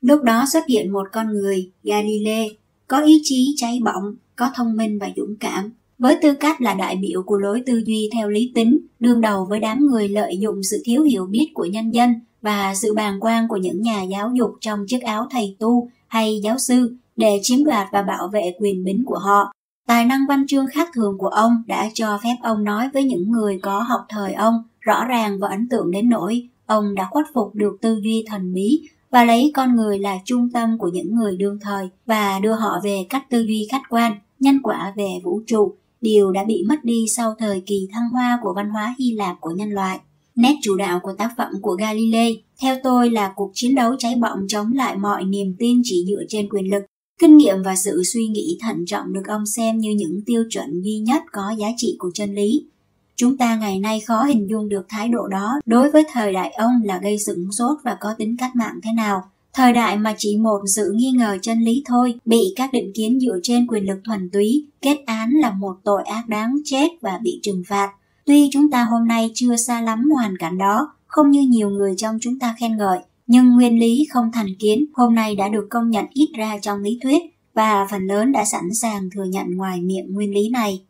Lúc đó xuất hiện một con người, Galilei, có ý chí cháy bỏng, có thông minh và dũng cảm, với tư cách là đại biểu của lối tư duy theo lý tính, đương đầu với đám người lợi dụng sự thiếu hiểu biết của nhân dân và sự bàng quan của những nhà giáo dục trong chiếc áo thầy tu hay giáo sư để chiếm đoạt và bảo vệ quyền bính của họ. Tài năng văn chương khác thường của ông đã cho phép ông nói với những người có học thời ông rõ ràng và ấn tượng đến nỗi ông đã khuất phục được tư duy thần bí và lấy con người là trung tâm của những người đương thời và đưa họ về cách tư duy khách quan, nhân quả về vũ trụ, điều đã bị mất đi sau thời kỳ thăng hoa của văn hóa Hy Lạp của nhân loại. Nét chủ đạo của tác phẩm của Galilei, theo tôi là cuộc chiến đấu cháy bỏng chống lại mọi niềm tin chỉ dựa trên quyền lực. Kinh nghiệm và sự suy nghĩ thận trọng được ông xem như những tiêu chuẩn duy nhất có giá trị của chân lý. Chúng ta ngày nay khó hình dung được thái độ đó đối với thời đại ông là gây sửng sốt và có tính cách mạng thế nào. Thời đại mà chỉ một sự nghi ngờ chân lý thôi, bị các định kiến dựa trên quyền lực thuần túy, kết án là một tội ác đáng chết và bị trừng phạt. Tuy chúng ta hôm nay chưa xa lắm hoàn cảnh đó, không như nhiều người trong chúng ta khen ngợi, nhưng nguyên lý không thành kiến, hôm nay đã được công nhận ít ra trong lý thuyết, và phần lớn đã sẵn sàng thừa nhận ngoài miệng nguyên lý này.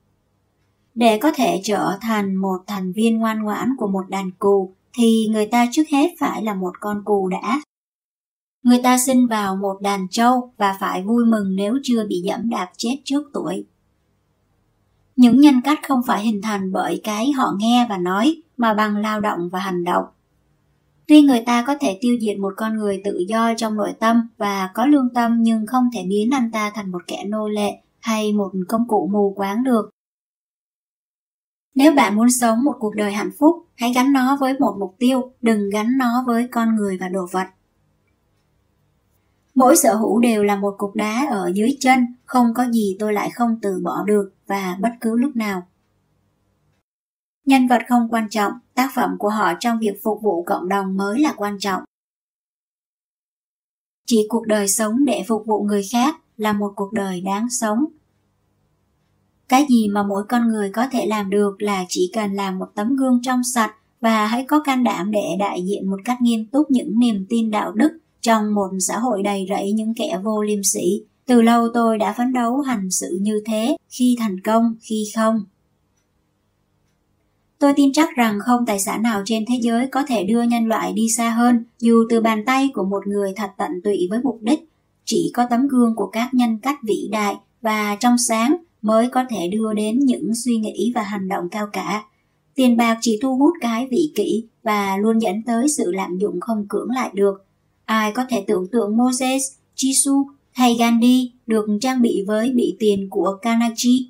Để có thể trở thành một thành viên ngoan ngoãn của một đàn cù thì người ta trước hết phải là một con cù đã. Người ta sinh vào một đàn trâu và phải vui mừng nếu chưa bị dẫm đạp chết trước tuổi. Những nhân cách không phải hình thành bởi cái họ nghe và nói, mà bằng lao động và hành động. Tuy người ta có thể tiêu diệt một con người tự do trong nội tâm và có lương tâm nhưng không thể biến anh ta thành một kẻ nô lệ hay một công cụ mù quáng được. Nếu bạn muốn sống một cuộc đời hạnh phúc, hãy gắn nó với một mục tiêu, đừng gắn nó với con người và đồ vật. Mỗi sở hữu đều là một cục đá ở dưới chân, không có gì tôi lại không từ bỏ được và bất cứ lúc nào. Nhân vật không quan trọng, tác phẩm của họ trong việc phục vụ cộng đồng mới là quan trọng. Chỉ cuộc đời sống để phục vụ người khác là một cuộc đời đáng sống. Cái gì mà mỗi con người có thể làm được là chỉ cần làm một tấm gương trong sạch và hãy có can đảm để đại diện một cách nghiêm túc những niềm tin đạo đức trong một xã hội đầy rẫy những kẻ vô liêm sỉ. Từ lâu tôi đã phấn đấu hành sự như thế, khi thành công, khi không. Tôi tin chắc rằng không tài sản nào trên thế giới có thể đưa nhân loại đi xa hơn dù từ bàn tay của một người thật tận tụy với mục đích. Chỉ có tấm gương của các nhân cách vĩ đại và trong sáng mới có thể đưa đến những suy nghĩ và hành động cao cả. Tiền bạc chỉ thu hút cái vị kỷ và luôn dẫn tới sự lạm dụng không cưỡng lại được. Ai có thể tưởng tượng Moses, Jisoo hay Gandhi được trang bị với bị tiền của Carnegie?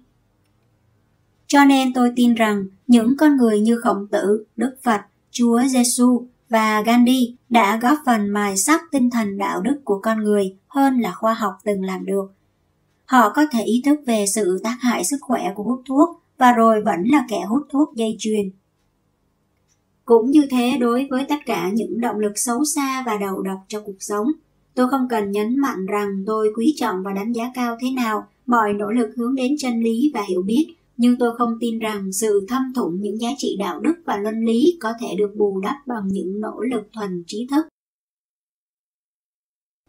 Cho nên tôi tin rằng những con người như Khổng Tử, Đức Phật, Chúa Giêsu và Gandhi đã góp phần mài sắc tinh thần đạo đức của con người hơn là khoa học từng làm được. Họ có thể ý thức về sự tác hại sức khỏe của hút thuốc và rồi vẫn là kẻ hút thuốc dây chuyền. Cũng như thế đối với tất cả những động lực xấu xa và đầu độc trong cuộc sống. Tôi không cần nhấn mạnh rằng tôi quý trọng và đánh giá cao thế nào mọi nỗ lực hướng đến chân lý và hiểu biết, nhưng tôi không tin rằng sự thâm thủng những giá trị đạo đức và luân lý có thể được bù đắp bằng những nỗ lực thuần trí thức.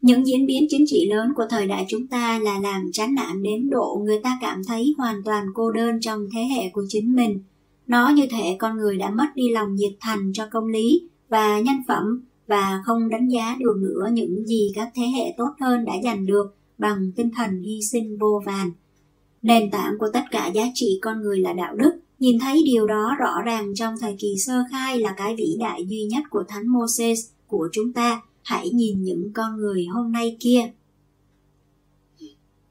Những diễn biến chính trị lớn của thời đại chúng ta là làm chán nản đến độ người ta cảm thấy hoàn toàn cô đơn trong thế hệ của chính mình. Nó như thể con người đã mất đi lòng nhiệt thành cho công lý và nhân phẩm và không đánh giá được nữa những gì các thế hệ tốt hơn đã giành được bằng tinh thần hy sinh vô vàn. Nền tảng của tất cả giá trị con người là đạo đức, nhìn thấy điều đó rõ ràng trong thời kỳ sơ khai là cái vĩ đại duy nhất của Thánh Moses của chúng ta. Hãy nhìn những con người hôm nay kia.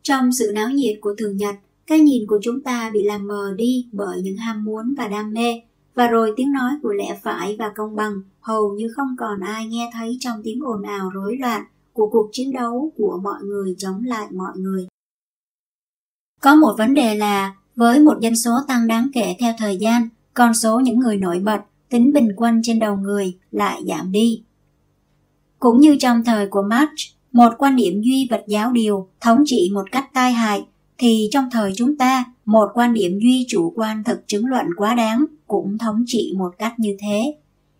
Trong sự náo nhiệt của thường nhật, cái nhìn của chúng ta bị làm mờ đi bởi những ham muốn và đam mê, và rồi tiếng nói của lẽ phải và công bằng hầu như không còn ai nghe thấy trong tiếng ồn ào rối loạn của cuộc chiến đấu của mọi người chống lại mọi người. Có một vấn đề là, với một dân số tăng đáng kể theo thời gian, con số những người nổi bật, tính bình quân trên đầu người lại giảm đi. Cũng như trong thời của Marx, một quan điểm duy vật giáo điều thống trị một cách tai hại, thì trong thời chúng ta, một quan điểm duy chủ quan thực chứng luận quá đáng cũng thống trị một cách như thế.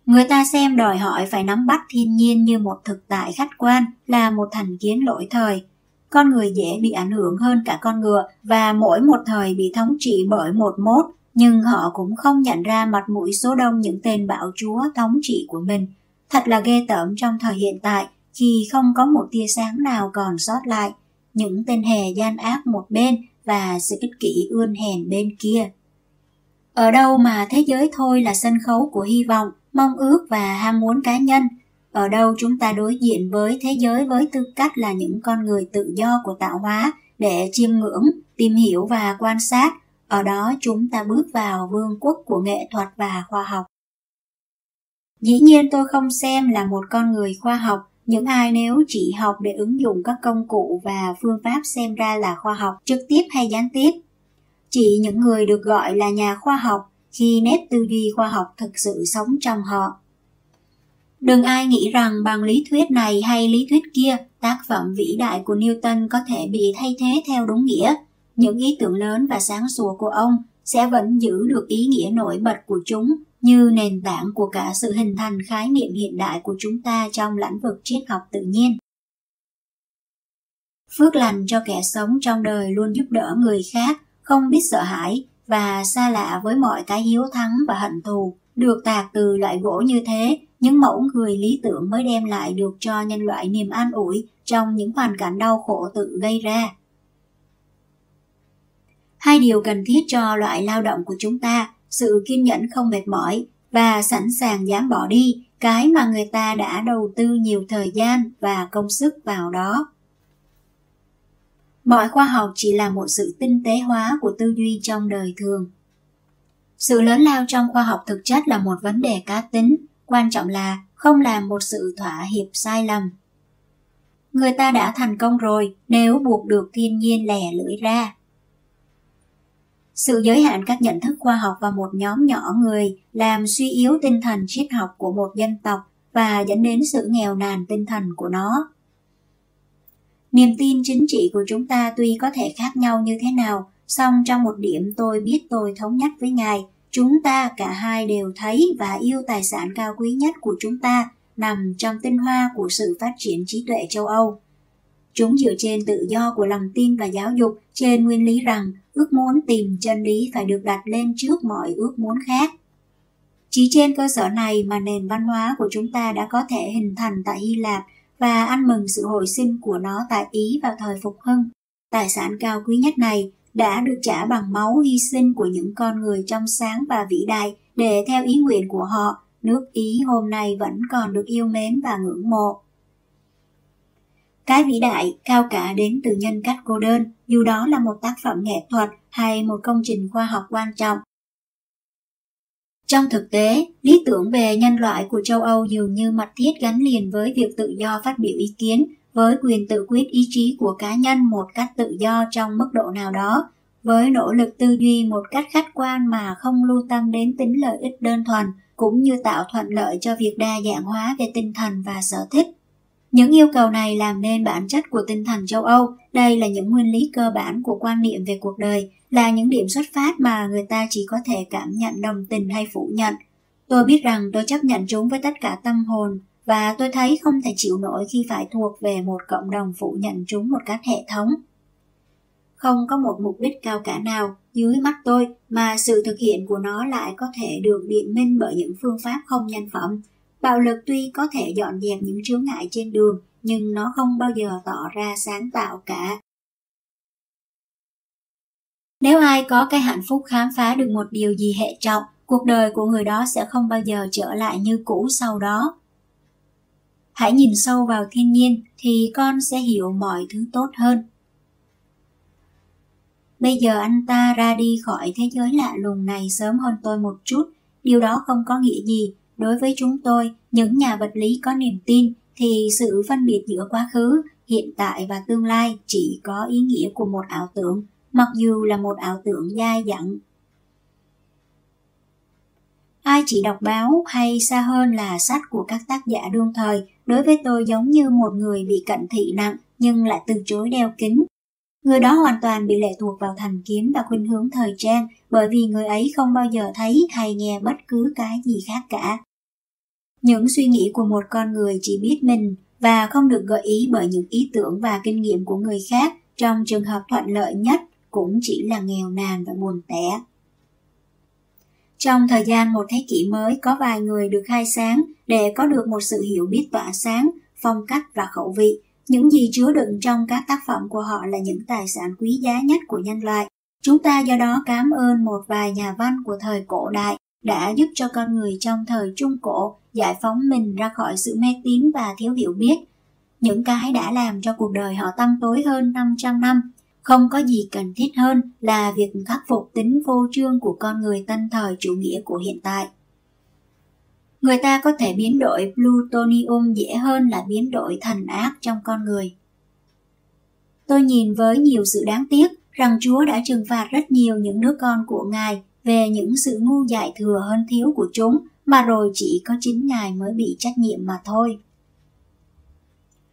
Người ta xem đòi hỏi phải nắm bắt thiên nhiên như một thực tại khách quan là một thành kiến lỗi thời. Con người dễ bị ảnh hưởng hơn cả con ngựa và mỗi một thời bị thống trị bởi một mốt, nhưng họ cũng không nhận ra mặt mũi số đông những tên bạo chúa thống trị của mình. Thật là ghê tởm trong thời hiện tại khi không có một tia sáng nào còn sót lại. Những tên hề gian ác một bên và sự ích kỷ ươn hèn bên kia. Ở đâu mà thế giới thôi là sân khấu của hy vọng, mong ước và ham muốn cá nhân. Ở đâu chúng ta đối diện với thế giới với tư cách là những con người tự do của tạo hóa để chiêm ngưỡng, tìm hiểu và quan sát. Ở đó chúng ta bước vào vương quốc của nghệ thuật và khoa học. Dĩ nhiên tôi không xem là một con người khoa học, những ai nếu chỉ học để ứng dụng các công cụ và phương pháp xem ra là khoa học trực tiếp hay gián tiếp. Chỉ những người được gọi là nhà khoa học khi nét tư duy khoa học thực sự sống trong họ. Đừng ai nghĩ rằng bằng lý thuyết này hay lý thuyết kia, tác phẩm vĩ đại của Newton có thể bị thay thế theo đúng nghĩa. Những ý tưởng lớn và sáng sủa của ông sẽ vẫn giữ được ý nghĩa nổi bật của chúng như nền tảng của cả sự hình thành khái niệm hiện đại của chúng ta trong lĩnh vực triết học tự nhiên. Phước lành cho kẻ sống trong đời luôn giúp đỡ người khác, không biết sợ hãi, và xa lạ với mọi cái hiếu thắng và hận thù, được tạc từ loại gỗ như thế, những mẫu người lý tưởng mới đem lại được cho nhân loại niềm an ủi trong những hoàn cảnh đau khổ tự gây ra. Hai điều cần thiết cho loại lao động của chúng ta, sự kiên nhẫn không mệt mỏi và sẵn sàng dám bỏ đi cái mà người ta đã đầu tư nhiều thời gian và công sức vào đó. Mọi khoa học chỉ là một sự tinh tế hóa của tư duy trong đời thường. Sự lớn lao trong khoa học thực chất là một vấn đề cá tính, quan trọng là không làm một sự thỏa hiệp sai lầm. Người ta đã thành công rồi nếu buộc được thiên nhiên lẻ lưỡi ra. Sự giới hạn các nhận thức khoa học và một nhóm nhỏ người làm suy yếu tinh thần triết học của một dân tộc và dẫn đến sự nghèo nàn tinh thần của nó. Niềm tin chính trị của chúng ta tuy có thể khác nhau như thế nào, song trong một điểm tôi biết tôi thống nhất với Ngài, chúng ta cả hai đều thấy và yêu tài sản cao quý nhất của chúng ta nằm trong tinh hoa của sự phát triển trí tuệ châu Âu. Chúng dựa trên tự do của lòng tin và giáo dục trên nguyên lý rằng ước muốn tìm chân lý phải được đặt lên trước mọi ước muốn khác. Chỉ trên cơ sở này mà nền văn hóa của chúng ta đã có thể hình thành tại Hy Lạp và ăn mừng sự hồi sinh của nó tại Ý vào thời phục hưng. Tài sản cao quý nhất này đã được trả bằng máu hy sinh của những con người trong sáng và vĩ đại để theo ý nguyện của họ, nước Ý hôm nay vẫn còn được yêu mến và ngưỡng mộ. Cái vĩ đại cao cả đến từ nhân cách cô đơn, dù đó là một tác phẩm nghệ thuật hay một công trình khoa học quan trọng, trong thực tế, lý tưởng về nhân loại của châu Âu dường như mật thiết gắn liền với việc tự do phát biểu ý kiến, với quyền tự quyết ý chí của cá nhân một cách tự do trong mức độ nào đó, với nỗ lực tư duy một cách khách quan mà không lưu tâm đến tính lợi ích đơn thuần cũng như tạo thuận lợi cho việc đa dạng hóa về tinh thần và sở thích. Những yêu cầu này làm nên bản chất của tinh thần châu Âu. Đây là những nguyên lý cơ bản của quan niệm về cuộc đời, là những điểm xuất phát mà người ta chỉ có thể cảm nhận đồng tình hay phủ nhận. Tôi biết rằng tôi chấp nhận chúng với tất cả tâm hồn và tôi thấy không thể chịu nổi khi phải thuộc về một cộng đồng phủ nhận chúng một cách hệ thống. Không có một mục đích cao cả nào dưới mắt tôi mà sự thực hiện của nó lại có thể được biện minh bởi những phương pháp không nhân phẩm. Bạo lực tuy có thể dọn dẹp những chướng ngại trên đường, nhưng nó không bao giờ tỏ ra sáng tạo cả. Nếu ai có cái hạnh phúc khám phá được một điều gì hệ trọng, cuộc đời của người đó sẽ không bao giờ trở lại như cũ sau đó. Hãy nhìn sâu vào thiên nhiên thì con sẽ hiểu mọi thứ tốt hơn. Bây giờ anh ta ra đi khỏi thế giới lạ lùng này sớm hơn tôi một chút. Điều đó không có nghĩa gì. Đối với chúng tôi, những nhà vật lý có niềm tin, thì sự phân biệt giữa quá khứ, hiện tại và tương lai chỉ có ý nghĩa của một ảo tưởng, mặc dù là một ảo tưởng dai dẳng. Ai chỉ đọc báo hay xa hơn là sách của các tác giả đương thời, đối với tôi giống như một người bị cận thị nặng nhưng lại từ chối đeo kính Người đó hoàn toàn bị lệ thuộc vào thành kiến và khuynh hướng thời trang bởi vì người ấy không bao giờ thấy hay nghe bất cứ cái gì khác cả. Những suy nghĩ của một con người chỉ biết mình và không được gợi ý bởi những ý tưởng và kinh nghiệm của người khác trong trường hợp thuận lợi nhất cũng chỉ là nghèo nàn và buồn tẻ. Trong thời gian một thế kỷ mới có vài người được khai sáng để có được một sự hiểu biết tỏa sáng, phong cách và khẩu vị những gì chứa đựng trong các tác phẩm của họ là những tài sản quý giá nhất của nhân loại. Chúng ta do đó cảm ơn một vài nhà văn của thời cổ đại đã giúp cho con người trong thời Trung Cổ giải phóng mình ra khỏi sự mê tín và thiếu hiểu biết. Những cái đã làm cho cuộc đời họ tăm tối hơn 500 năm. Không có gì cần thiết hơn là việc khắc phục tính vô trương của con người tân thời chủ nghĩa của hiện tại người ta có thể biến đổi plutonium dễ hơn là biến đổi thần ác trong con người. Tôi nhìn với nhiều sự đáng tiếc rằng Chúa đã trừng phạt rất nhiều những đứa con của Ngài về những sự ngu dại thừa hơn thiếu của chúng mà rồi chỉ có chính Ngài mới bị trách nhiệm mà thôi.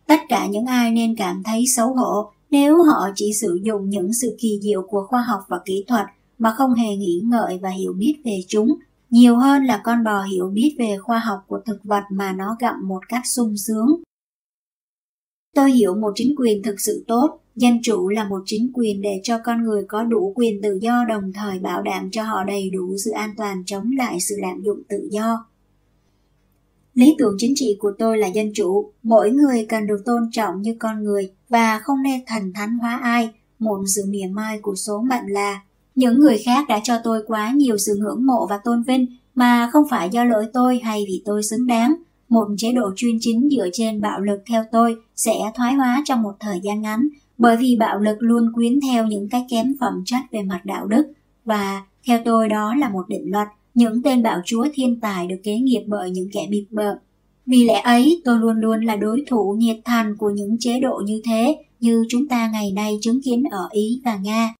Tất cả những ai nên cảm thấy xấu hổ nếu họ chỉ sử dụng những sự kỳ diệu của khoa học và kỹ thuật mà không hề nghĩ ngợi và hiểu biết về chúng nhiều hơn là con bò hiểu biết về khoa học của thực vật mà nó gặm một cách sung sướng. Tôi hiểu một chính quyền thực sự tốt, dân chủ là một chính quyền để cho con người có đủ quyền tự do đồng thời bảo đảm cho họ đầy đủ sự an toàn chống lại sự lạm dụng tự do. Lý tưởng chính trị của tôi là dân chủ, mỗi người cần được tôn trọng như con người và không nên thần thánh hóa ai, một sự mỉa mai của số mệnh là những người khác đã cho tôi quá nhiều sự ngưỡng mộ và tôn vinh mà không phải do lỗi tôi hay vì tôi xứng đáng. Một chế độ chuyên chính dựa trên bạo lực theo tôi sẽ thoái hóa trong một thời gian ngắn bởi vì bạo lực luôn quyến theo những cái kém phẩm chất về mặt đạo đức và theo tôi đó là một định luật những tên bạo chúa thiên tài được kế nghiệp bởi những kẻ bịp bợm. Vì lẽ ấy, tôi luôn luôn là đối thủ nhiệt thành của những chế độ như thế, như chúng ta ngày nay chứng kiến ở Ý và Nga.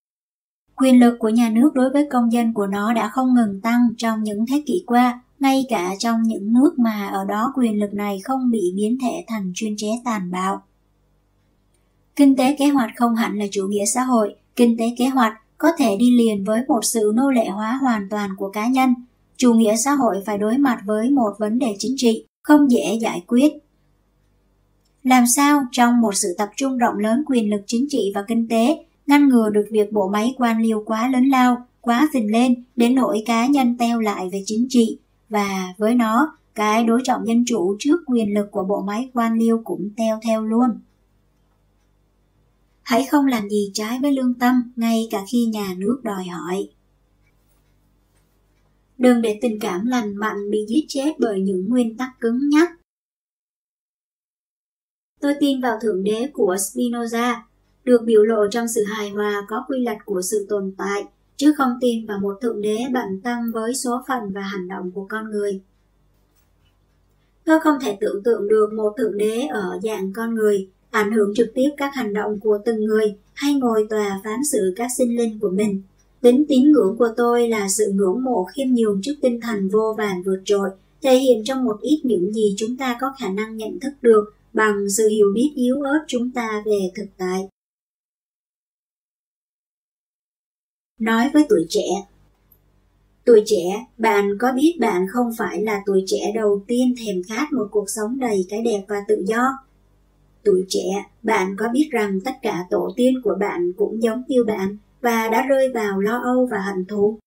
Quyền lực của nhà nước đối với công dân của nó đã không ngừng tăng trong những thế kỷ qua, ngay cả trong những nước mà ở đó quyền lực này không bị biến thể thành chuyên chế tàn bạo. Kinh tế kế hoạch không hẳn là chủ nghĩa xã hội, kinh tế kế hoạch có thể đi liền với một sự nô lệ hóa hoàn toàn của cá nhân. Chủ nghĩa xã hội phải đối mặt với một vấn đề chính trị không dễ giải quyết. Làm sao trong một sự tập trung rộng lớn quyền lực chính trị và kinh tế ngăn ngừa được việc bộ máy quan liêu quá lớn lao, quá phình lên đến nỗi cá nhân teo lại về chính trị và với nó cái đối trọng dân chủ trước quyền lực của bộ máy quan liêu cũng teo theo luôn. Hãy không làm gì trái với lương tâm ngay cả khi nhà nước đòi hỏi. Đừng để tình cảm lành mạnh bị giết chết bởi những nguyên tắc cứng nhắc. Tôi tin vào Thượng Đế của Spinoza được biểu lộ trong sự hài hòa có quy luật của sự tồn tại, chứ không tin vào một thượng đế bận tâm với số phận và hành động của con người. Tôi không thể tưởng tượng được một thượng đế ở dạng con người, ảnh hưởng trực tiếp các hành động của từng người hay ngồi tòa phán xử các sinh linh của mình. Tính tín ngưỡng của tôi là sự ngưỡng mộ khiêm nhường trước tinh thần vô vàn vượt trội, thể hiện trong một ít những gì chúng ta có khả năng nhận thức được bằng sự hiểu biết yếu ớt chúng ta về thực tại. Nói với tuổi trẻ Tuổi trẻ, bạn có biết bạn không phải là tuổi trẻ đầu tiên thèm khát một cuộc sống đầy cái đẹp và tự do? Tuổi trẻ, bạn có biết rằng tất cả tổ tiên của bạn cũng giống như bạn và đã rơi vào lo âu và hận thù?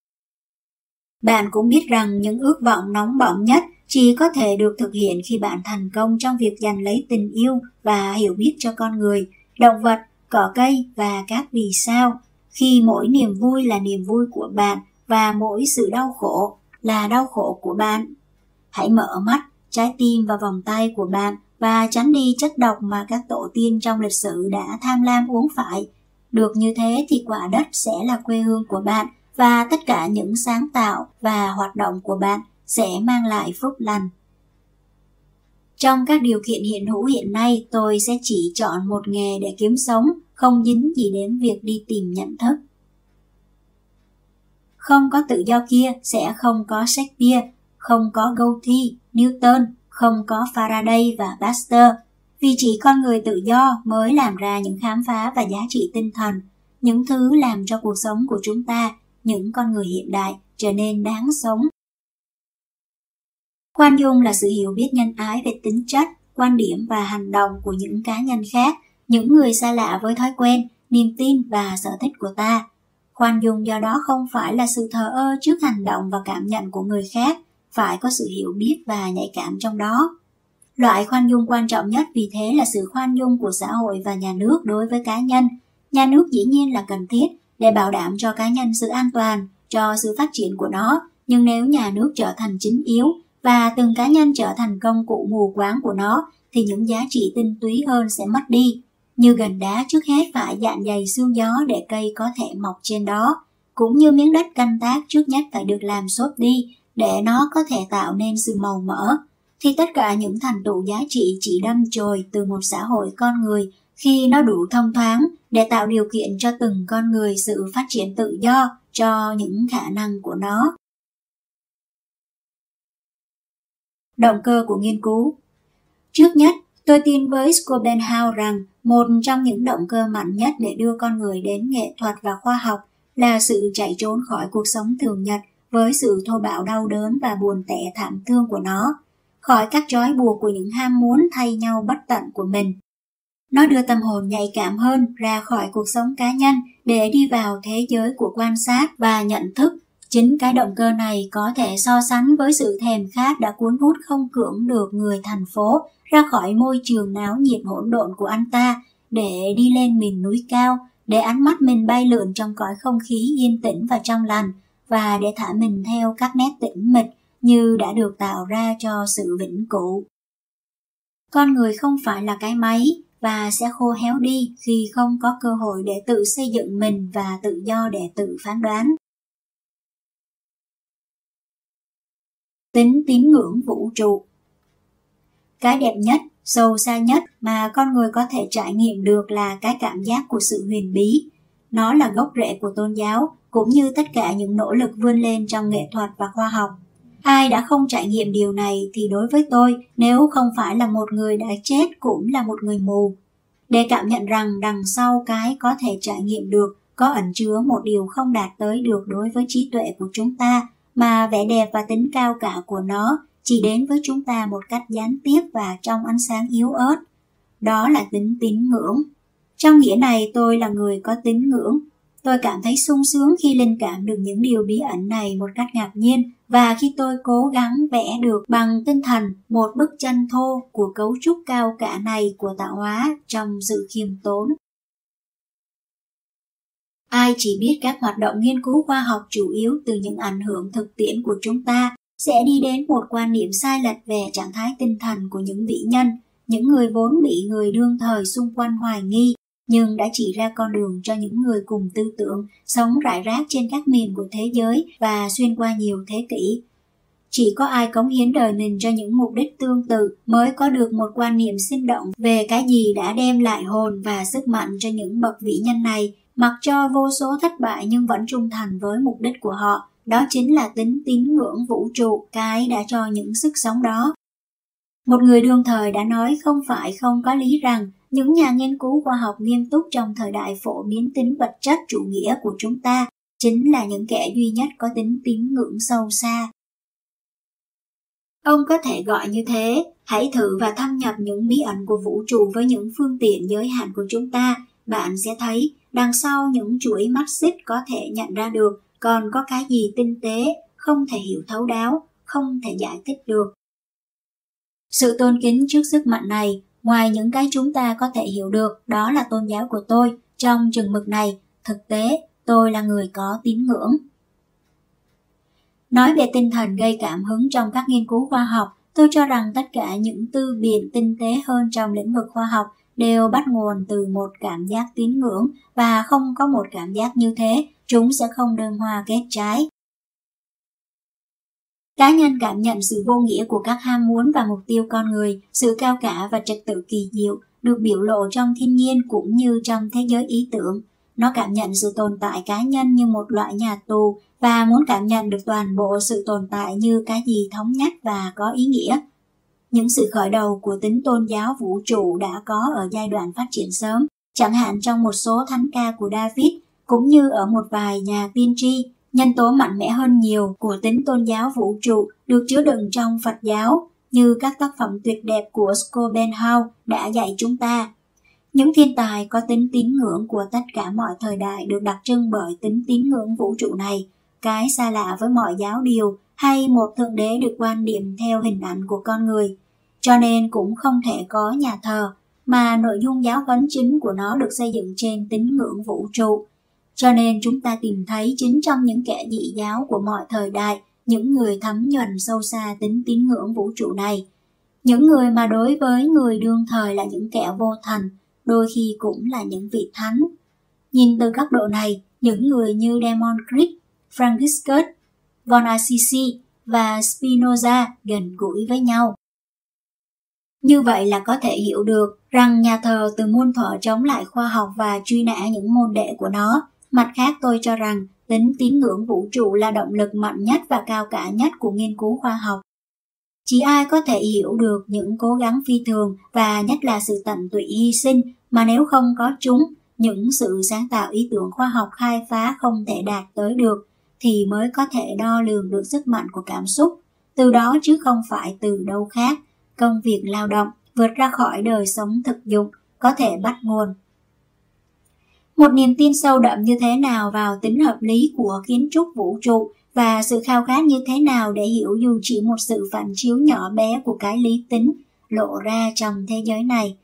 Bạn cũng biết rằng những ước vọng nóng bỏng nhất chỉ có thể được thực hiện khi bạn thành công trong việc giành lấy tình yêu và hiểu biết cho con người, động vật, cỏ cây và các vì sao. Khi mỗi niềm vui là niềm vui của bạn và mỗi sự đau khổ là đau khổ của bạn. Hãy mở mắt, trái tim và vòng tay của bạn và tránh đi chất độc mà các tổ tiên trong lịch sử đã tham lam uống phải. Được như thế thì quả đất sẽ là quê hương của bạn và tất cả những sáng tạo và hoạt động của bạn sẽ mang lại phúc lành. Trong các điều kiện hiện hữu hiện nay, tôi sẽ chỉ chọn một nghề để kiếm sống, không dính gì đến việc đi tìm nhận thức. Không có tự do kia sẽ không có Shakespeare, không có Goethe, Newton, không có Faraday và Pasteur. Vì chỉ con người tự do mới làm ra những khám phá và giá trị tinh thần, những thứ làm cho cuộc sống của chúng ta, những con người hiện đại trở nên đáng sống Khoan dung là sự hiểu biết nhân ái về tính chất, quan điểm và hành động của những cá nhân khác, những người xa lạ với thói quen, niềm tin và sở thích của ta. Khoan dung do đó không phải là sự thờ ơ trước hành động và cảm nhận của người khác, phải có sự hiểu biết và nhạy cảm trong đó. Loại khoan dung quan trọng nhất vì thế là sự khoan dung của xã hội và nhà nước đối với cá nhân. Nhà nước dĩ nhiên là cần thiết để bảo đảm cho cá nhân sự an toàn, cho sự phát triển của nó, nhưng nếu nhà nước trở thành chính yếu và từng cá nhân trở thành công cụ mù quáng của nó thì những giá trị tinh túy hơn sẽ mất đi. Như gần đá trước hết phải dạn dày xương gió để cây có thể mọc trên đó, cũng như miếng đất canh tác trước nhất phải được làm xốp đi để nó có thể tạo nên sự màu mỡ. Thì tất cả những thành tựu giá trị chỉ đâm chồi từ một xã hội con người khi nó đủ thông thoáng để tạo điều kiện cho từng con người sự phát triển tự do cho những khả năng của nó. động cơ của nghiên cứu. Trước nhất, tôi tin với Schopenhauer rằng một trong những động cơ mạnh nhất để đưa con người đến nghệ thuật và khoa học là sự chạy trốn khỏi cuộc sống thường nhật với sự thô bạo đau đớn và buồn tẻ thảm thương của nó, khỏi các trói buộc của những ham muốn thay nhau bất tận của mình. Nó đưa tâm hồn nhạy cảm hơn ra khỏi cuộc sống cá nhân để đi vào thế giới của quan sát và nhận thức Chính cái động cơ này có thể so sánh với sự thèm khát đã cuốn hút không cưỡng được người thành phố ra khỏi môi trường náo nhiệt hỗn độn của anh ta để đi lên miền núi cao, để ánh mắt mình bay lượn trong cõi không khí yên tĩnh và trong lành và để thả mình theo các nét tĩnh mịch như đã được tạo ra cho sự vĩnh cửu. Con người không phải là cái máy và sẽ khô héo đi khi không có cơ hội để tự xây dựng mình và tự do để tự phán đoán. tính tín ngưỡng vũ trụ. Cái đẹp nhất, sâu xa nhất mà con người có thể trải nghiệm được là cái cảm giác của sự huyền bí. Nó là gốc rễ của tôn giáo, cũng như tất cả những nỗ lực vươn lên trong nghệ thuật và khoa học. Ai đã không trải nghiệm điều này thì đối với tôi, nếu không phải là một người đã chết cũng là một người mù. Để cảm nhận rằng đằng sau cái có thể trải nghiệm được có ẩn chứa một điều không đạt tới được đối với trí tuệ của chúng ta mà vẻ đẹp và tính cao cả của nó chỉ đến với chúng ta một cách gián tiếp và trong ánh sáng yếu ớt. Đó là tính tín ngưỡng. Trong nghĩa này tôi là người có tín ngưỡng. Tôi cảm thấy sung sướng khi linh cảm được những điều bí ẩn này một cách ngạc nhiên và khi tôi cố gắng vẽ được bằng tinh thần một bức tranh thô của cấu trúc cao cả này của tạo hóa trong sự khiêm tốn. Ai chỉ biết các hoạt động nghiên cứu khoa học chủ yếu từ những ảnh hưởng thực tiễn của chúng ta sẽ đi đến một quan niệm sai lệch về trạng thái tinh thần của những vĩ nhân, những người vốn bị người đương thời xung quanh hoài nghi, nhưng đã chỉ ra con đường cho những người cùng tư tưởng sống rải rác trên các miền của thế giới và xuyên qua nhiều thế kỷ. Chỉ có ai cống hiến đời mình cho những mục đích tương tự mới có được một quan niệm sinh động về cái gì đã đem lại hồn và sức mạnh cho những bậc vĩ nhân này mặc cho vô số thất bại nhưng vẫn trung thành với mục đích của họ. Đó chính là tính tín ngưỡng vũ trụ, cái đã cho những sức sống đó. Một người đương thời đã nói không phải không có lý rằng những nhà nghiên cứu khoa học nghiêm túc trong thời đại phổ biến tính vật chất chủ nghĩa của chúng ta chính là những kẻ duy nhất có tính tín ngưỡng sâu xa. Ông có thể gọi như thế, hãy thử và thâm nhập những bí ẩn của vũ trụ với những phương tiện giới hạn của chúng ta. Bạn sẽ thấy đằng sau những chuỗi mắt xích có thể nhận ra được còn có cái gì tinh tế, không thể hiểu thấu đáo, không thể giải thích được. Sự tôn kính trước sức mạnh này, ngoài những cái chúng ta có thể hiểu được, đó là tôn giáo của tôi. Trong chừng mực này, thực tế, tôi là người có tín ngưỡng. Nói về tinh thần gây cảm hứng trong các nghiên cứu khoa học, tôi cho rằng tất cả những tư biện tinh tế hơn trong lĩnh vực khoa học đều bắt nguồn từ một cảm giác tín ngưỡng và không có một cảm giác như thế, chúng sẽ không đơn hòa kết trái. Cá nhân cảm nhận sự vô nghĩa của các ham muốn và mục tiêu con người, sự cao cả và trật tự kỳ diệu được biểu lộ trong thiên nhiên cũng như trong thế giới ý tưởng. Nó cảm nhận sự tồn tại cá nhân như một loại nhà tù và muốn cảm nhận được toàn bộ sự tồn tại như cái gì thống nhất và có ý nghĩa. Những sự khởi đầu của tính tôn giáo vũ trụ đã có ở giai đoạn phát triển sớm, chẳng hạn trong một số thánh ca của David, cũng như ở một vài nhà tiên tri. Nhân tố mạnh mẽ hơn nhiều của tính tôn giáo vũ trụ được chứa đựng trong Phật giáo, như các tác phẩm tuyệt đẹp của Schopenhauer đã dạy chúng ta. Những thiên tài có tính tín ngưỡng của tất cả mọi thời đại được đặc trưng bởi tính tín ngưỡng vũ trụ này, cái xa lạ với mọi giáo điều hay một thượng đế được quan điểm theo hình ảnh của con người. Cho nên cũng không thể có nhà thờ, mà nội dung giáo huấn chính của nó được xây dựng trên tín ngưỡng vũ trụ. Cho nên chúng ta tìm thấy chính trong những kẻ dị giáo của mọi thời đại, những người thấm nhuần sâu xa tính tín ngưỡng vũ trụ này. Những người mà đối với người đương thời là những kẻ vô thành, đôi khi cũng là những vị thánh. Nhìn từ góc độ này, những người như Demon Creek, Franciscus, Von Assisi và Spinoza gần gũi với nhau. Như vậy là có thể hiểu được rằng nhà thờ từ muôn thuở chống lại khoa học và truy nã những môn đệ của nó. Mặt khác tôi cho rằng tính tín ngưỡng vũ trụ là động lực mạnh nhất và cao cả nhất của nghiên cứu khoa học. Chỉ ai có thể hiểu được những cố gắng phi thường và nhất là sự tận tụy hy sinh mà nếu không có chúng, những sự sáng tạo ý tưởng khoa học khai phá không thể đạt tới được thì mới có thể đo lường được sức mạnh của cảm xúc, từ đó chứ không phải từ đâu khác. Công việc lao động vượt ra khỏi đời sống thực dụng có thể bắt nguồn. Một niềm tin sâu đậm như thế nào vào tính hợp lý của kiến trúc vũ trụ? Và sự khao khát như thế nào để hiểu dù chỉ một sự phản chiếu nhỏ bé của cái lý tính lộ ra trong thế giới này?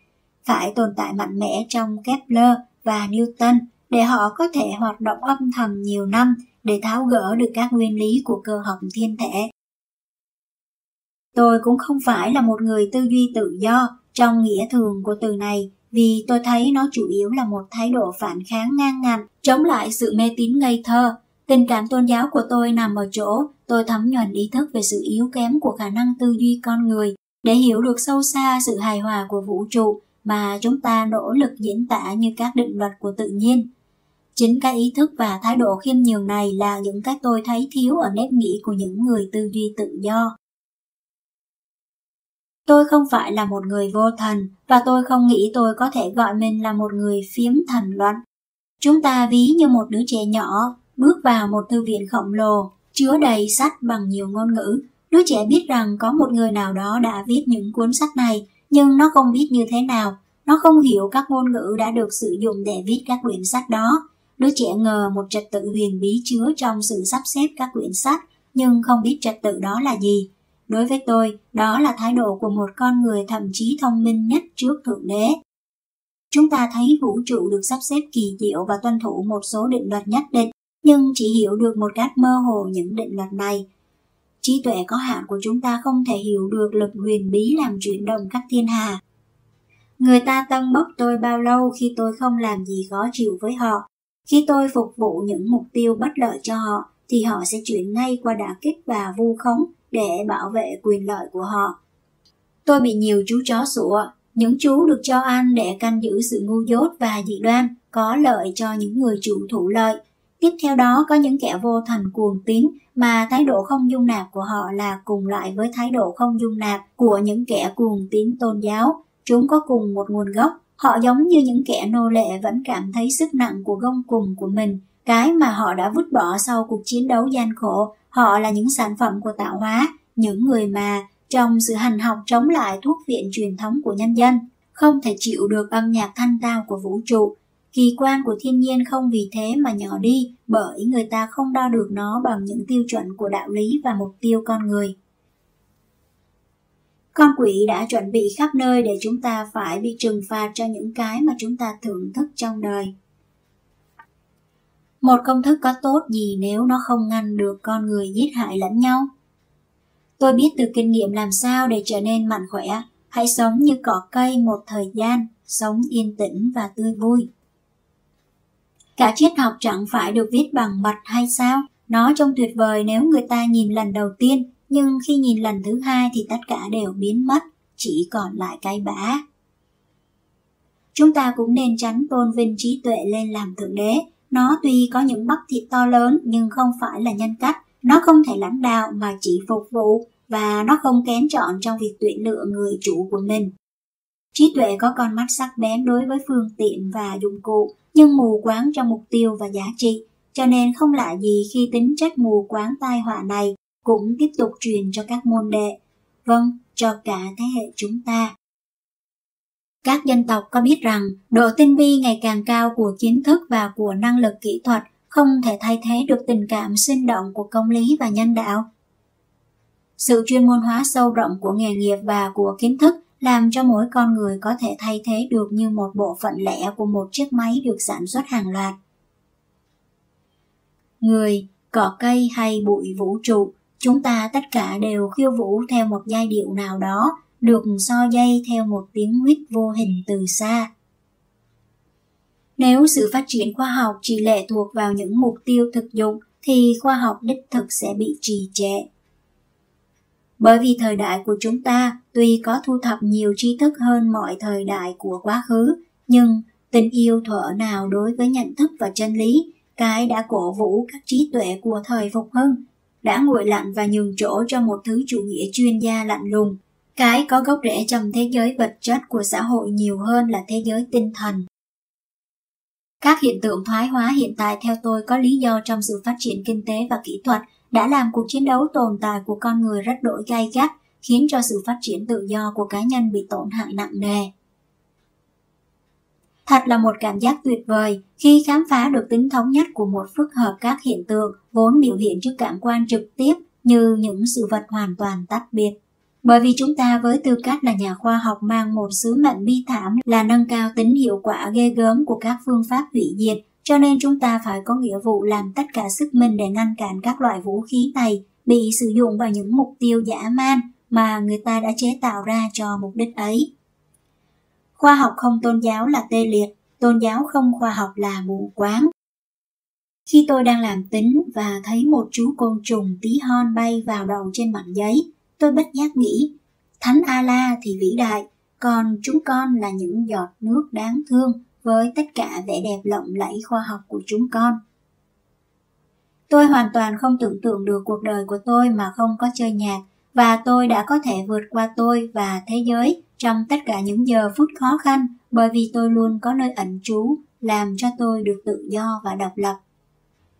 Phải tồn tại mạnh mẽ trong Kepler và Newton để họ có thể hoạt động âm thầm nhiều năm để tháo gỡ được các nguyên lý của cơ học thiên thể. Tôi cũng không phải là một người tư duy tự do trong nghĩa thường của từ này vì tôi thấy nó chủ yếu là một thái độ phản kháng ngang ngạnh chống lại sự mê tín ngây thơ. Tình cảm tôn giáo của tôi nằm ở chỗ tôi thấm nhuần ý thức về sự yếu kém của khả năng tư duy con người để hiểu được sâu xa sự hài hòa của vũ trụ mà chúng ta nỗ lực diễn tả như các định luật của tự nhiên. Chính cái ý thức và thái độ khiêm nhường này là những cái tôi thấy thiếu ở nếp nghĩ của những người tư duy tự do. Tôi không phải là một người vô thần và tôi không nghĩ tôi có thể gọi mình là một người phiếm thần luận. Chúng ta ví như một đứa trẻ nhỏ bước vào một thư viện khổng lồ, chứa đầy sách bằng nhiều ngôn ngữ. Đứa trẻ biết rằng có một người nào đó đã viết những cuốn sách này, nhưng nó không biết như thế nào. Nó không hiểu các ngôn ngữ đã được sử dụng để viết các quyển sách đó. Đứa trẻ ngờ một trật tự huyền bí chứa trong sự sắp xếp các quyển sách, nhưng không biết trật tự đó là gì. Đối với tôi, đó là thái độ của một con người thậm chí thông minh nhất trước Thượng Đế. Chúng ta thấy vũ trụ được sắp xếp kỳ diệu và tuân thủ một số định luật nhất định, nhưng chỉ hiểu được một cách mơ hồ những định luật này. Trí tuệ có hạn của chúng ta không thể hiểu được lực huyền bí làm chuyển động các thiên hà. Người ta tân bốc tôi bao lâu khi tôi không làm gì khó chịu với họ. Khi tôi phục vụ những mục tiêu bất lợi cho họ, thì họ sẽ chuyển ngay qua đả kích và vu khống để bảo vệ quyền lợi của họ. Tôi bị nhiều chú chó sủa, những chú được cho ăn để canh giữ sự ngu dốt và dị đoan, có lợi cho những người chủ thủ lợi. Tiếp theo đó có những kẻ vô thành cuồng tín mà thái độ không dung nạp của họ là cùng loại với thái độ không dung nạp của những kẻ cuồng tín tôn giáo. Chúng có cùng một nguồn gốc, họ giống như những kẻ nô lệ vẫn cảm thấy sức nặng của gông cùng của mình, cái mà họ đã vứt bỏ sau cuộc chiến đấu gian khổ, họ là những sản phẩm của tạo hóa, những người mà trong sự hành học chống lại thuốc viện truyền thống của nhân dân, không thể chịu được âm nhạc thanh tao của vũ trụ. Kỳ quan của thiên nhiên không vì thế mà nhỏ đi bởi người ta không đo được nó bằng những tiêu chuẩn của đạo lý và mục tiêu con người. Con quỷ đã chuẩn bị khắp nơi để chúng ta phải bị trừng phạt cho những cái mà chúng ta thưởng thức trong đời. Một công thức có tốt gì nếu nó không ngăn được con người giết hại lẫn nhau? Tôi biết từ kinh nghiệm làm sao để trở nên mạnh khỏe. Hãy sống như cỏ cây một thời gian, sống yên tĩnh và tươi vui. Cả triết học chẳng phải được viết bằng mật hay sao? Nó trông tuyệt vời nếu người ta nhìn lần đầu tiên, nhưng khi nhìn lần thứ hai thì tất cả đều biến mất, chỉ còn lại cái bã. Chúng ta cũng nên tránh tôn vinh trí tuệ lên làm thượng đế. Nó tuy có những bắp thịt to lớn nhưng không phải là nhân cách. Nó không thể lãnh đạo mà chỉ phục vụ và nó không kén chọn trong việc tuyển lựa người chủ của mình. Trí tuệ có con mắt sắc bén đối với phương tiện và dụng cụ, nhưng mù quáng trong mục tiêu và giá trị, cho nên không lạ gì khi tính chất mù quáng tai họa này cũng tiếp tục truyền cho các môn đệ, vâng, cho cả thế hệ chúng ta. Các dân tộc có biết rằng độ tinh vi ngày càng cao của kiến thức và của năng lực kỹ thuật không thể thay thế được tình cảm sinh động của công lý và nhân đạo. Sự chuyên môn hóa sâu rộng của nghề nghiệp và của kiến thức làm cho mỗi con người có thể thay thế được như một bộ phận lẻ của một chiếc máy được sản xuất hàng loạt. Người, cỏ cây hay bụi vũ trụ, chúng ta tất cả đều khiêu vũ theo một giai điệu nào đó, được so dây theo một tiếng huýt vô hình từ xa. Nếu sự phát triển khoa học chỉ lệ thuộc vào những mục tiêu thực dụng thì khoa học đích thực sẽ bị trì trệ. Bởi vì thời đại của chúng ta tuy có thu thập nhiều tri thức hơn mọi thời đại của quá khứ, nhưng tình yêu thuở nào đối với nhận thức và chân lý, cái đã cổ vũ các trí tuệ của thời phục hưng, đã nguội lạnh và nhường chỗ cho một thứ chủ nghĩa chuyên gia lạnh lùng, cái có gốc rễ trong thế giới vật chất của xã hội nhiều hơn là thế giới tinh thần. Các hiện tượng thoái hóa hiện tại theo tôi có lý do trong sự phát triển kinh tế và kỹ thuật đã làm cuộc chiến đấu tồn tại của con người rất đổi gay gắt, khiến cho sự phát triển tự do của cá nhân bị tổn hại nặng nề. Thật là một cảm giác tuyệt vời khi khám phá được tính thống nhất của một phức hợp các hiện tượng vốn biểu hiện trước cảm quan trực tiếp như những sự vật hoàn toàn tách biệt. Bởi vì chúng ta với tư cách là nhà khoa học mang một sứ mệnh bi thảm là nâng cao tính hiệu quả ghê gớm của các phương pháp hủy diệt cho nên chúng ta phải có nghĩa vụ làm tất cả sức mình để ngăn cản các loại vũ khí này bị sử dụng vào những mục tiêu dã man mà người ta đã chế tạo ra cho mục đích ấy. Khoa học không tôn giáo là tê liệt, tôn giáo không khoa học là mù quáng. Khi tôi đang làm tính và thấy một chú côn trùng tí hon bay vào đầu trên mảnh giấy, tôi bất giác nghĩ, Thánh A-la thì vĩ đại, còn chúng con là những giọt nước đáng thương với tất cả vẻ đẹp lộng lẫy khoa học của chúng con. Tôi hoàn toàn không tưởng tượng được cuộc đời của tôi mà không có chơi nhạc và tôi đã có thể vượt qua tôi và thế giới trong tất cả những giờ phút khó khăn bởi vì tôi luôn có nơi ẩn trú làm cho tôi được tự do và độc lập.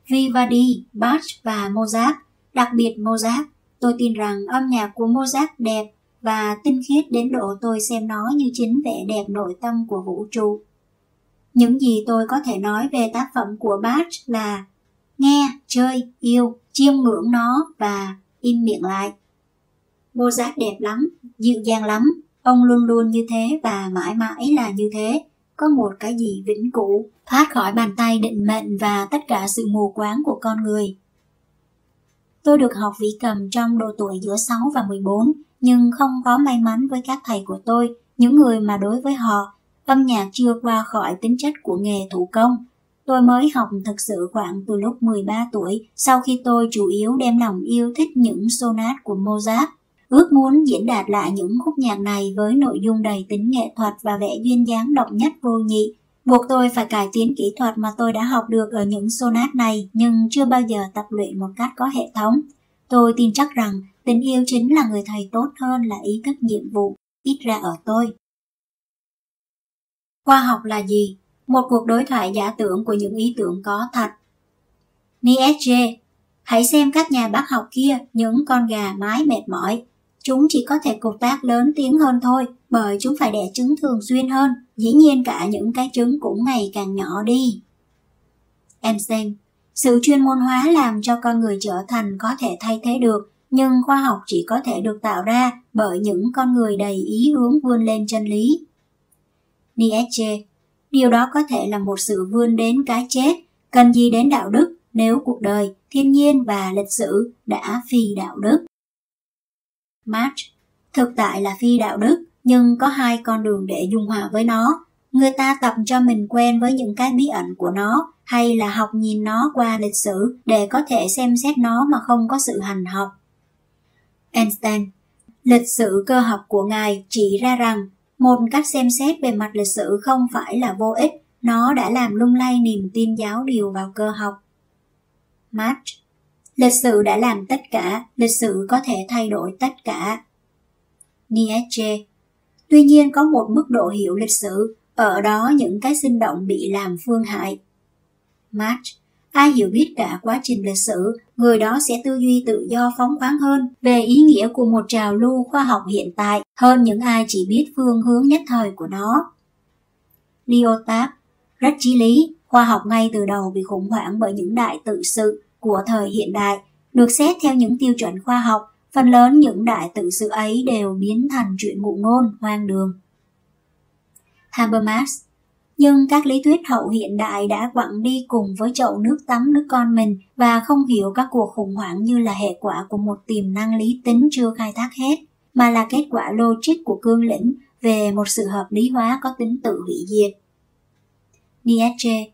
Vivaldi, Bach và Mozart, đặc biệt Mozart, tôi tin rằng âm nhạc của Mozart đẹp và tinh khiết đến độ tôi xem nó như chính vẻ đẹp nội tâm của vũ trụ. Những gì tôi có thể nói về tác phẩm của Bach là nghe, chơi, yêu, chiêm ngưỡng nó và im miệng lại. Mozart đẹp lắm, dịu dàng lắm, ông luôn luôn như thế và mãi mãi là như thế. Có một cái gì vĩnh cửu, thoát khỏi bàn tay định mệnh và tất cả sự mù quáng của con người. Tôi được học vĩ cầm trong độ tuổi giữa 6 và 14, nhưng không có may mắn với các thầy của tôi, những người mà đối với họ Âm nhạc chưa qua khỏi tính chất của nghề thủ công. Tôi mới học thực sự khoảng từ lúc 13 tuổi, sau khi tôi chủ yếu đem lòng yêu thích những sonat của Mozart. Ước muốn diễn đạt lại những khúc nhạc này với nội dung đầy tính nghệ thuật và vẻ duyên dáng độc nhất vô nhị, buộc tôi phải cải tiến kỹ thuật mà tôi đã học được ở những sonat này nhưng chưa bao giờ tập luyện một cách có hệ thống. Tôi tin chắc rằng tình yêu chính là người thầy tốt hơn là ý thức nhiệm vụ, ít ra ở tôi. Khoa học là gì? Một cuộc đối thoại giả tưởng của những ý tưởng có thật. Nietzsche, hãy xem các nhà bác học kia, những con gà mái mệt mỏi. Chúng chỉ có thể cột tác lớn tiếng hơn thôi, bởi chúng phải đẻ trứng thường xuyên hơn. Dĩ nhiên cả những cái trứng cũng ngày càng nhỏ đi. Em xem, sự chuyên môn hóa làm cho con người trở thành có thể thay thế được, nhưng khoa học chỉ có thể được tạo ra bởi những con người đầy ý hướng vươn lên chân lý. Nietzsche, điều đó có thể là một sự vươn đến cái chết, cần gì đến đạo đức nếu cuộc đời, thiên nhiên và lịch sử đã phi đạo đức. Marx, thực tại là phi đạo đức, nhưng có hai con đường để dung hòa với nó. Người ta tập cho mình quen với những cái bí ẩn của nó, hay là học nhìn nó qua lịch sử để có thể xem xét nó mà không có sự hành học. Einstein Lịch sử cơ học của ngài chỉ ra rằng một cách xem xét về mặt lịch sử không phải là vô ích, nó đã làm lung lay niềm tin giáo điều vào cơ học. Marx Lịch sử đã làm tất cả, lịch sử có thể thay đổi tất cả. Nietzsche Tuy nhiên có một mức độ hiểu lịch sử, ở đó những cái sinh động bị làm phương hại. Marx Ai hiểu biết cả quá trình lịch sử, người đó sẽ tư duy tự do phóng khoáng hơn về ý nghĩa của một trào lưu khoa học hiện tại hơn những ai chỉ biết phương hướng nhất thời của nó. Lyotard rất chí lý, khoa học ngay từ đầu bị khủng hoảng bởi những đại tự sự của thời hiện đại, được xét theo những tiêu chuẩn khoa học, phần lớn những đại tự sự ấy đều biến thành chuyện ngụ ngôn, hoang đường. Habermas nhưng các lý thuyết hậu hiện đại đã quặng đi cùng với chậu nước tắm nước con mình và không hiểu các cuộc khủng hoảng như là hệ quả của một tiềm năng lý tính chưa khai thác hết, mà là kết quả logic của cương lĩnh về một sự hợp lý hóa có tính tự hủy diệt. Nietzsche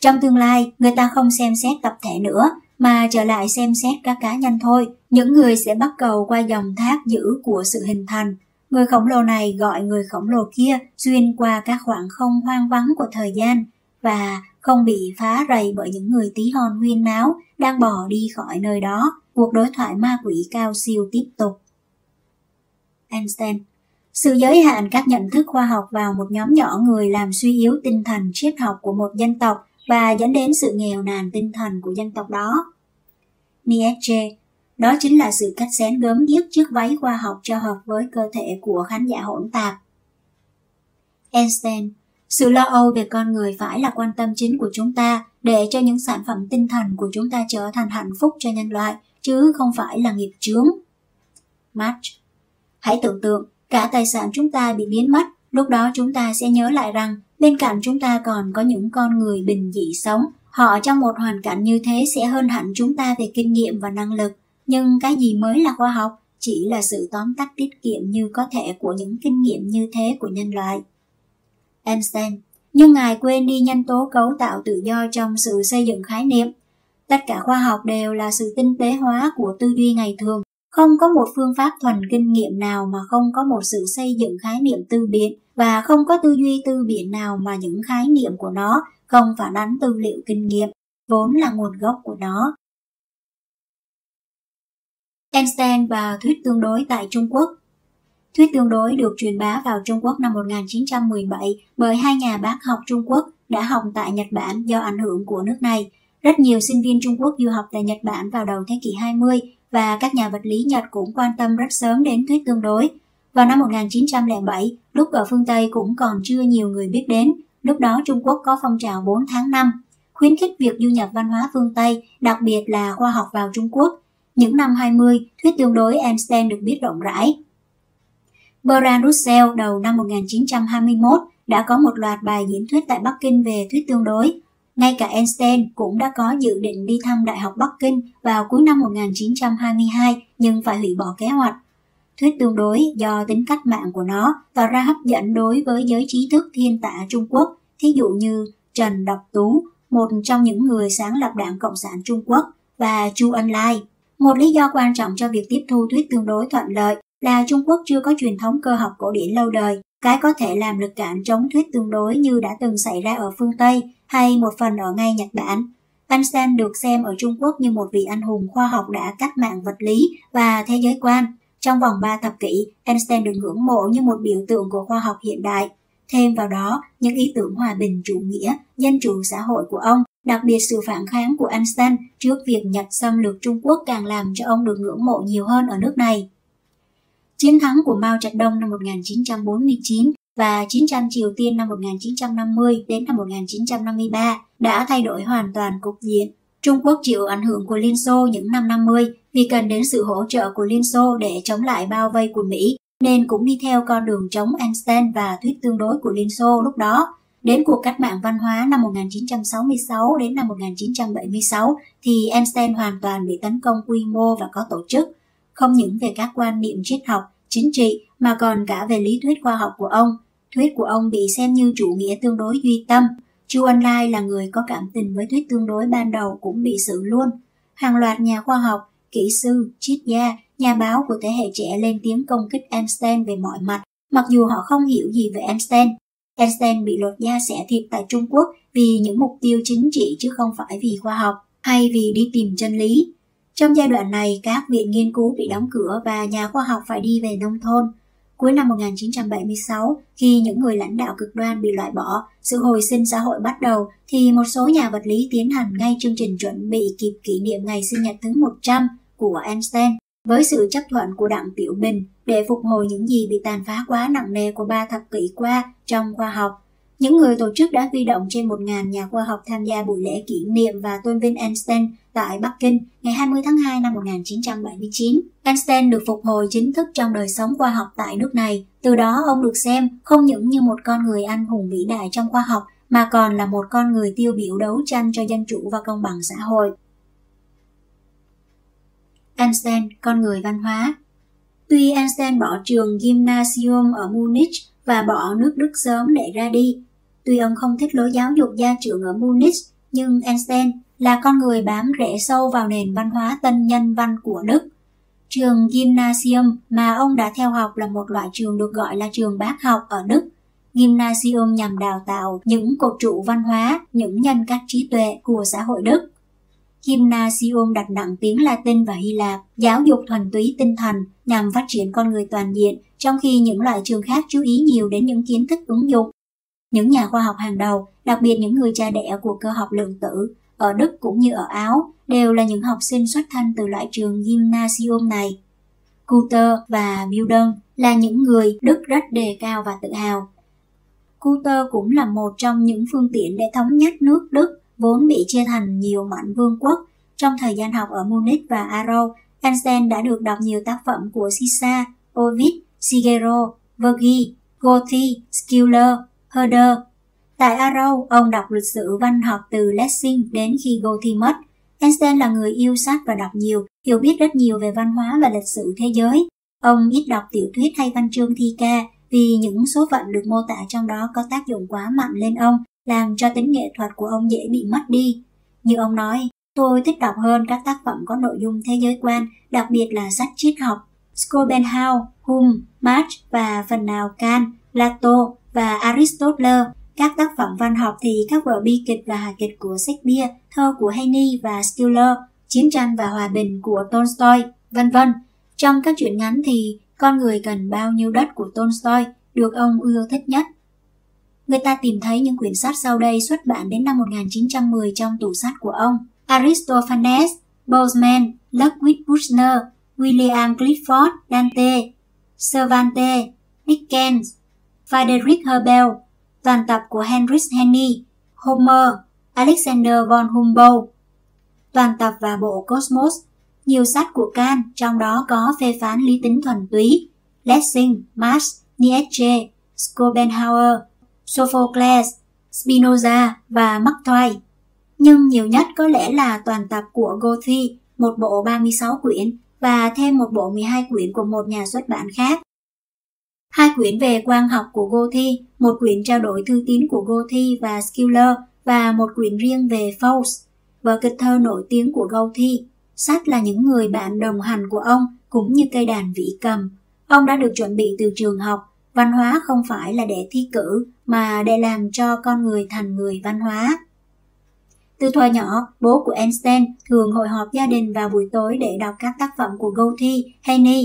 Trong tương lai, người ta không xem xét tập thể nữa, mà trở lại xem xét các cá nhân thôi. Những người sẽ bắt cầu qua dòng thác dữ của sự hình thành, Người khổng lồ này gọi người khổng lồ kia xuyên qua các khoảng không hoang vắng của thời gian và không bị phá rầy bởi những người tí hon huyên náo đang bỏ đi khỏi nơi đó. Cuộc đối thoại ma quỷ cao siêu tiếp tục. Einstein sự giới hạn các nhận thức khoa học vào một nhóm nhỏ người làm suy yếu tinh thần triết học của một dân tộc và dẫn đến sự nghèo nàn tinh thần của dân tộc đó. Nietzsche đó chính là sự cắt xén gớm ghiếc chiếc váy khoa học cho hợp với cơ thể của khán giả hỗn tạp. Einstein, sự lo âu về con người phải là quan tâm chính của chúng ta để cho những sản phẩm tinh thần của chúng ta trở thành hạnh phúc cho nhân loại, chứ không phải là nghiệp chướng. Marx, hãy tưởng tượng cả tài sản chúng ta bị biến mất, lúc đó chúng ta sẽ nhớ lại rằng bên cạnh chúng ta còn có những con người bình dị sống. Họ trong một hoàn cảnh như thế sẽ hơn hẳn chúng ta về kinh nghiệm và năng lực, nhưng cái gì mới là khoa học chỉ là sự tóm tắt tiết kiệm như có thể của những kinh nghiệm như thế của nhân loại. Einstein, nhưng Ngài quên đi nhân tố cấu tạo tự do trong sự xây dựng khái niệm. Tất cả khoa học đều là sự tinh tế hóa của tư duy ngày thường. Không có một phương pháp thuần kinh nghiệm nào mà không có một sự xây dựng khái niệm tư biện và không có tư duy tư biện nào mà những khái niệm của nó không phản ánh tư liệu kinh nghiệm, vốn là nguồn gốc của nó. Einstein và thuyết tương đối tại Trung Quốc. Thuyết tương đối được truyền bá vào Trung Quốc năm 1917 bởi hai nhà bác học Trung Quốc đã học tại Nhật Bản do ảnh hưởng của nước này. Rất nhiều sinh viên Trung Quốc du học tại Nhật Bản vào đầu thế kỷ 20 và các nhà vật lý Nhật cũng quan tâm rất sớm đến thuyết tương đối. Vào năm 1907, lúc ở phương Tây cũng còn chưa nhiều người biết đến, lúc đó Trung Quốc có phong trào 4 tháng 5, khuyến khích việc du nhập văn hóa phương Tây, đặc biệt là khoa học vào Trung Quốc, những năm 20, thuyết tương đối Einstein được biết rộng rãi. Bertrand Russell đầu năm 1921 đã có một loạt bài diễn thuyết tại Bắc Kinh về thuyết tương đối. Ngay cả Einstein cũng đã có dự định đi thăm Đại học Bắc Kinh vào cuối năm 1922 nhưng phải hủy bỏ kế hoạch. Thuyết tương đối do tính cách mạng của nó tỏ ra hấp dẫn đối với giới trí thức thiên tả Trung Quốc, thí dụ như Trần Độc Tú, một trong những người sáng lập Đảng Cộng sản Trung Quốc, và Chu Ân Lai, một lý do quan trọng cho việc tiếp thu thuyết tương đối thuận lợi là Trung Quốc chưa có truyền thống cơ học cổ điển lâu đời cái có thể làm lực cản chống thuyết tương đối như đã từng xảy ra ở phương Tây hay một phần ở ngay Nhật Bản. Einstein được xem ở Trung Quốc như một vị anh hùng khoa học đã cách mạng vật lý và thế giới quan. Trong vòng 3 thập kỷ, Einstein được ngưỡng mộ như một biểu tượng của khoa học hiện đại. Thêm vào đó, những ý tưởng hòa bình chủ nghĩa, dân chủ xã hội của ông, đặc biệt sự phản kháng của Einstein trước việc Nhật xâm lược Trung Quốc càng làm cho ông được ngưỡng mộ nhiều hơn ở nước này. Chiến thắng của Mao Trạch Đông năm 1949 và chiến tranh Triều Tiên năm 1950 đến năm 1953 đã thay đổi hoàn toàn cục diện. Trung Quốc chịu ảnh hưởng của Liên Xô những năm 50 vì cần đến sự hỗ trợ của Liên Xô để chống lại bao vây của Mỹ, nên cũng đi theo con đường chống Einstein và thuyết tương đối của Liên Xô lúc đó. Đến cuộc cách mạng văn hóa năm 1966 đến năm 1976 thì Einstein hoàn toàn bị tấn công quy mô và có tổ chức, không những về các quan niệm triết học, chính trị mà còn cả về lý thuyết khoa học của ông. Thuyết của ông bị xem như chủ nghĩa tương đối duy tâm. Chu Ân Lai là người có cảm tình với thuyết tương đối ban đầu cũng bị xử luôn. Hàng loạt nhà khoa học, kỹ sư, triết gia, nhà báo của thế hệ trẻ lên tiếng công kích Einstein về mọi mặt, mặc dù họ không hiểu gì về Einstein. Einstein bị lột da xẻ thịt tại Trung Quốc vì những mục tiêu chính trị chứ không phải vì khoa học hay vì đi tìm chân lý. Trong giai đoạn này, các viện nghiên cứu bị đóng cửa và nhà khoa học phải đi về nông thôn. Cuối năm 1976, khi những người lãnh đạo cực đoan bị loại bỏ, sự hồi sinh xã hội bắt đầu, thì một số nhà vật lý tiến hành ngay chương trình chuẩn bị kịp kỷ niệm ngày sinh nhật thứ 100 của Einstein với sự chấp thuận của Đặng Tiểu Bình để phục hồi những gì bị tàn phá quá nặng nề của ba thập kỷ qua trong khoa học. Những người tổ chức đã huy động trên 1.000 nhà khoa học tham gia buổi lễ kỷ niệm và tôn vinh Einstein tại Bắc Kinh ngày 20 tháng 2 năm 1979. Einstein được phục hồi chính thức trong đời sống khoa học tại nước này. Từ đó ông được xem không những như một con người anh hùng vĩ đại trong khoa học mà còn là một con người tiêu biểu đấu tranh cho dân chủ và công bằng xã hội. Einstein, con người văn hóa Tuy Einstein bỏ trường Gymnasium ở Munich và bỏ nước Đức sớm để ra đi, tuy ông không thích lối giáo dục gia trưởng ở Munich, nhưng Einstein là con người bám rễ sâu vào nền văn hóa tân nhân văn của Đức. Trường Gymnasium mà ông đã theo học là một loại trường được gọi là trường bác học ở Đức. Gymnasium nhằm đào tạo những cột trụ văn hóa, những nhân cách trí tuệ của xã hội Đức. Gymnasium đặt nặng tiếng Latin và Hy Lạp, giáo dục thuần túy tinh thần nhằm phát triển con người toàn diện, trong khi những loại trường khác chú ý nhiều đến những kiến thức ứng dụng. Những nhà khoa học hàng đầu, đặc biệt những người cha đẻ của cơ học lượng tử, ở Đức cũng như ở Áo, đều là những học sinh xuất thân từ loại trường Gymnasium này. Cutter và Milden là những người Đức rất đề cao và tự hào. Cutter cũng là một trong những phương tiện để thống nhất nước Đức vốn bị chia thành nhiều mảnh vương quốc. Trong thời gian học ở Munich và Aro, Einstein đã được đọc nhiều tác phẩm của Sisa, Ovid, Sigero, Vergi, Goethe, Schiller, Herder. Tại Arrow, ông đọc lịch sử văn học từ Lessing đến khi Goethe mất. Einstein là người yêu sách và đọc nhiều, hiểu biết rất nhiều về văn hóa và lịch sử thế giới. Ông ít đọc tiểu thuyết hay văn chương thi ca vì những số phận được mô tả trong đó có tác dụng quá mạnh lên ông làm cho tính nghệ thuật của ông dễ bị mất đi. Như ông nói, tôi thích đọc hơn các tác phẩm có nội dung thế giới quan, đặc biệt là sách triết học. Schopenhauer, Hume, Marx và phần nào Kant, Plato và Aristotle. Các tác phẩm văn học thì các vở bi kịch và hài kịch của Shakespeare, thơ của Heine và Schiller, chiến tranh và hòa bình của Tolstoy, vân vân. Trong các truyện ngắn thì con người cần bao nhiêu đất của Tolstoy được ông ưa thích nhất người ta tìm thấy những quyển sách sau đây xuất bản đến năm 1910 trong tủ sách của ông. Aristophanes, Bosman, Ludwig Buchner, William Clifford, Dante, Cervantes, Dickens, Friedrich Herbel, toàn tập của Heinrich Heine, Homer, Alexander von Humboldt, toàn tập và bộ Cosmos, nhiều sách của Kant, trong đó có phê phán lý tính thuần túy, Lessing, Marx, Nietzsche, Schopenhauer, Sophocles, Spinoza và Mark Twain. Nhưng nhiều nhất có lẽ là toàn tập của Goethe, một bộ 36 quyển và thêm một bộ 12 quyển của một nhà xuất bản khác. Hai quyển về quan học của Goethe, một quyển trao đổi thư tín của Goethe và Schiller và một quyển riêng về Faust, vở kịch thơ nổi tiếng của Goethe. Sách là những người bạn đồng hành của ông cũng như cây đàn vĩ cầm. Ông đã được chuẩn bị từ trường học Văn hóa không phải là để thi cử, mà để làm cho con người thành người văn hóa. Từ thuở nhỏ, bố của Einstein thường hội họp gia đình vào buổi tối để đọc các tác phẩm của Goethe, Heine.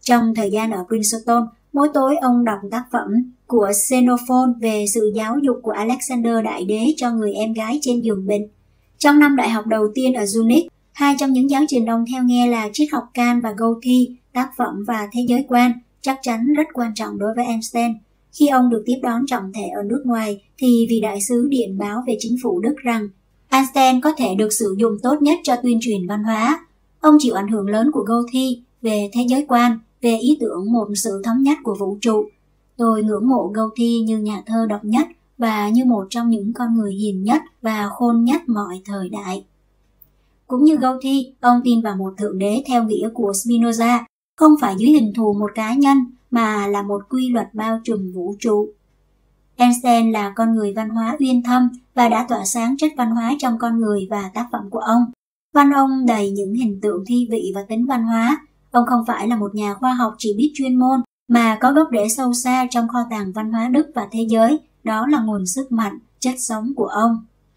Trong thời gian ở Princeton, mỗi tối ông đọc tác phẩm của Xenophon về sự giáo dục của Alexander Đại Đế cho người em gái trên giường bệnh. Trong năm đại học đầu tiên ở Zurich, hai trong những giáo trình ông theo nghe là triết học Kant và Goethe, tác phẩm và thế giới quan, chắc chắn rất quan trọng đối với Einstein. Khi ông được tiếp đón trọng thể ở nước ngoài thì vị đại sứ điện báo về chính phủ Đức rằng Einstein có thể được sử dụng tốt nhất cho tuyên truyền văn hóa. Ông chịu ảnh hưởng lớn của Goethe về thế giới quan, về ý tưởng một sự thống nhất của vũ trụ. Tôi ngưỡng mộ Goethe như nhà thơ độc nhất và như một trong những con người hiền nhất và khôn nhất mọi thời đại. Cũng như Goethe, ông tin vào một thượng đế theo nghĩa của Spinoza, không phải dưới hình thù một cá nhân mà là một quy luật bao trùm vũ trụ. Einstein là con người văn hóa uyên thâm và đã tỏa sáng chất văn hóa trong con người và tác phẩm của ông. Văn ông đầy những hình tượng thi vị và tính văn hóa. Ông không phải là một nhà khoa học chỉ biết chuyên môn, mà có gốc rễ sâu xa trong kho tàng văn hóa Đức và thế giới, đó là nguồn sức mạnh, chất sống của ông.